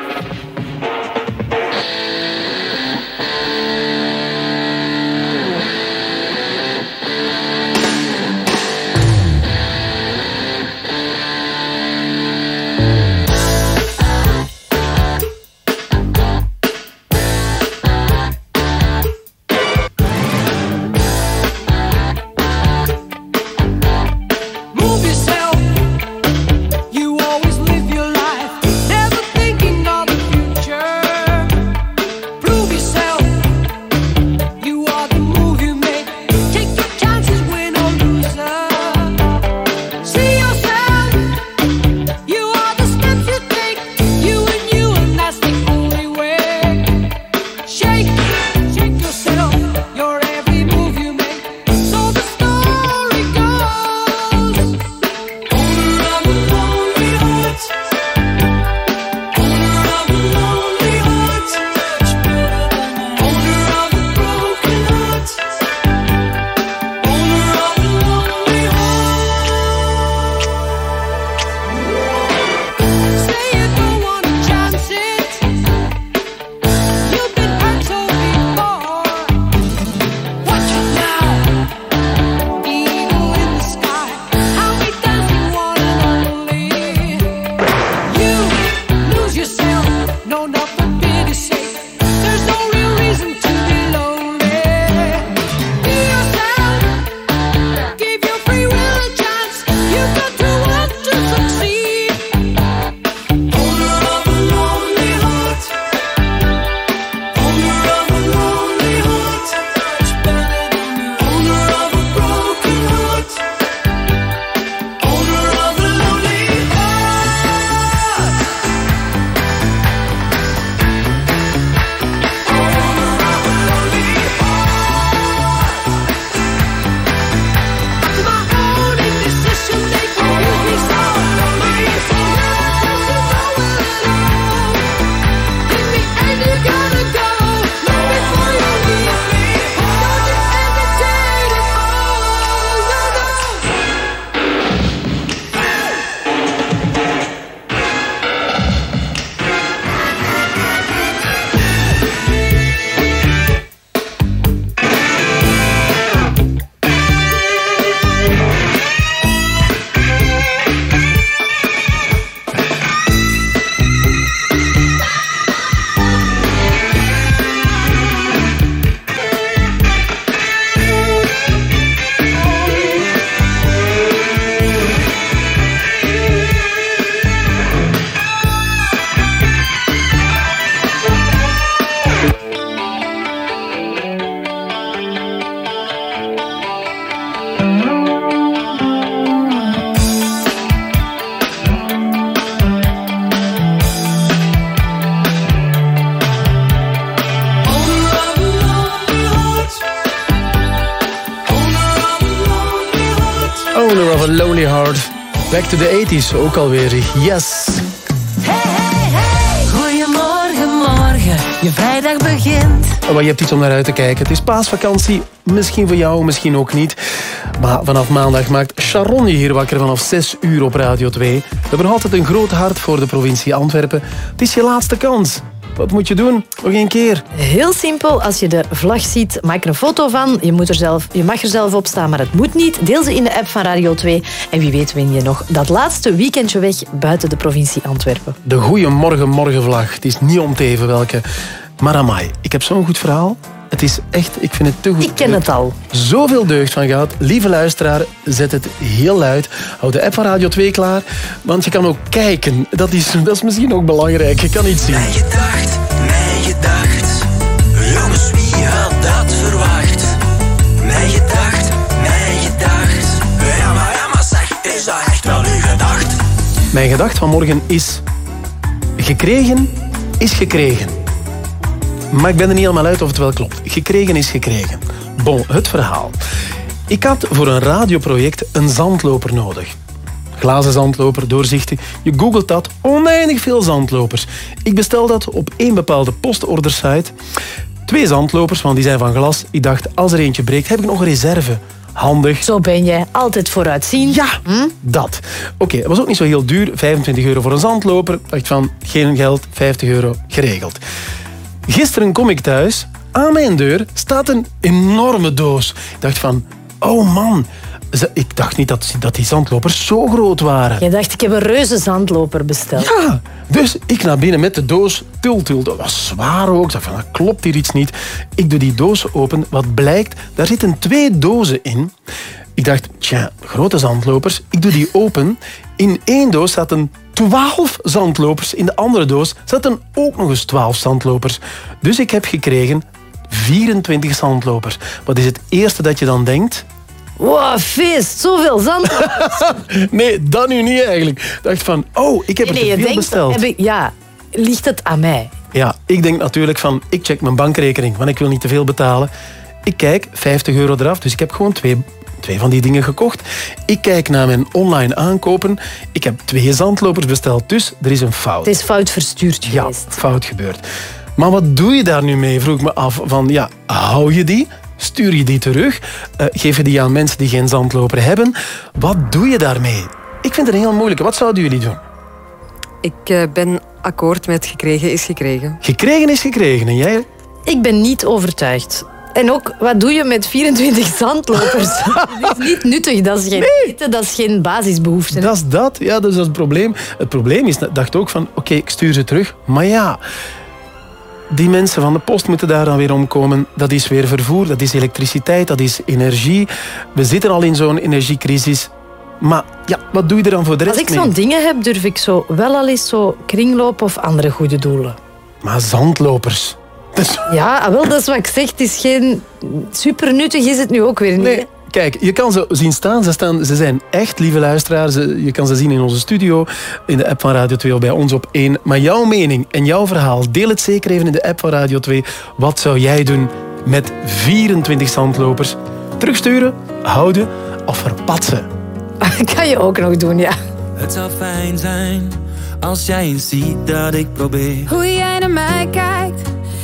Back to the 80s, ook alweer. Yes. Goedemorgen, morgen, je vrijdag begint. Maar je hebt iets om naar uit te kijken. Het is paasvakantie. Misschien voor jou, misschien ook niet. Maar vanaf maandag maakt Sharon je hier wakker vanaf 6 uur op Radio 2. We hebben altijd een groot hart voor de provincie Antwerpen. Het is je laatste kans. Wat moet je doen? Nog één keer. Heel simpel, als je de vlag ziet, maak er een foto van. Je, moet er zelf, je mag er zelf op staan, maar het moet niet. Deel ze in de app van Radio 2. En wie weet win je nog dat laatste weekendje weg buiten de provincie Antwerpen. De goeie morgen morgenvlag. Het is niet om te even welke. Maar amai, ik heb zo'n goed verhaal. Het is echt, ik vind het te goed. Ik ken het al. Zoveel deugd van gehad. Lieve luisteraar, zet het heel luid. Hou de app van Radio 2 klaar. Want je kan ook kijken. Dat is, dat is misschien ook belangrijk. Je kan iets zien. Mijn gedacht, mijn gedacht. Jongens, wie had dat verwacht? Mijn gedacht, mijn gedacht. Ja, maar, ja, maar zeg, is dat echt wel uw gedacht? Mijn gedacht van morgen is... Gekregen is gekregen. Maar ik ben er niet helemaal uit of het wel klopt. Gekregen is gekregen. Bon, het verhaal. Ik had voor een radioproject een zandloper nodig. Glazen zandloper, doorzichtig. Je googelt dat, oneindig veel zandlopers. Ik bestel dat op één bepaalde postordersite. Twee zandlopers, want die zijn van glas. Ik dacht, als er eentje breekt, heb ik nog een reserve. Handig. Zo ben jij altijd vooruitzien. Ja, dat. Oké, het was ook niet zo heel duur. 25 euro voor een zandloper. Ik dacht van, geen geld, 50 euro, geregeld. Gisteren kom ik thuis. Aan mijn deur staat een enorme doos. Ik dacht van, oh man. Ik dacht niet dat, dat die zandlopers zo groot waren. Je dacht, ik heb een reuze zandloper besteld. Ja, dus ik naar binnen met de doos. Til, til, dat was zwaar ook. Ik dacht van, dat klopt hier iets niet. Ik doe die doos open. Wat blijkt, daar zitten twee dozen in. Ik dacht, tja, grote zandlopers. Ik doe die open. In één doos zaten 12 zandlopers. In de andere doos zaten ook nog eens 12 zandlopers. Dus ik heb gekregen 24 zandlopers. Wat is het eerste dat je dan denkt? Wow, feest, zoveel zandlopers. Nee, dat nu niet eigenlijk. Ik dacht van, oh, ik heb nee, er nee, veel denkt, besteld. heb ik, ja, ligt het aan mij? Ja, ik denk natuurlijk van, ik check mijn bankrekening, want ik wil niet te veel betalen. Ik kijk, 50 euro eraf, dus ik heb gewoon twee, twee van die dingen gekocht. Ik kijk naar mijn online aankopen. Ik heb twee zandlopers besteld, dus er is een fout. Het is fout verstuurd Ja, fout gebeurd. Maar wat doe je daar nu mee, vroeg ik me af. Van, ja, hou je die? Stuur je die terug? Eh, geef je die aan mensen die geen zandloper hebben? Wat doe je daarmee? Ik vind het een heel moeilijke. Wat zouden jullie doen? Ik eh, ben akkoord met gekregen is gekregen. Gekregen is gekregen. En jij? Ik ben niet overtuigd. En ook, wat doe je met 24 zandlopers? dat is niet nuttig, dat is geen eten, dat is geen basisbehoefte. Dat is dat. Ja, dat is het probleem. Het probleem is, ik dacht ook van, oké, ik stuur ze terug. Maar ja, die mensen van de post moeten daar dan weer omkomen. Dat is weer vervoer, dat is elektriciteit, dat is energie. We zitten al in zo'n energiecrisis. Maar ja, wat doe je er dan voor de rest Als ik zo'n dingen heb, durf ik zo wel al eens zo kringlopen of andere goede doelen. Maar zandlopers. Ja, ah, wel, dat is wat ik zeg. Het is geen... Super nuttig is het nu ook weer niet. Nee, kijk, je kan ze zien staan. Ze, staan. ze zijn echt lieve luisteraars. Je kan ze zien in onze studio, in de app van Radio 2 of bij ons op 1. Maar jouw mening en jouw verhaal, deel het zeker even in de app van Radio 2. Wat zou jij doen met 24 zandlopers? Terugsturen, houden of verpatsen? kan je ook nog doen, ja. Het zou fijn zijn als jij eens ziet dat ik probeer. Hoe jij naar mij kijkt,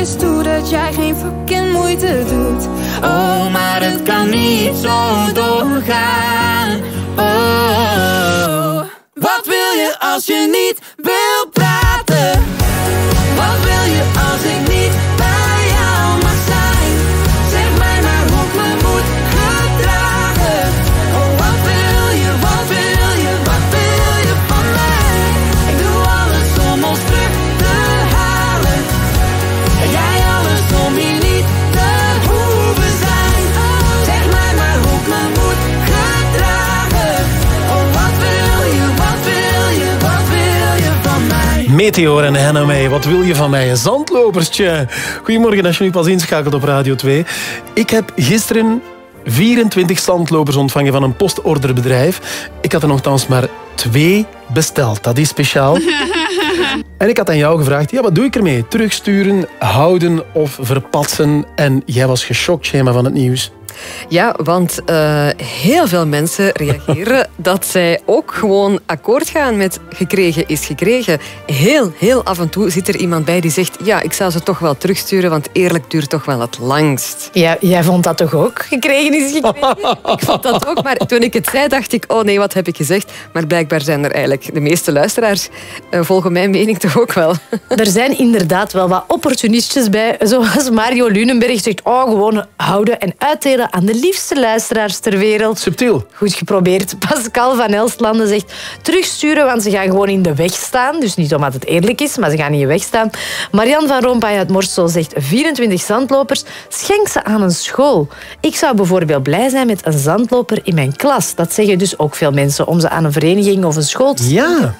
eens toe dat jij geen fucking moeite doet. Oh, maar het kan niet zo doorgaan. Meteor en Henna May, wat wil je van mij? Een zandloperstje. Goedemorgen als je nu pas inschakelt op Radio 2. Ik heb gisteren 24 zandlopers ontvangen van een postorderbedrijf. Ik had er nogthans maar twee besteld. Dat is speciaal. En ik had aan jou gevraagd, ja, wat doe ik ermee? Terugsturen, houden of verpatsen? En jij was geschokt, Schema, van het nieuws. Ja, want eh, heel veel mensen reageren dat zij ook gewoon akkoord gaan met gekregen is gekregen. Heel, heel af en toe zit er iemand bij die zegt ja, ik zou ze toch wel terugsturen, want eerlijk duurt toch wel het langst. Ja, jij vond dat toch ook? Gekregen is gekregen? Ik vond dat ook, maar toen ik het zei, dacht ik, oh nee, wat heb ik gezegd? Maar blijkbaar zijn er eigenlijk de meeste luisteraars, eh, volgens mijn mening toch ook wel. Er zijn inderdaad wel wat opportunistjes bij. Zoals Mario Lunenberg zegt, oh, gewoon houden en uitdelen aan de liefste luisteraars ter wereld. Subtiel. Goed geprobeerd. Pascal van Elstlanden zegt, terugsturen, want ze gaan gewoon in de weg staan. Dus niet omdat het eerlijk is, maar ze gaan in je weg staan. Marian van Rompuy uit Morsel zegt, 24 zandlopers, schenk ze aan een school. Ik zou bijvoorbeeld blij zijn met een zandloper in mijn klas. Dat zeggen dus ook veel mensen, om ze aan een vereniging of een school te Ja.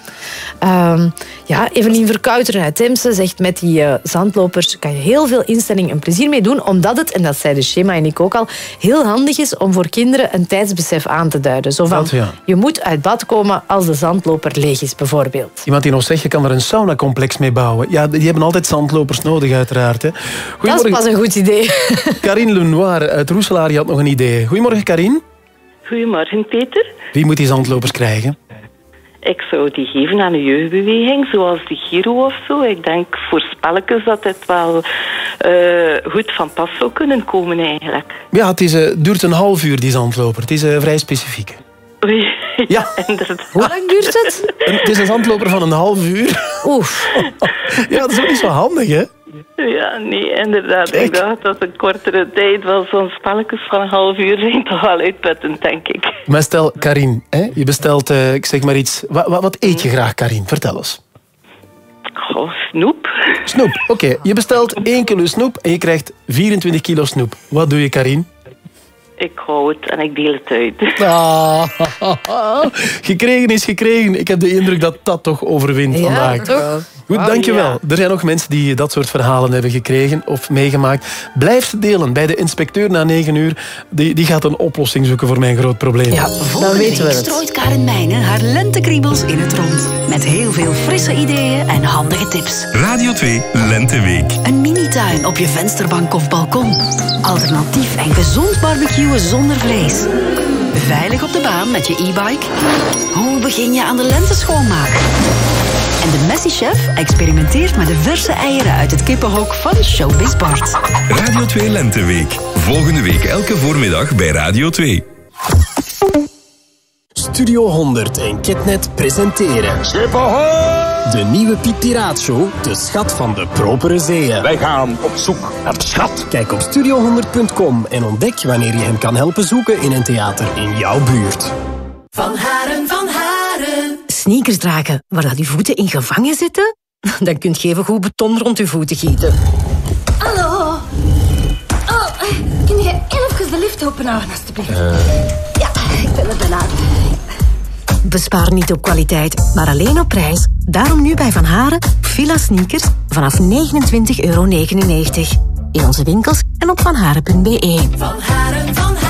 Ehm, ja, Evelien Verkouteren uit Temse zegt met die eh, zandlopers kan je heel veel instelling en plezier mee doen, omdat het, en dat zei de Schema en ik ook al, heel handig is om voor kinderen een tijdsbesef aan te duiden. Zo van, Dat, ja. je moet uit bad komen als de zandloper leeg is, bijvoorbeeld. Iemand die nog zegt, je kan er een saunacomplex mee bouwen. Ja, die hebben altijd zandlopers nodig, uiteraard. Hè. Dat is pas een goed idee. Karine Lenoir uit Roeselaar had nog een idee. Goedemorgen, Karine. Goedemorgen, Peter. Wie moet die zandlopers krijgen? Ik zou die geven aan een jeugdbeweging, zoals de Giro of zo. Ik denk voor spelletjes dat het wel eh, goed van pas zou kunnen komen eigenlijk. Ja, het is, eh, duurt een half uur, die zandloper. Het is eh, vrij specifiek. Oei, ja, inderdaad. Hoe lang duurt het? Het is een zandloper van een half uur. Oef. ja, dat is ook niet zo handig, hè? Ja, nee, inderdaad. Ik dacht dat een kortere tijd wel zo'n spelletjes van een half uur zijn toch wel uitputtend, denk ik. Maar stel, Karine, hè, je bestelt, eh, ik zeg maar iets. Wat, wat, wat eet je graag, Karine? Vertel eens. Goh, snoep. Snoep, oké. Je bestelt 1 kilo snoep en je krijgt 24 kilo snoep. Wat doe je, Karine? Ik hou het en ik deel het uit. Ah, gekregen is gekregen. Ik heb de indruk dat dat toch overwint Ja, vandaag. toch? Goed, dankjewel. ja. Er zijn nog mensen die dat soort verhalen hebben gekregen of meegemaakt. Blijf ze delen bij de inspecteur na 9 uur. Die, die gaat een oplossing zoeken voor mijn groot probleem. dan Volgende weten we week het. strooit Karen Mijnen haar lentekriebels in het rond. Met heel veel frisse ideeën en handige tips. Radio 2 Lenteweek. Een mini-tuin op je vensterbank of balkon. Alternatief en gezond barbecuen zonder vlees. Veilig op de baan met je e-bike. Hoe begin je aan de lente schoonmaken? En de Messi Chef experimenteert met de verse eieren uit het kippenhok van Showbiz Bart. Radio 2 Lenteweek. Volgende week elke voormiddag bij Radio 2. Studio 100 en Ketnet presenteren. De nieuwe Piet Piraat Show, De Schat van de Propere Zeeën. Wij gaan op zoek naar de schat. Kijk op studio100.com en ontdek wanneer je hem kan helpen zoeken in een theater in jouw buurt. Van Haren, van Haren. Sneakers dragen waar dat uw voeten in gevangen zitten? Dan kunt je even goed beton rond uw voeten gieten. Hallo. Oh, eh, kun je even de lift openhouden, alstublieft? Ja, ik ben er bijna. Bespaar niet op kwaliteit, maar alleen op prijs. Daarom nu bij Van Haren Villa Sneakers vanaf 29,99 euro. In onze winkels en op vanharen.be. Van Haren, van Haren.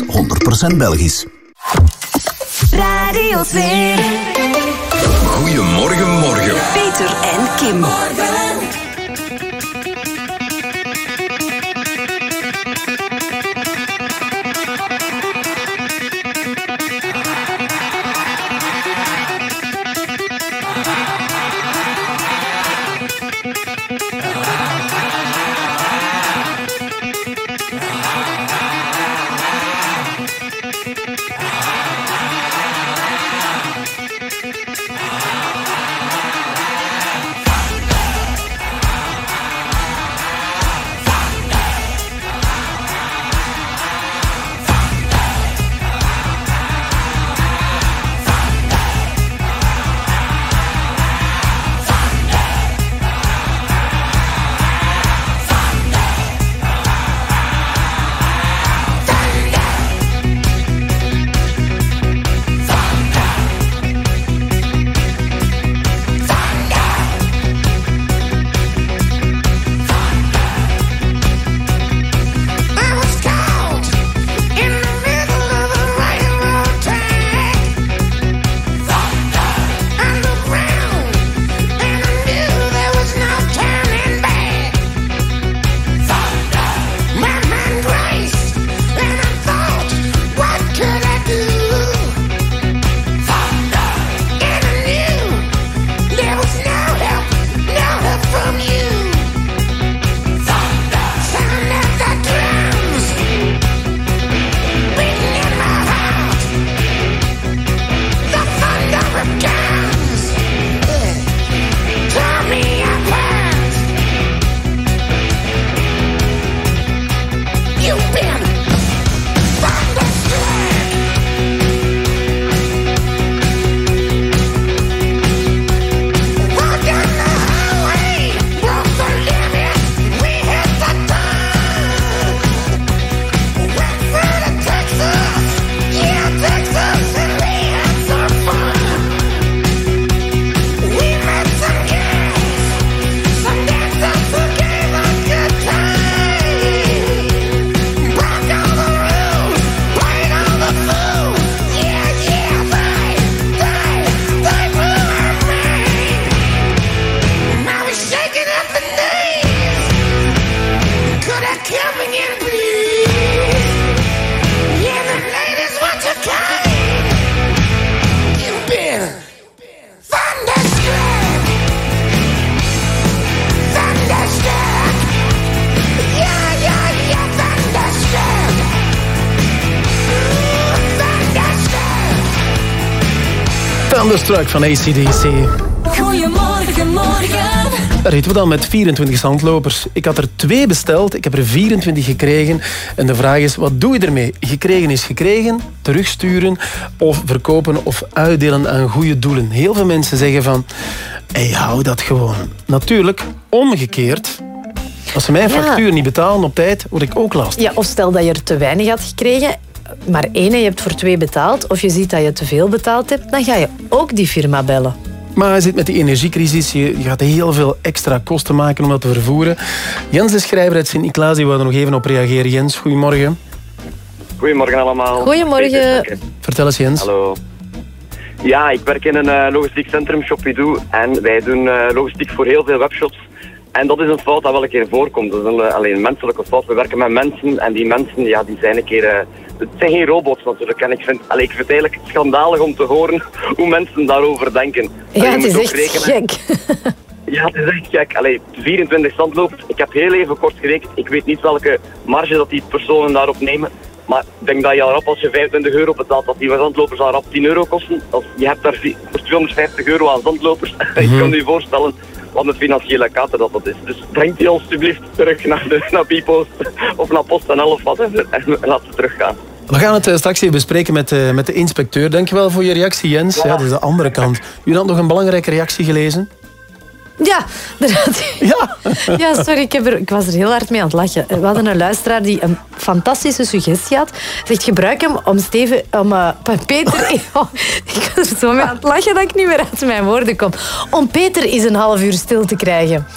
100% Belgisch. Radio 2. Goedemorgen, morgen. Peter en Kim. Thunderstruck van ACDC. Goedemorgen, morgen. Daar zitten we dan met 24 zandlopers. Ik had er twee besteld, ik heb er 24 gekregen. En de vraag is, wat doe je ermee? Gekregen is gekregen, terugsturen of verkopen of uitdelen aan goede doelen. Heel veel mensen zeggen van, hey, hou dat gewoon. Natuurlijk, omgekeerd. Als ze mijn Ja. factuur niet betalen op tijd, word ik ook last. Ja, of stel dat je er te weinig had gekregen, maar één en je hebt voor twee betaald, of je ziet dat je te veel betaald hebt, dan ga je ook die firma bellen. Maar je zit met die energiecrisis, je, gaat heel veel extra kosten maken om dat te vervoeren. Jens de schrijver uit Sint-Niklaas, die wou er nog even op reageren. Jens, goedemorgen. Goedemorgen allemaal. Goedemorgen. Vertel eens Jens. Hallo. Ja, ik werk in een eh, logistiek centrum, Shopidoo. En wij doen eh, logistiek voor heel veel webshops. En dat is een fout dat wel een keer voorkomt. Dat is een, eh, alleen een menselijke fout. We werken met mensen en die mensen, ja, die zijn een keer... eh, het zijn geen robots natuurlijk. En ik vind, allee, ik vind het eigenlijk schandalig om te horen hoe mensen daarover denken. Ja, Allee, het is echt rekenen- gek. ja, het is echt gek. Allee, 24 zandlopers. Ik heb heel even kort gerekend. Ik weet niet welke marge dat die personen daarop nemen. Maar ik denk dat je al rap als je 25 euro betaalt, dat die zandlopers al rap 10 euro kosten. Als, je hebt daar vi- voor 250 euro aan zandlopers. ik kan je voorstellen wat een financiële kater dat dat is. Dus breng die alstublieft terug naar, de, naar Bipost of naar PostNL of wat en, en laat ze teruggaan. We gaan het eh, straks even bespreken met, eh, met de inspecteur. Dankjewel voor je reactie, Jens. Ja. dat is de andere kant. U had nog een belangrijke reactie gelezen. Ja, ja. ja sorry, ik, heb er, ik was er heel hard mee aan het lachen. We hadden een luisteraar die een fantastische suggestie had. Zegt, gebruik hem om Steven, om uh, Peter... Oh, ik was er zo mee aan het lachen dat ik niet meer uit mijn woorden kom. Om Peter eens een half uur stil te krijgen.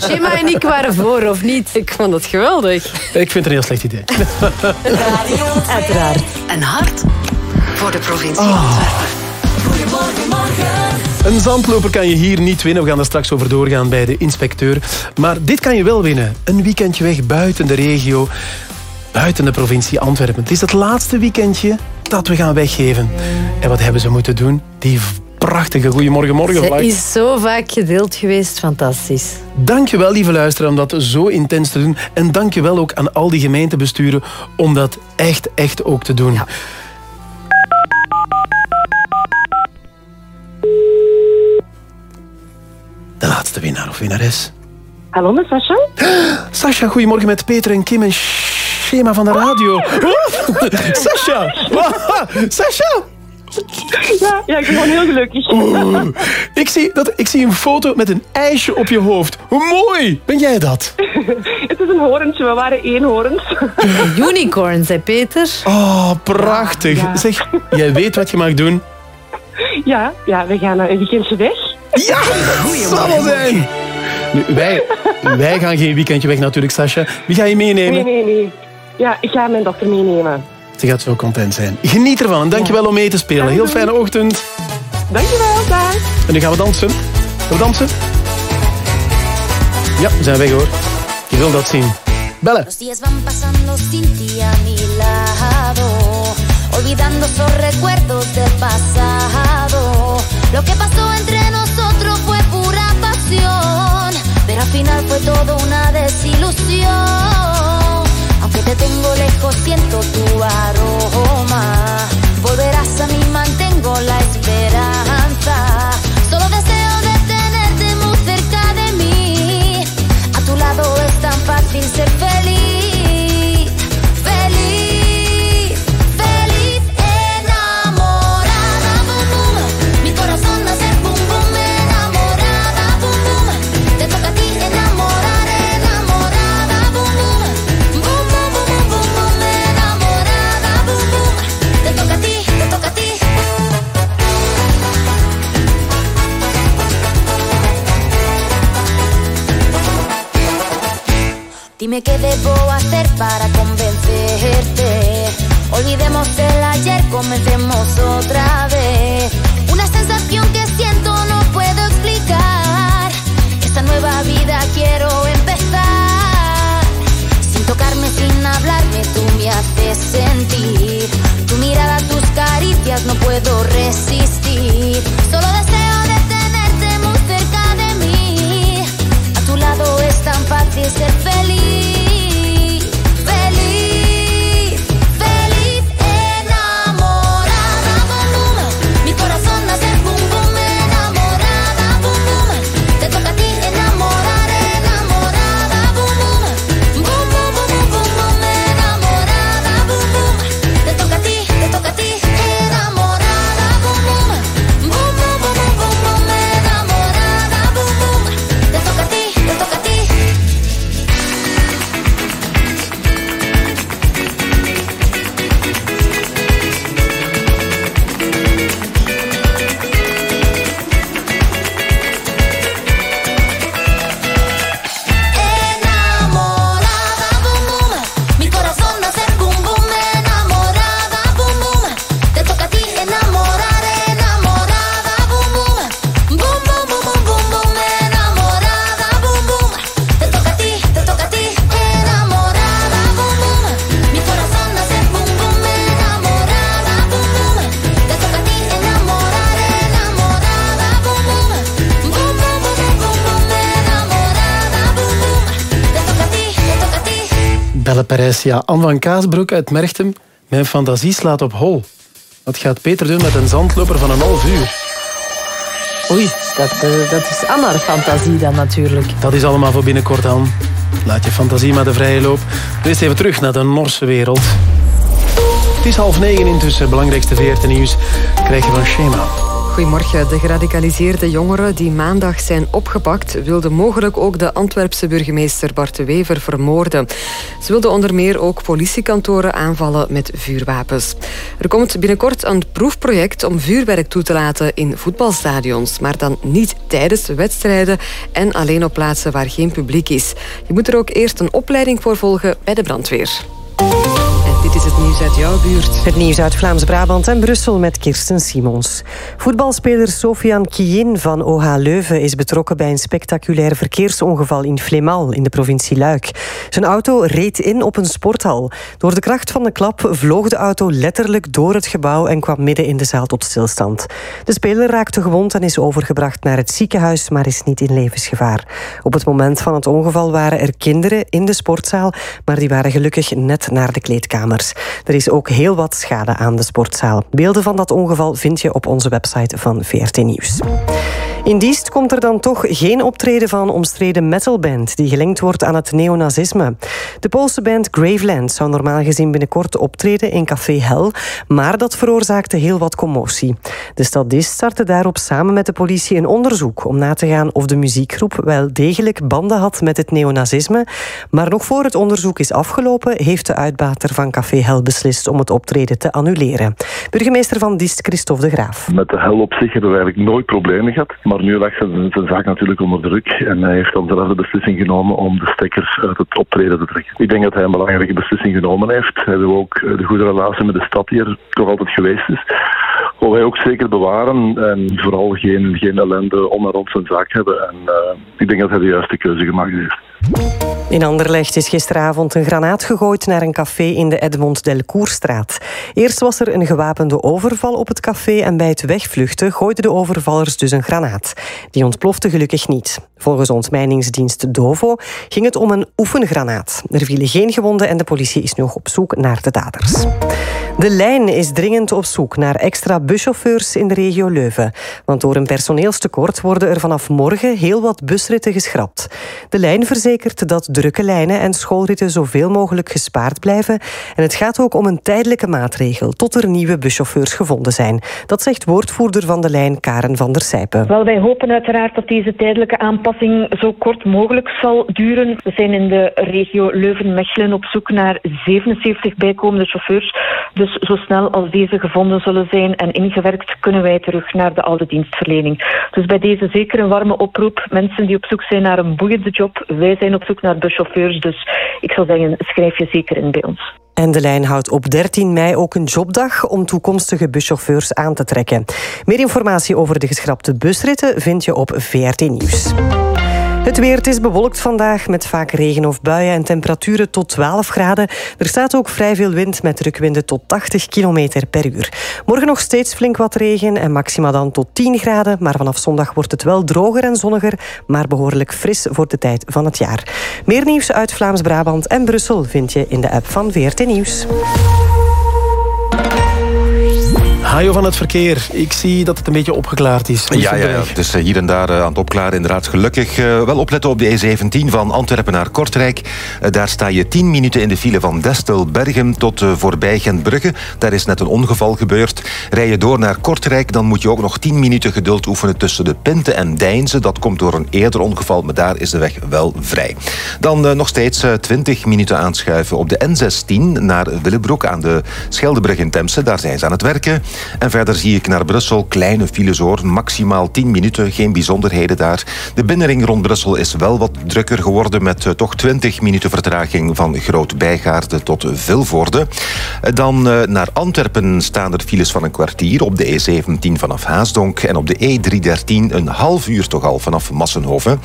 Shema en ik waren voor, of niet? Ik vond het geweldig. Ik vind het een heel slecht idee. Uiteraard. Een hart voor de provincie Oh. Antwerpen. Een zandloper kan je hier niet winnen. We gaan er straks over doorgaan bij de inspecteur. Maar dit kan je wel winnen. Een weekendje weg buiten de regio. Buiten de provincie Antwerpen. Het is het laatste weekendje dat we gaan weggeven. En wat hebben ze moeten doen? Die prachtige Goeiemorgen Morgen Ze vlag. is zo vaak gedeeld geweest. Fantastisch. Dankjewel, lieve luisteraar, om dat zo intens te doen. En dankjewel ook aan al die gemeentebesturen om dat echt, echt ook te doen. Laatste winnaar of winnares. Hallo, met Sascha? Sascha, goedemorgen met Peter en Kim en Schema van de radio. Oh, Sascha! Sascha! Ja, ja, ik ben gewoon heel gelukkig. Ik, zie dat, ik zie een foto met een ijsje op je hoofd. Hoe mooi! Ben jij dat? Het is een horentje, we waren één horens. Unicorns, hè Peter? Oh, prachtig. Ja. Zeg, jij weet wat je mag doen. Ja, ja, we gaan een weekendje weg. Ja, dat zal wel zijn. Nu, wij, wij gaan geen weekendje weg natuurlijk, Sascha. Wie ga je meenemen? Nee, nee, nee. Ja, ik ga mijn dochter meenemen. Ze gaat zo content zijn. Geniet ervan en dankjewel om mee te spelen. Heel fijne ochtend. Dankjewel, dag. En nu gaan we dansen. Gaan we dansen? Ja, we zijn weg hoor. Je wil dat zien. Bellen. Olvidando esos recuerdos del pasado. Lo que pasó entre nosotros fue pura pasión, pero al final fue todo una desilusión. Aunque te tengo lejos, siento tu aroma. Volverás a mí, mantengo la esperanza. Solo deseo de tenerte muy cerca de mí. A tu lado es tan fácil ser feliz. Dime qué debo hacer para convencerte. Olvidemos el ayer, comencemos otra vez. Una sensación que siento no puedo explicar. Esta nueva vida quiero empezar. Sin tocarme, sin hablarme, tú me haces sentir. Tu mirada, tus caricias, no puedo resistir. Solo deseo fácil ser feliz. Ja. Anne van Kaasbroek uit Merchtem. Mijn fantasie slaat op hol. Wat gaat Peter doen met een zandloper van een half uur? Oei, dat, eh, dat is Anna's fantasie dan natuurlijk. Dat is allemaal voor binnenkort aan. Laat je fantasie maar de vrije loop. Eerst even terug naar de Norse wereld. Het is half negen intussen. Belangrijkste veertien nieuws krijg je van Schema. Goedemorgen. De geradicaliseerde jongeren die maandag zijn opgepakt... wilden mogelijk ook de Antwerpse burgemeester Bart de Wever vermoorden. Ze wilden onder meer ook politiekantoren aanvallen met vuurwapens. Er komt binnenkort een proefproject om vuurwerk toe te laten in voetbalstadions. Maar dan niet tijdens wedstrijden en alleen op plaatsen waar geen publiek is. Je moet er ook eerst een opleiding voor volgen bij de brandweer. Het nieuws uit jouw buurt. Het nieuws uit Vlaams-Brabant en Brussel met Kirsten Simons. Voetbalspeler Sofian Kien van OH Leuven is betrokken bij een spectaculair verkeersongeval in Flemal in de provincie Luik. Zijn auto reed in op een sporthal. Door de kracht van de klap vloog de auto letterlijk door het gebouw en kwam midden in de zaal tot stilstand. De speler raakte gewond en is overgebracht naar het ziekenhuis, maar is niet in levensgevaar. Op het moment van het ongeval waren er kinderen in de sportzaal, maar die waren gelukkig net naar de Er is ook heel wat schade aan de sportzaal. Beelden van dat ongeval vind je op onze website van VRT Nieuws. In Diest komt er dan toch geen optreden van omstreden metalband die gelinkt wordt aan het neonazisme. De Poolse band Graveland zou normaal gezien binnenkort optreden in Café Hell, maar dat veroorzaakte heel wat commotie. De stad Diest startte daarop samen met de politie een onderzoek om na te gaan of de muziekgroep wel degelijk banden had met het neonazisme. Maar nog voor het onderzoek is afgelopen, heeft de uitbater van Café Hell beslist om het optreden te annuleren. Burgemeester van Diest, Christophe de Graaf. Met de hel op zich hebben we eigenlijk nooit problemen gehad. Maar nu lag zijn, zijn zaak natuurlijk onder druk. En hij heeft dan zelf de beslissing genomen om de stekkers uit het optreden te trekken. Ik denk dat hij een belangrijke beslissing genomen heeft. Hij wil ook eh, de goede relatie met de stad hier toch altijd geweest is. Wil wij ook zeker bewaren en vooral geen, geen ellende om en rond zijn zaak hebben. En uh, ik denk dat hij de juiste keuze gemaakt heeft. In Anderlecht is gisteravond een granaat gegooid naar een café in de Edmond Delcourstraat. Eerst was er een gewapende overval op het café en bij het wegvluchten gooiden de overvallers dus een granaat. Die ontplofte gelukkig niet. Volgens ontmijningsdienst Dovo ging het om een oefengranaat. Er vielen geen gewonden en de politie is nog op zoek naar de daders. De lijn is dringend op zoek naar extra buschauffeurs in de regio Leuven. Want door een personeelstekort worden er vanaf morgen heel wat busritten geschrapt. De lijn verzekert dat drukke lijnen en schoolritten zoveel mogelijk gespaard blijven. En het gaat ook om een tijdelijke maatregel tot er nieuwe buschauffeurs gevonden zijn. Dat zegt woordvoerder van de lijn Karen van der Sijpen. Wel, wij hopen uiteraard dat deze tijdelijke aanpassing zo kort mogelijk zal duren. We zijn in de regio Leuven-Mechelen op zoek naar 77 bijkomende chauffeurs. Dus zo snel als deze gevonden zullen zijn en ingewerkt, kunnen wij terug naar de oude dienstverlening. Dus bij deze zeker een warme oproep. Mensen die op zoek zijn naar een boeiende job. Wij zijn op zoek naar buschauffeurs, dus ik zou zeggen, schrijf je zeker in bij ons. En de lijn houdt op 13 mei ook een jobdag om toekomstige buschauffeurs aan te trekken. Meer informatie over de geschrapte busritten vind je op VRT Nieuws. Het weer, het is bewolkt vandaag met vaak regen of buien en temperaturen tot 12 graden. Er staat ook vrij veel wind met drukwinden tot 80 km per uur. Morgen nog steeds flink wat regen en maxima dan tot 10 graden. Maar vanaf zondag wordt het wel droger en zonniger, maar behoorlijk fris voor de tijd van het jaar. Meer nieuws uit Vlaams-Brabant en Brussel vind je in de app van VRT Nieuws. Hajo van het verkeer. Ik zie dat het een beetje opgeklaard is. Hoe Ja, ja, ja, het is eh, hier en daar eh, aan het opklaren. Inderdaad, gelukkig. Eh, wel opletten op de E17 van Antwerpen naar Kortrijk. Daar sta je 10 minuten in de file van Destel-Bergen tot voorbij Gentbrugge. Daar is net een ongeval gebeurd. Rij je door naar Kortrijk, dan moet je ook nog 10 minuten geduld oefenen tussen de Pinte en Deinze. Dat komt door een eerder ongeval, maar daar is de weg wel vrij. Dan nog steeds eh, 20 minuten aanschuiven op de N16 naar Willebroek aan de Scheldebrug in Temse. Daar zijn ze aan het werken. En verder zie ik naar Brussel kleine files hoor. Maximaal 10 minuten, geen bijzonderheden daar. De binnenring rond Brussel is wel wat drukker geworden met eh, toch 20 minuten vertraging van Groot Bijgaarde tot Vilvoorde. Eh, Dan eh, naar Antwerpen staan er files van een kwartier op de E17 vanaf Haasdonk en op de E313 een half uur toch al vanaf Massenhoven.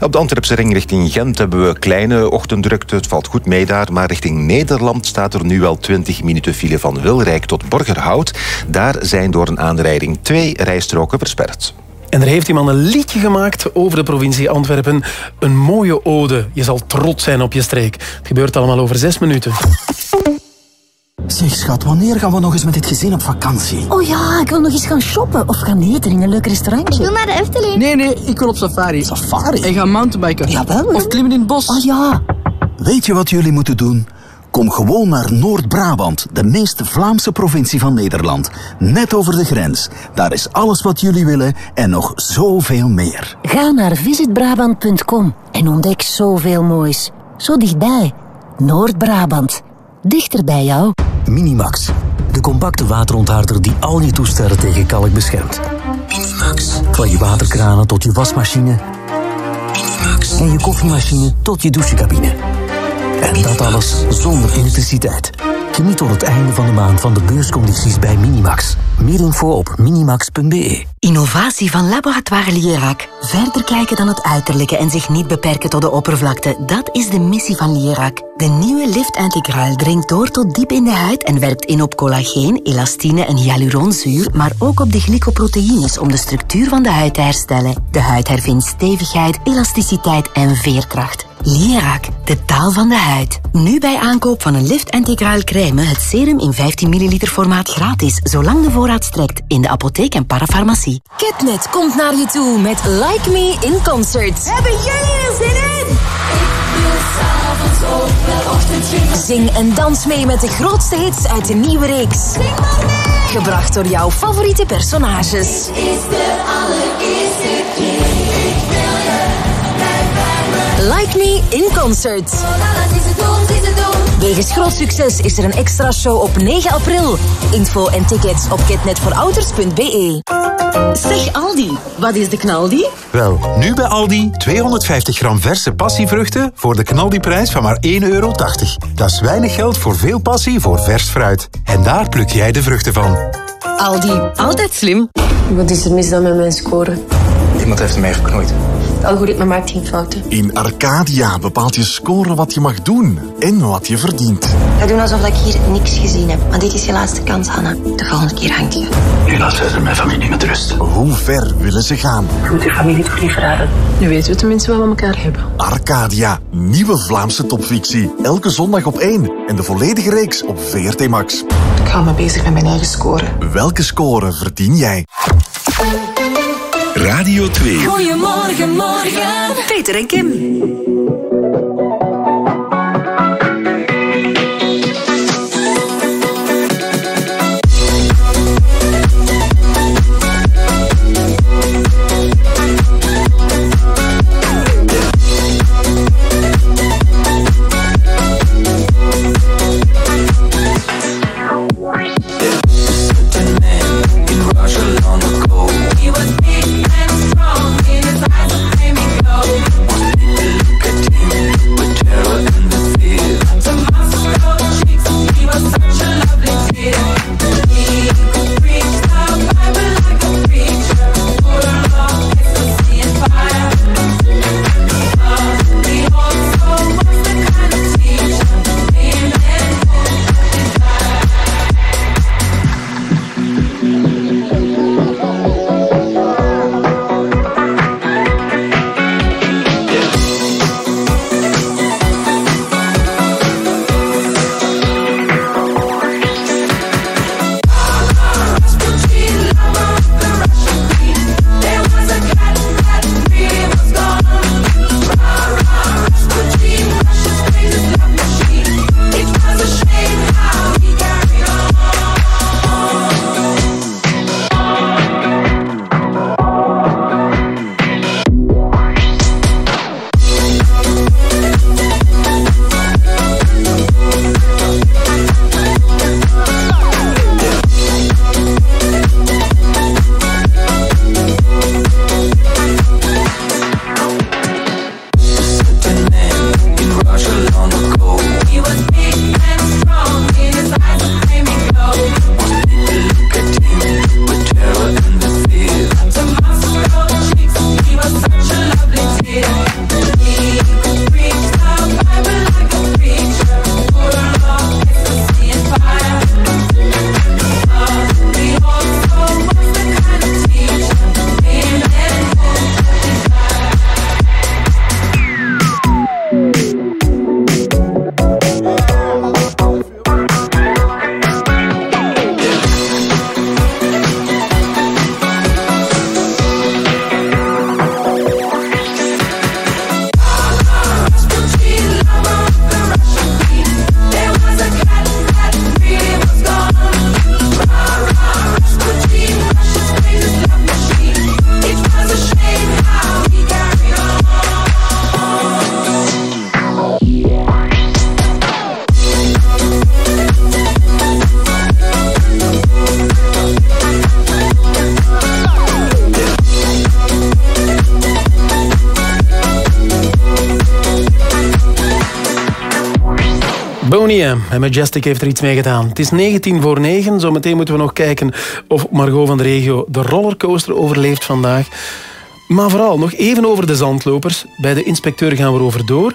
Op de Antwerpse ring richting Gent hebben we kleine ochtenddrukte. Het valt goed mee daar, maar richting Nederland staat er nu wel 20 minuten file van Wilrijk tot Borgerhout. Daar zijn door een aanrijding twee rijstroken versperd. En er heeft iemand een liedje gemaakt over de provincie Antwerpen. Een mooie ode. Je zal trots zijn op je streek. Het gebeurt allemaal over zes minuten. Zeg schat, wanneer gaan we nog eens met dit gezin op vakantie? Oh ja, ik wil nog eens gaan shoppen of gaan eten in een leuk restaurantje. Ik wil naar de Efteling. Nee, nee, ik wil op safari. Safari? En gaan mountainbiken. Jawel. Of klimmen in het bos. Oh ja. Weet je wat jullie moeten doen? Kom gewoon naar Noord-Brabant, de meest Vlaamse provincie van Nederland. Net over de grens. Daar is alles wat jullie willen en nog zoveel meer. Ga naar visitbrabant.com en ontdek zoveel moois. Zo dichtbij. Noord-Brabant. Dichter bij jou. Minimax. De compacte waterontharder die al je toestellen tegen kalk beschermt. Minimax. Van je waterkranen tot je wasmachine. Minimax. En je koffiemachine tot je douchecabine. En dat alles zonder elektriciteit. Geniet tot het einde van de maand van de beurscondities bij Minimax. Meer info op minimax.be. Innovatie van Laboratoire Lierac. Verder kijken dan het uiterlijke en zich niet beperken tot de oppervlakte. Dat is de missie van Lierac. De nieuwe Lift Integraal dringt door tot diep in de huid en werkt in op collageen, elastine en hyaluronzuur, maar ook op de glycoproteïnes om de structuur van de huid te herstellen. De huid hervindt stevigheid, elasticiteit en veerkracht. Lierac, de taal van de huid. Nu bij aankoop van een Lift Integraal crème het serum in 15 ml formaat gratis, zolang de voorraad strekt in de apotheek en parafarmacie. Ketnet komt naar je toe met Like Me in Concert. Hebben jullie er zin in? Zing en dans mee met de grootste hits uit de nieuwe reeks. Gebracht door jouw favoriete personages. is de allereerste Like Me in Concert. Wegens groot succes is er een extra show op 9 april. Info en tickets op ketnetvoorouders.be. Zeg Aldi, wat is de knaldi? Wel, nu bij Aldi 250 gram verse passievruchten voor de knaldiprijs van maar 1,80 euro. Dat is weinig geld voor veel passie voor vers fruit. En daar pluk jij de vruchten van. Aldi, altijd slim. Wat is er mis dan met mijn score? Iemand heeft hem meegeknoeid. Het algoritme maakt geen fouten. In Arcadia bepaalt je score wat je mag doen en wat je verdient. Ga doen alsof ik hier niks gezien heb. Maar dit is je laatste kans, Hanna. De volgende keer hangt je. Nu laat verder mijn familie met rust. Hoe ver willen ze gaan? Moet je familie toch niet verraden. Nu weten we tenminste wat we elkaar hebben. Arcadia, nieuwe Vlaamse topfictie. Elke zondag op 1. En de volledige reeks op VRT Max. Ik ga me bezig met mijn eigen score. Welke score verdien jij? Radio 2. Goedemorgen, morgen. Peter en Kim. En Majestic heeft er iets mee gedaan. Het is 19 voor 9. Zometeen moeten we nog kijken of Margot van de Regio de rollercoaster overleeft vandaag. Maar vooral nog even over de zandlopers. Bij de inspecteur gaan we erover door.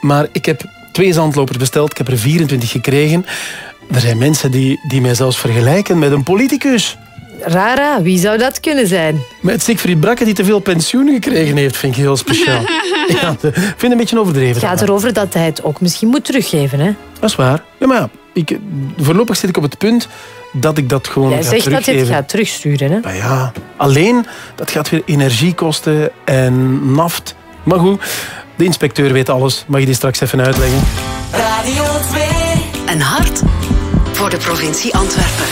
Maar ik heb twee zandlopers besteld. Ik heb er 24 gekregen. Er zijn mensen die, die mij zelfs vergelijken met een politicus. Rara, wie zou dat kunnen zijn? Met Siegfried Brakke die te veel pensioen gekregen heeft, vind ik heel speciaal. ja, ik vind het een beetje overdreven. Het gaat erover dat hij het ook misschien moet teruggeven. Hè? Dat is waar. Ja, maar ik, voorlopig zit ik op het punt dat ik dat gewoon Jij ga zegt dat je het teruggeven. gaat terugsturen. Hè? Maar ja, alleen dat gaat weer energie kosten en naft. Maar goed, de inspecteur weet alles. Mag je die straks even uitleggen? Radio 2. Een hart voor de provincie Antwerpen.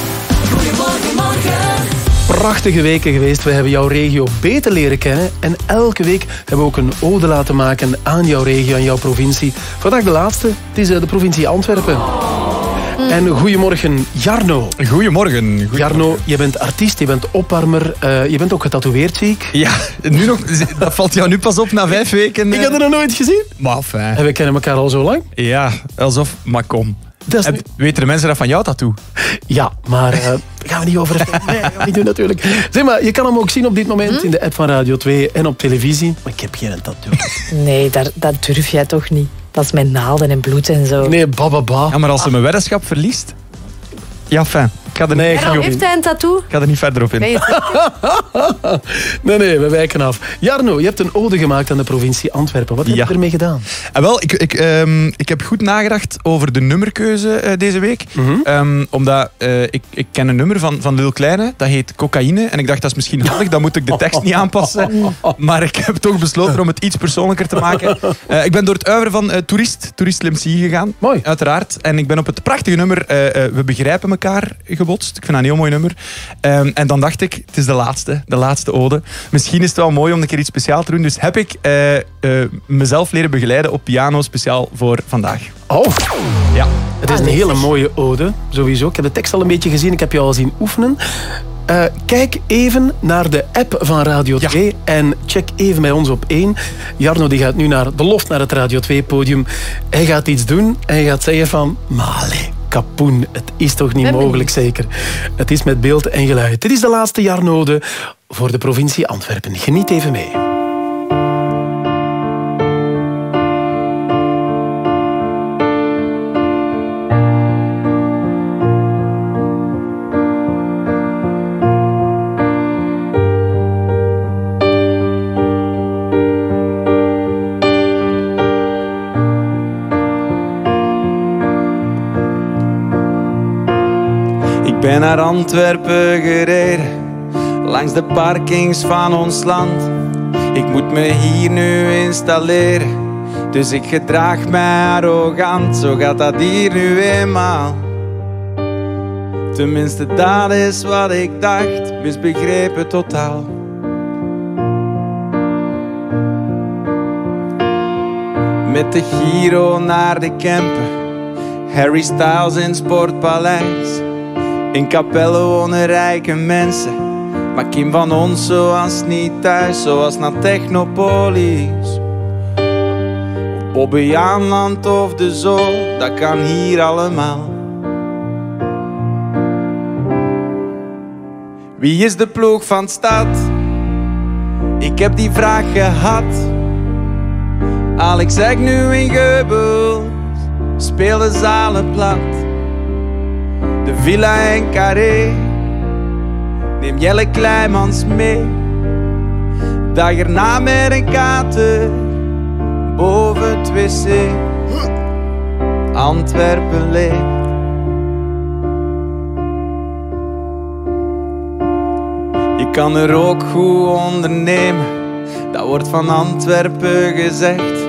Goedemorgen, morgen. Prachtige weken geweest. We hebben jouw regio beter leren kennen. En elke week hebben we ook een ode laten maken aan jouw regio, aan jouw provincie. Vandaag de laatste. Het is eh, de provincie Antwerpen. En goedemorgen, Jarno. Goedemorgen. Jarno, je bent artiest, je bent opwarmer, eh, je bent ook getatoeëerd, zie ik. Ja, nu nog, dat valt jou nu pas op na vijf weken. Ik had er nog nooit gezien. Maar enfin. En we kennen elkaar al zo lang. Ja, alsof, maar kom. En Weten de mensen dat van jou tattoo? Ja, maar eh, daar gaan we niet over. Nee, gaan we niet doen natuurlijk. Zeg maar, je kan hem ook zien op dit moment in de app van Radio 2 en op televisie. Maar ik heb geen tattoo. Nee, daar, dat durf jij toch niet. Dat is met naalden en bloed en zo. Nee, bababa. Ja, maar als ze mijn weddenschap verliest... Ja, fijn. Ik ga er, Nee, niet, heeft hij een tattoo? ik ga er niet verder op in. Nee, nee, we wijken af. Jarno, je hebt een ode gemaakt aan de provincie Antwerpen. Wat heb Ja. je ermee gedaan? En wel, ik, ik, ehm, ik heb goed nagedacht over de nummerkeuze eh, deze week. Mhm. Ehm, omdat eh, ik, ik ken een nummer van, van Lil Kleine, dat heet Cocaïne. En ik dacht, dat is misschien handig, dan moet ik de tekst niet aanpassen. Maar ik heb toch besloten om het iets persoonlijker te maken. Eh, ik ben door het uiveren van eh, Toerist, Toerist Lemcy gegaan. Mooi. Uiteraard. En ik ben op het prachtige nummer We begrijpen elkaar gebotst. Ik vind dat een heel mooi nummer. Ehm, en dan dacht ik, het is de laatste, de laatste ode. Misschien is het wel mooi om een keer iets speciaals te doen. Dus heb ik eh, eh, mezelf leren begeleiden op piano speciaal voor vandaag. Oh, Ja. het is een hele mooie ode, sowieso. Ik heb de tekst al een beetje gezien, ik heb je al zien oefenen. Eh, kijk even naar de app van Radio 2 en check even bij ons op 1. Jarno die gaat nu naar de loft naar het Radio 2-podium. Hij gaat iets doen en hij gaat zeggen van... Male, kapoen, het is toch niet Ben mogelijk zeker. Het is met beeld en geluid. Dit is de laatste Jarnode voor de provincie Antwerpen. Geniet even mee. Ben naar Antwerpen gereden, langs de parkings van ons land. Ik moet me hier nu installeren, dus ik gedraag mij arrogant. Zo gaat dat hier nu eenmaal. Tenminste, dat is wat ik dacht, misbegrepen totaal. Met de Giro naar de Kempen, Harry Styles in Sportpaleis. In Capelle wonen rijke mensen, maar Kim van ons zoals niet thuis, zoals naar Technopolis. Of Bobbejaanland of de Zoo, dat kan hier allemaal. Wie is de ploeg van stad? Ik heb die vraag gehad. Alex zeg nu in Geubels, spelen zalen plat. Villa en carré, neem Jelle Kleimans mee. Dag erna met een kater, boven het wc. Antwerpen leeft. Je kan er ook goed ondernemen, dat wordt van Antwerpen gezegd.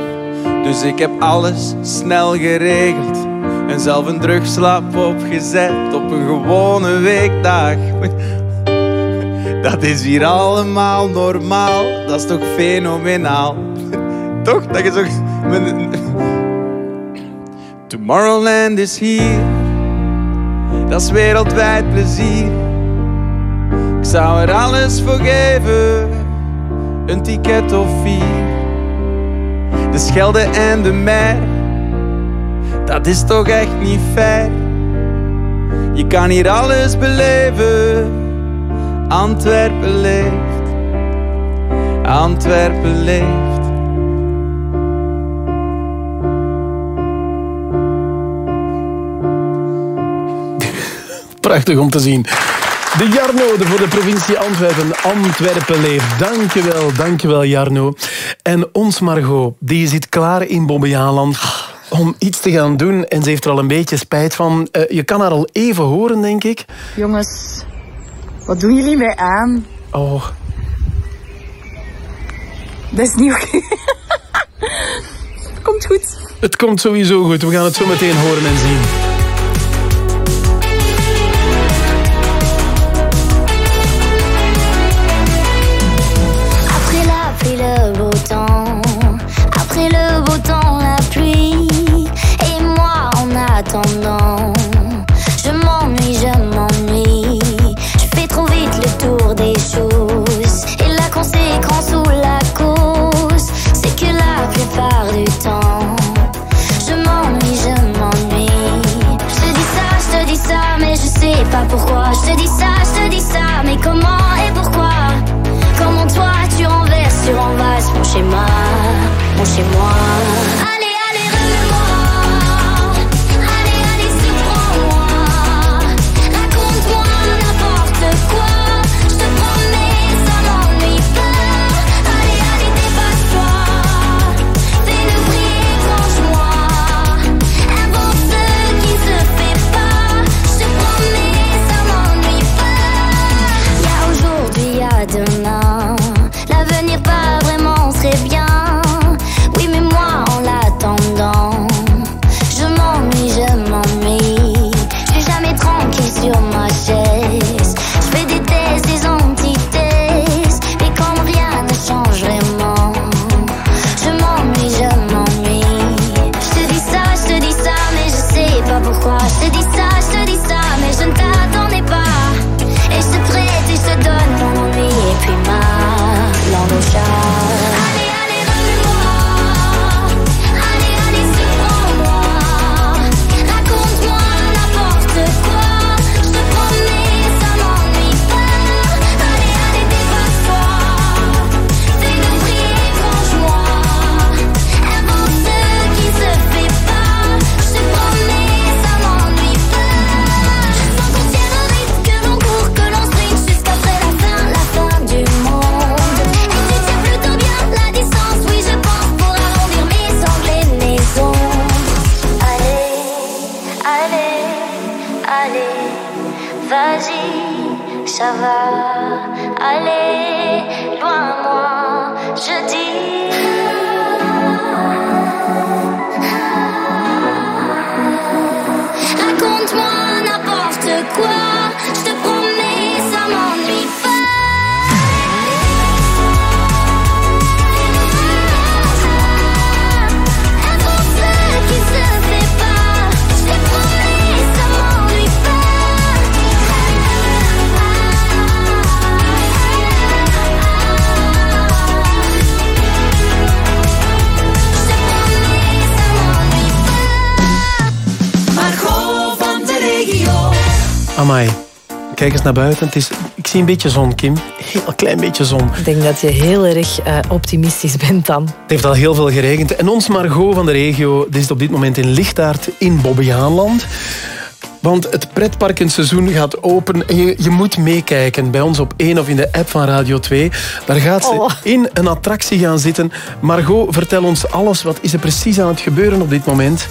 Dus ik heb alles snel geregeld en zelf een drugslap opgezet op een gewone weekdag. Dat is hier allemaal normaal, dat is toch fenomenaal. Toch? Dat je zo... Tomorrowland is hier, dat is wereldwijd plezier. Ik zou er alles voor geven, een ticket of vier. De Schelde en de Mer, dat is toch echt niet fair. Je kan hier alles beleven. Antwerpen leeft. Antwerpen leeft. Prachtig om te zien. De Jarno voor de provincie Antwerpen. Antwerpen leeft. Dankjewel, dankjewel Jarno. En ons Margot, die zit klaar in Bobbejaanland om iets te gaan doen. En ze heeft er al een beetje spijt van. Uh, je kan haar al even horen, denk ik. Jongens, wat doen jullie mij aan? Oh. Dat is niet oké. komt goed. Het komt sowieso goed. We gaan het zo meteen horen en zien. Je m'ennuie, je m'ennuie. Je fais trop vite le tour des choses. Et la conséquence ou la cause, c'est que la plupart du temps, je m'ennuie, je m'ennuie. Je te dis ça, je te dis ça, mais je sais pas pourquoi. Je te dis ça, je te dis ça, mais comment et pourquoi? Comment toi tu renverses, tu renverses mon schéma, mon chez. Amai. Naar buiten. Het is, ik zie een beetje zon, Kim. Heel klein beetje zon. Ik denk dat je heel erg uh, optimistisch bent dan. Het heeft al heel veel geregend. En ons Margot van de regio dit is op dit moment in Lichtaard in Bobbejaanland. Want het pretparkenseizoen gaat open en je, je moet meekijken bij ons op 1 of in de app van Radio 2. Daar gaat ze oh. in een attractie gaan zitten. Margot, vertel ons alles. Wat is er precies aan het gebeuren op dit moment?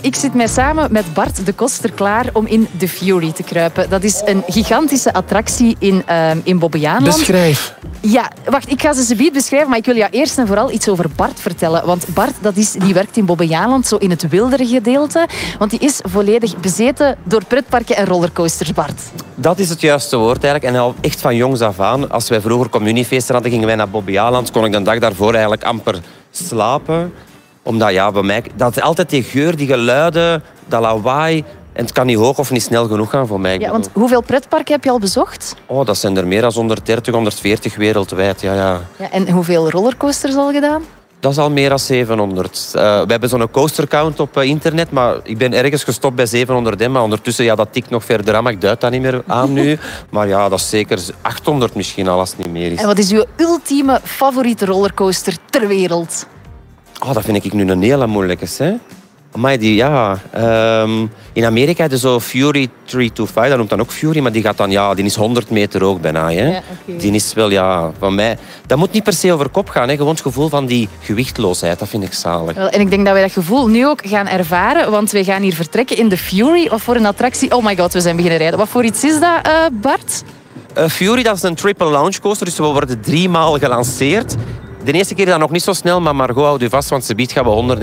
Ik zit mij samen met Bart de Koster klaar om in The Fury te kruipen. Dat is een gigantische attractie in, uh, in Bobbejaanland. Beschrijf. Ja, wacht, ik ga ze ze beschrijven, maar ik wil je eerst en vooral iets over Bart vertellen. Want Bart dat is, die werkt in Bobbejaanland, zo in het wildere gedeelte. Want die is volledig bezeten door pretparken en rollercoasters, Bart. Dat is het juiste woord eigenlijk. En al echt van jongs af aan, als wij vroeger communiefeesten hadden, gingen wij naar Bobbejaanland. Kon ik de dag daarvoor eigenlijk amper slapen omdat ja, bij mij... Dat is altijd die geur, die geluiden, dat lawaai. En het kan niet hoog of niet snel genoeg gaan voor mij. Ja, want hoeveel pretparken heb je al bezocht? Oh, dat zijn er meer dan 130, 140 wereldwijd. Ja, ja. Ja, en hoeveel rollercoasters al gedaan? Dat is al meer dan 700. Eh, we hebben zo'n coaster-count op eh, internet, maar ik ben ergens gestopt bij 700. hè, Maar ondertussen, ja, dat tikt nog verder aan, maar ik duid dat niet meer aan nu. Maar ja, dat is zeker 800 misschien al, als het niet meer is. En wat is uw ultieme favoriete rollercoaster ter wereld? Oh, dat vind ik nu een hele moeilijke. Hè? Maar die, ja. ehm, in Amerika je zo Fury 325, dat noemt dan ook Fury, maar die gaat dan, ja, die is 100 meter hoog bijna. Hè? Ja. Die is wel, ja, van mij. Dat moet niet per se over kop gaan, hè? gewoon het gevoel van die gewichtloosheid, dat vind ik zalig. Wel, En ik denk dat wij dat gevoel nu ook gaan ervaren, want wij gaan hier vertrekken in de Fury. Wat voor een attractie? Oh my god, we zijn beginnen rijden. Wat voor iets is dat, eh, Bart? Eh, Fury, dat is een triple launch coaster, dus we worden drie maal gelanceerd. De eerste keer dan nog niet zo snel, maar Margot houdt u vast, want ze biedt gaan we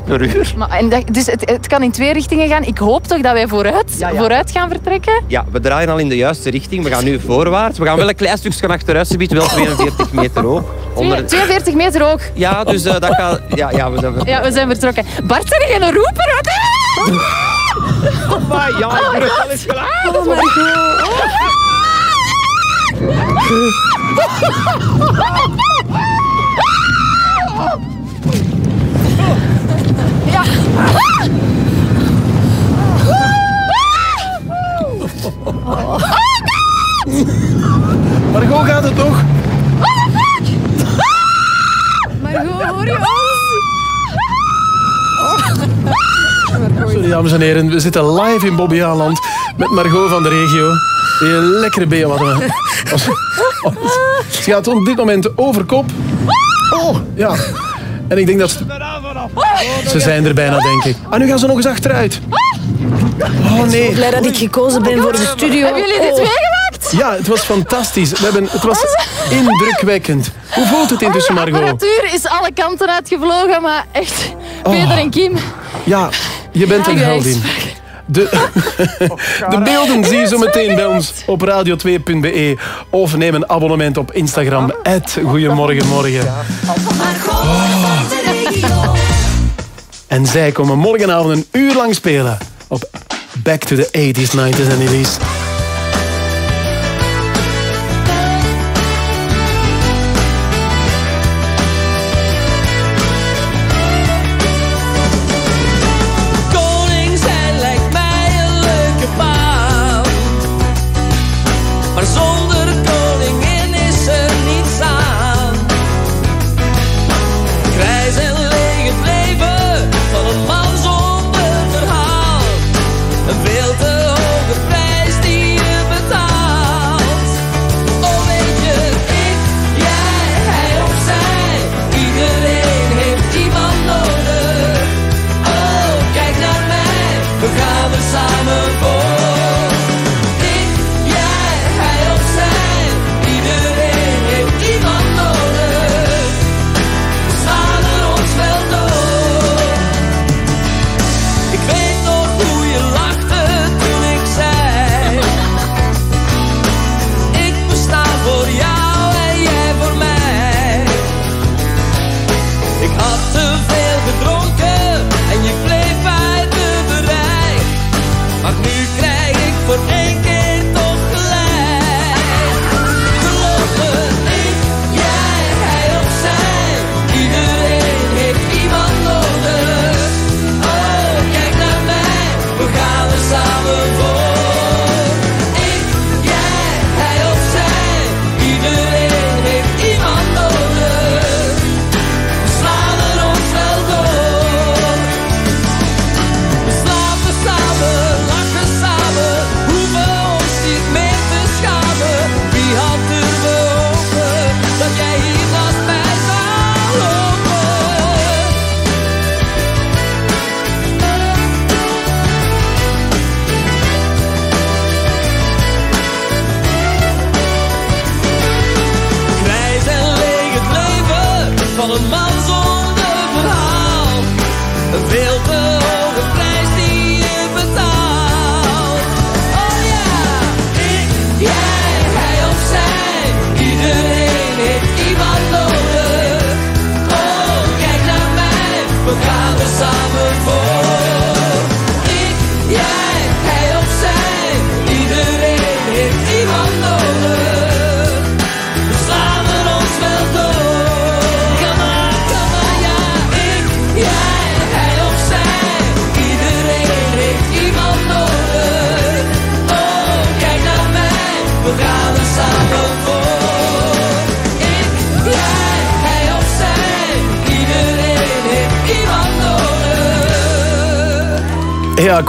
106,6 per uur. Maar, en dat, dus het, het kan in twee richtingen gaan. Ik hoop toch dat wij vooruit, vooruit gaan vertrekken? Ja, we draaien al in de juiste richting. We gaan nu voorwaarts. We gaan wel een klein stukje achteruit, ze biedt wel 42 meter hoog. Onder- 42 meter hoog. Ja, dus eh, dat gaat... Ja, ja, we zijn... Ja, we zijn vertrokken. Bart, zijn jij een roeper? Wat? Maar ja, ik ben het wel eens gelaten. Oh my god. Margot gaat het toch? Margot, hoor je ons? Sorry, dames en heren. We zitten live in Bobbejaanland met Margot van de regio. Die lekkere we. Ze gaat op dit moment over kop. Oh, ja. En ik denk dat ze... Ze zijn er bijna, denk ik. Ah, nu gaan ze nog eens achteruit. Oh, nee. Blij dat ik gekozen ben voor de studio. Hebben jullie dit Oh. meegemaakt? Ja, het was fantastisch. We hebben, het was indrukwekkend. Hoe voelt het intussen, De Margot? apparatuur is alle kanten uitgevlogen, maar echt... Peter en Kim. Ja, je bent een heldin. De, de beelden zie je zo meteen bij ons op radio2.be of neem een abonnement op Instagram. Goedemorgen, morgen. En zij komen morgenavond een uur lang spelen op Back to the 80s, 90s en 80s.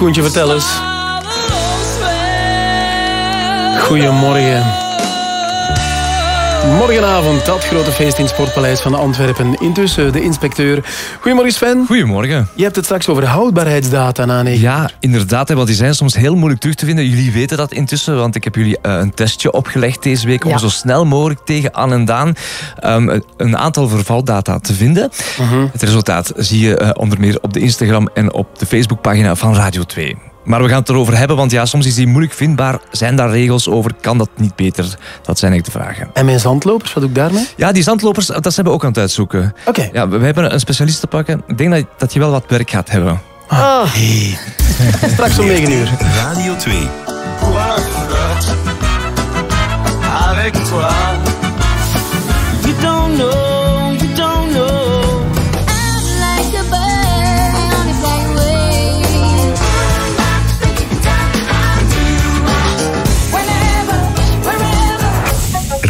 Koentje, vertel eens. Goedemorgen. Morgenavond, dat grote feest in het Sportpaleis van Antwerpen. Intussen de inspecteur. Goedemorgen Sven. Goedemorgen. Je hebt het straks over houdbaarheidsdata na negen. Ja, inderdaad, hè, want die zijn soms heel moeilijk terug te vinden. Jullie weten dat intussen, want ik heb jullie eh, een testje opgelegd deze week Ja. om zo snel mogelijk tegen Anne en Daan ehm, een aantal vervaldata te vinden. Het resultaat zie je eh, onder meer op de Instagram en op de Facebookpagina van Radio 2. Maar we gaan het erover hebben, want ja, soms is die moeilijk vindbaar. Zijn daar regels over? Kan dat niet beter? Dat zijn eigenlijk de vragen. En mijn zandlopers, wat doe ik daarmee? Ja, die zandlopers, dat zijn we ook aan het uitzoeken. Oké. Ja, we we hebben een specialist te pakken. Ik denk dat, dat je wel wat werk gaat hebben. Ah. Straks om 9 uur. Radio 2. Avec toi, you don't know,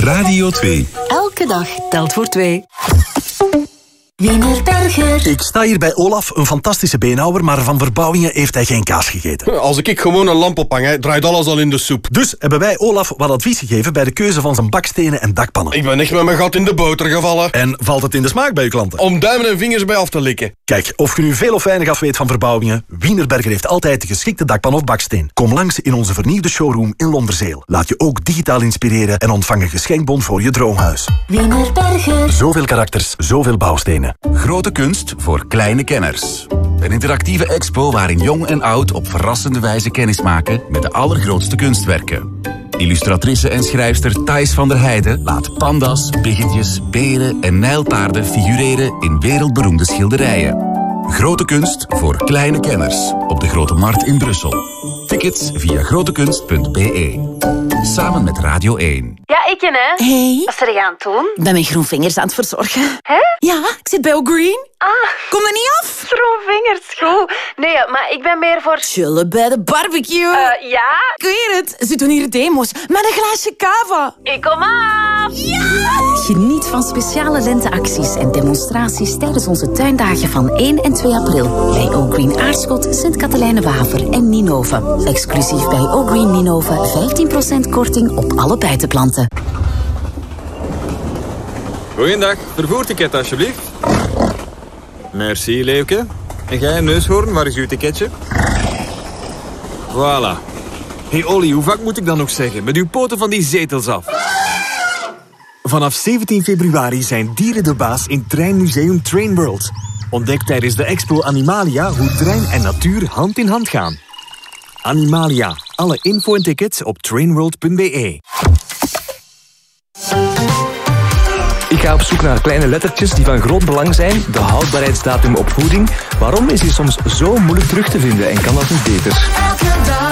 Radio 2. Elke dag telt voor twee. Wienerberger. Ik sta hier bij Olaf, een fantastische beenhouwer, maar van verbouwingen heeft hij geen kaas gegeten. Als ik gewoon een lamp ophang, draait alles al in de soep. Dus hebben wij Olaf wat advies gegeven bij de keuze van zijn bakstenen en dakpannen. Ik ben echt met mijn gat in de boter gevallen. En valt het in de smaak bij uw klanten? Om duimen en vingers bij af te likken. Kijk, of je nu veel of weinig af weet van verbouwingen, Wienerberger heeft altijd de geschikte dakpan of baksteen. Kom langs in onze vernieuwde showroom in Londerzeel. Laat je ook digitaal inspireren en ontvang een geschenkbon voor je droomhuis. Wienerberger. Zoveel karakters, zoveel bouwstenen. Grote kunst voor kleine kenners. Een interactieve expo waarin jong en oud op verrassende wijze kennis maken met de allergrootste kunstwerken. Illustratrice en schrijfster Thijs van der Heijden laat panda's, biggetjes, beren en nijlpaarden figureren in wereldberoemde schilderijen. Grote kunst voor kleine kenners op de Grote Markt in Brussel. Tickets via grotekunst.be. Samen met Radio 1. Ja, ik en hè. Hey. Wat er gaan doen? Ik ben mijn groenvingers aan het verzorgen. Hè? Ja, ik zit bij O'Green. Ah. Kom er niet af? Groenvingers, goed. Nee, maar ik ben meer voor... Chillen bij de barbecue. Eh, ja? Ik weet het. Ze doen hier demo's met een glaasje cava. Ik kom af! Geniet van speciale lenteacties en demonstraties tijdens onze tuindagen van 1 en 2 april. Bij O'Green Aarschot, Sint-Katelijne-Waver en Ninove. Exclusief bij O'Green Ninove 15% korting op alle buitenplanten. Goeiedag, vervoerticket alsjeblieft. Merci, Leeuwke. En jij, neushoorn, waar is uw ticketje? Voilà. hey Olly, hoe vaak moet ik dan nog zeggen? Met uw poten van die zetels af. Vanaf 17 februari zijn dieren de baas in Treinmuseum Train World. Ontdek tijdens de expo Animalia hoe trein en natuur hand in hand gaan. Animalia. Alle info en tickets op trainworld.be. Ik ga op zoek naar kleine lettertjes die van groot belang zijn. De houdbaarheidsdatum op voeding. Waarom is die soms zo moeilijk terug te vinden en kan dat niet beter? Elke dag.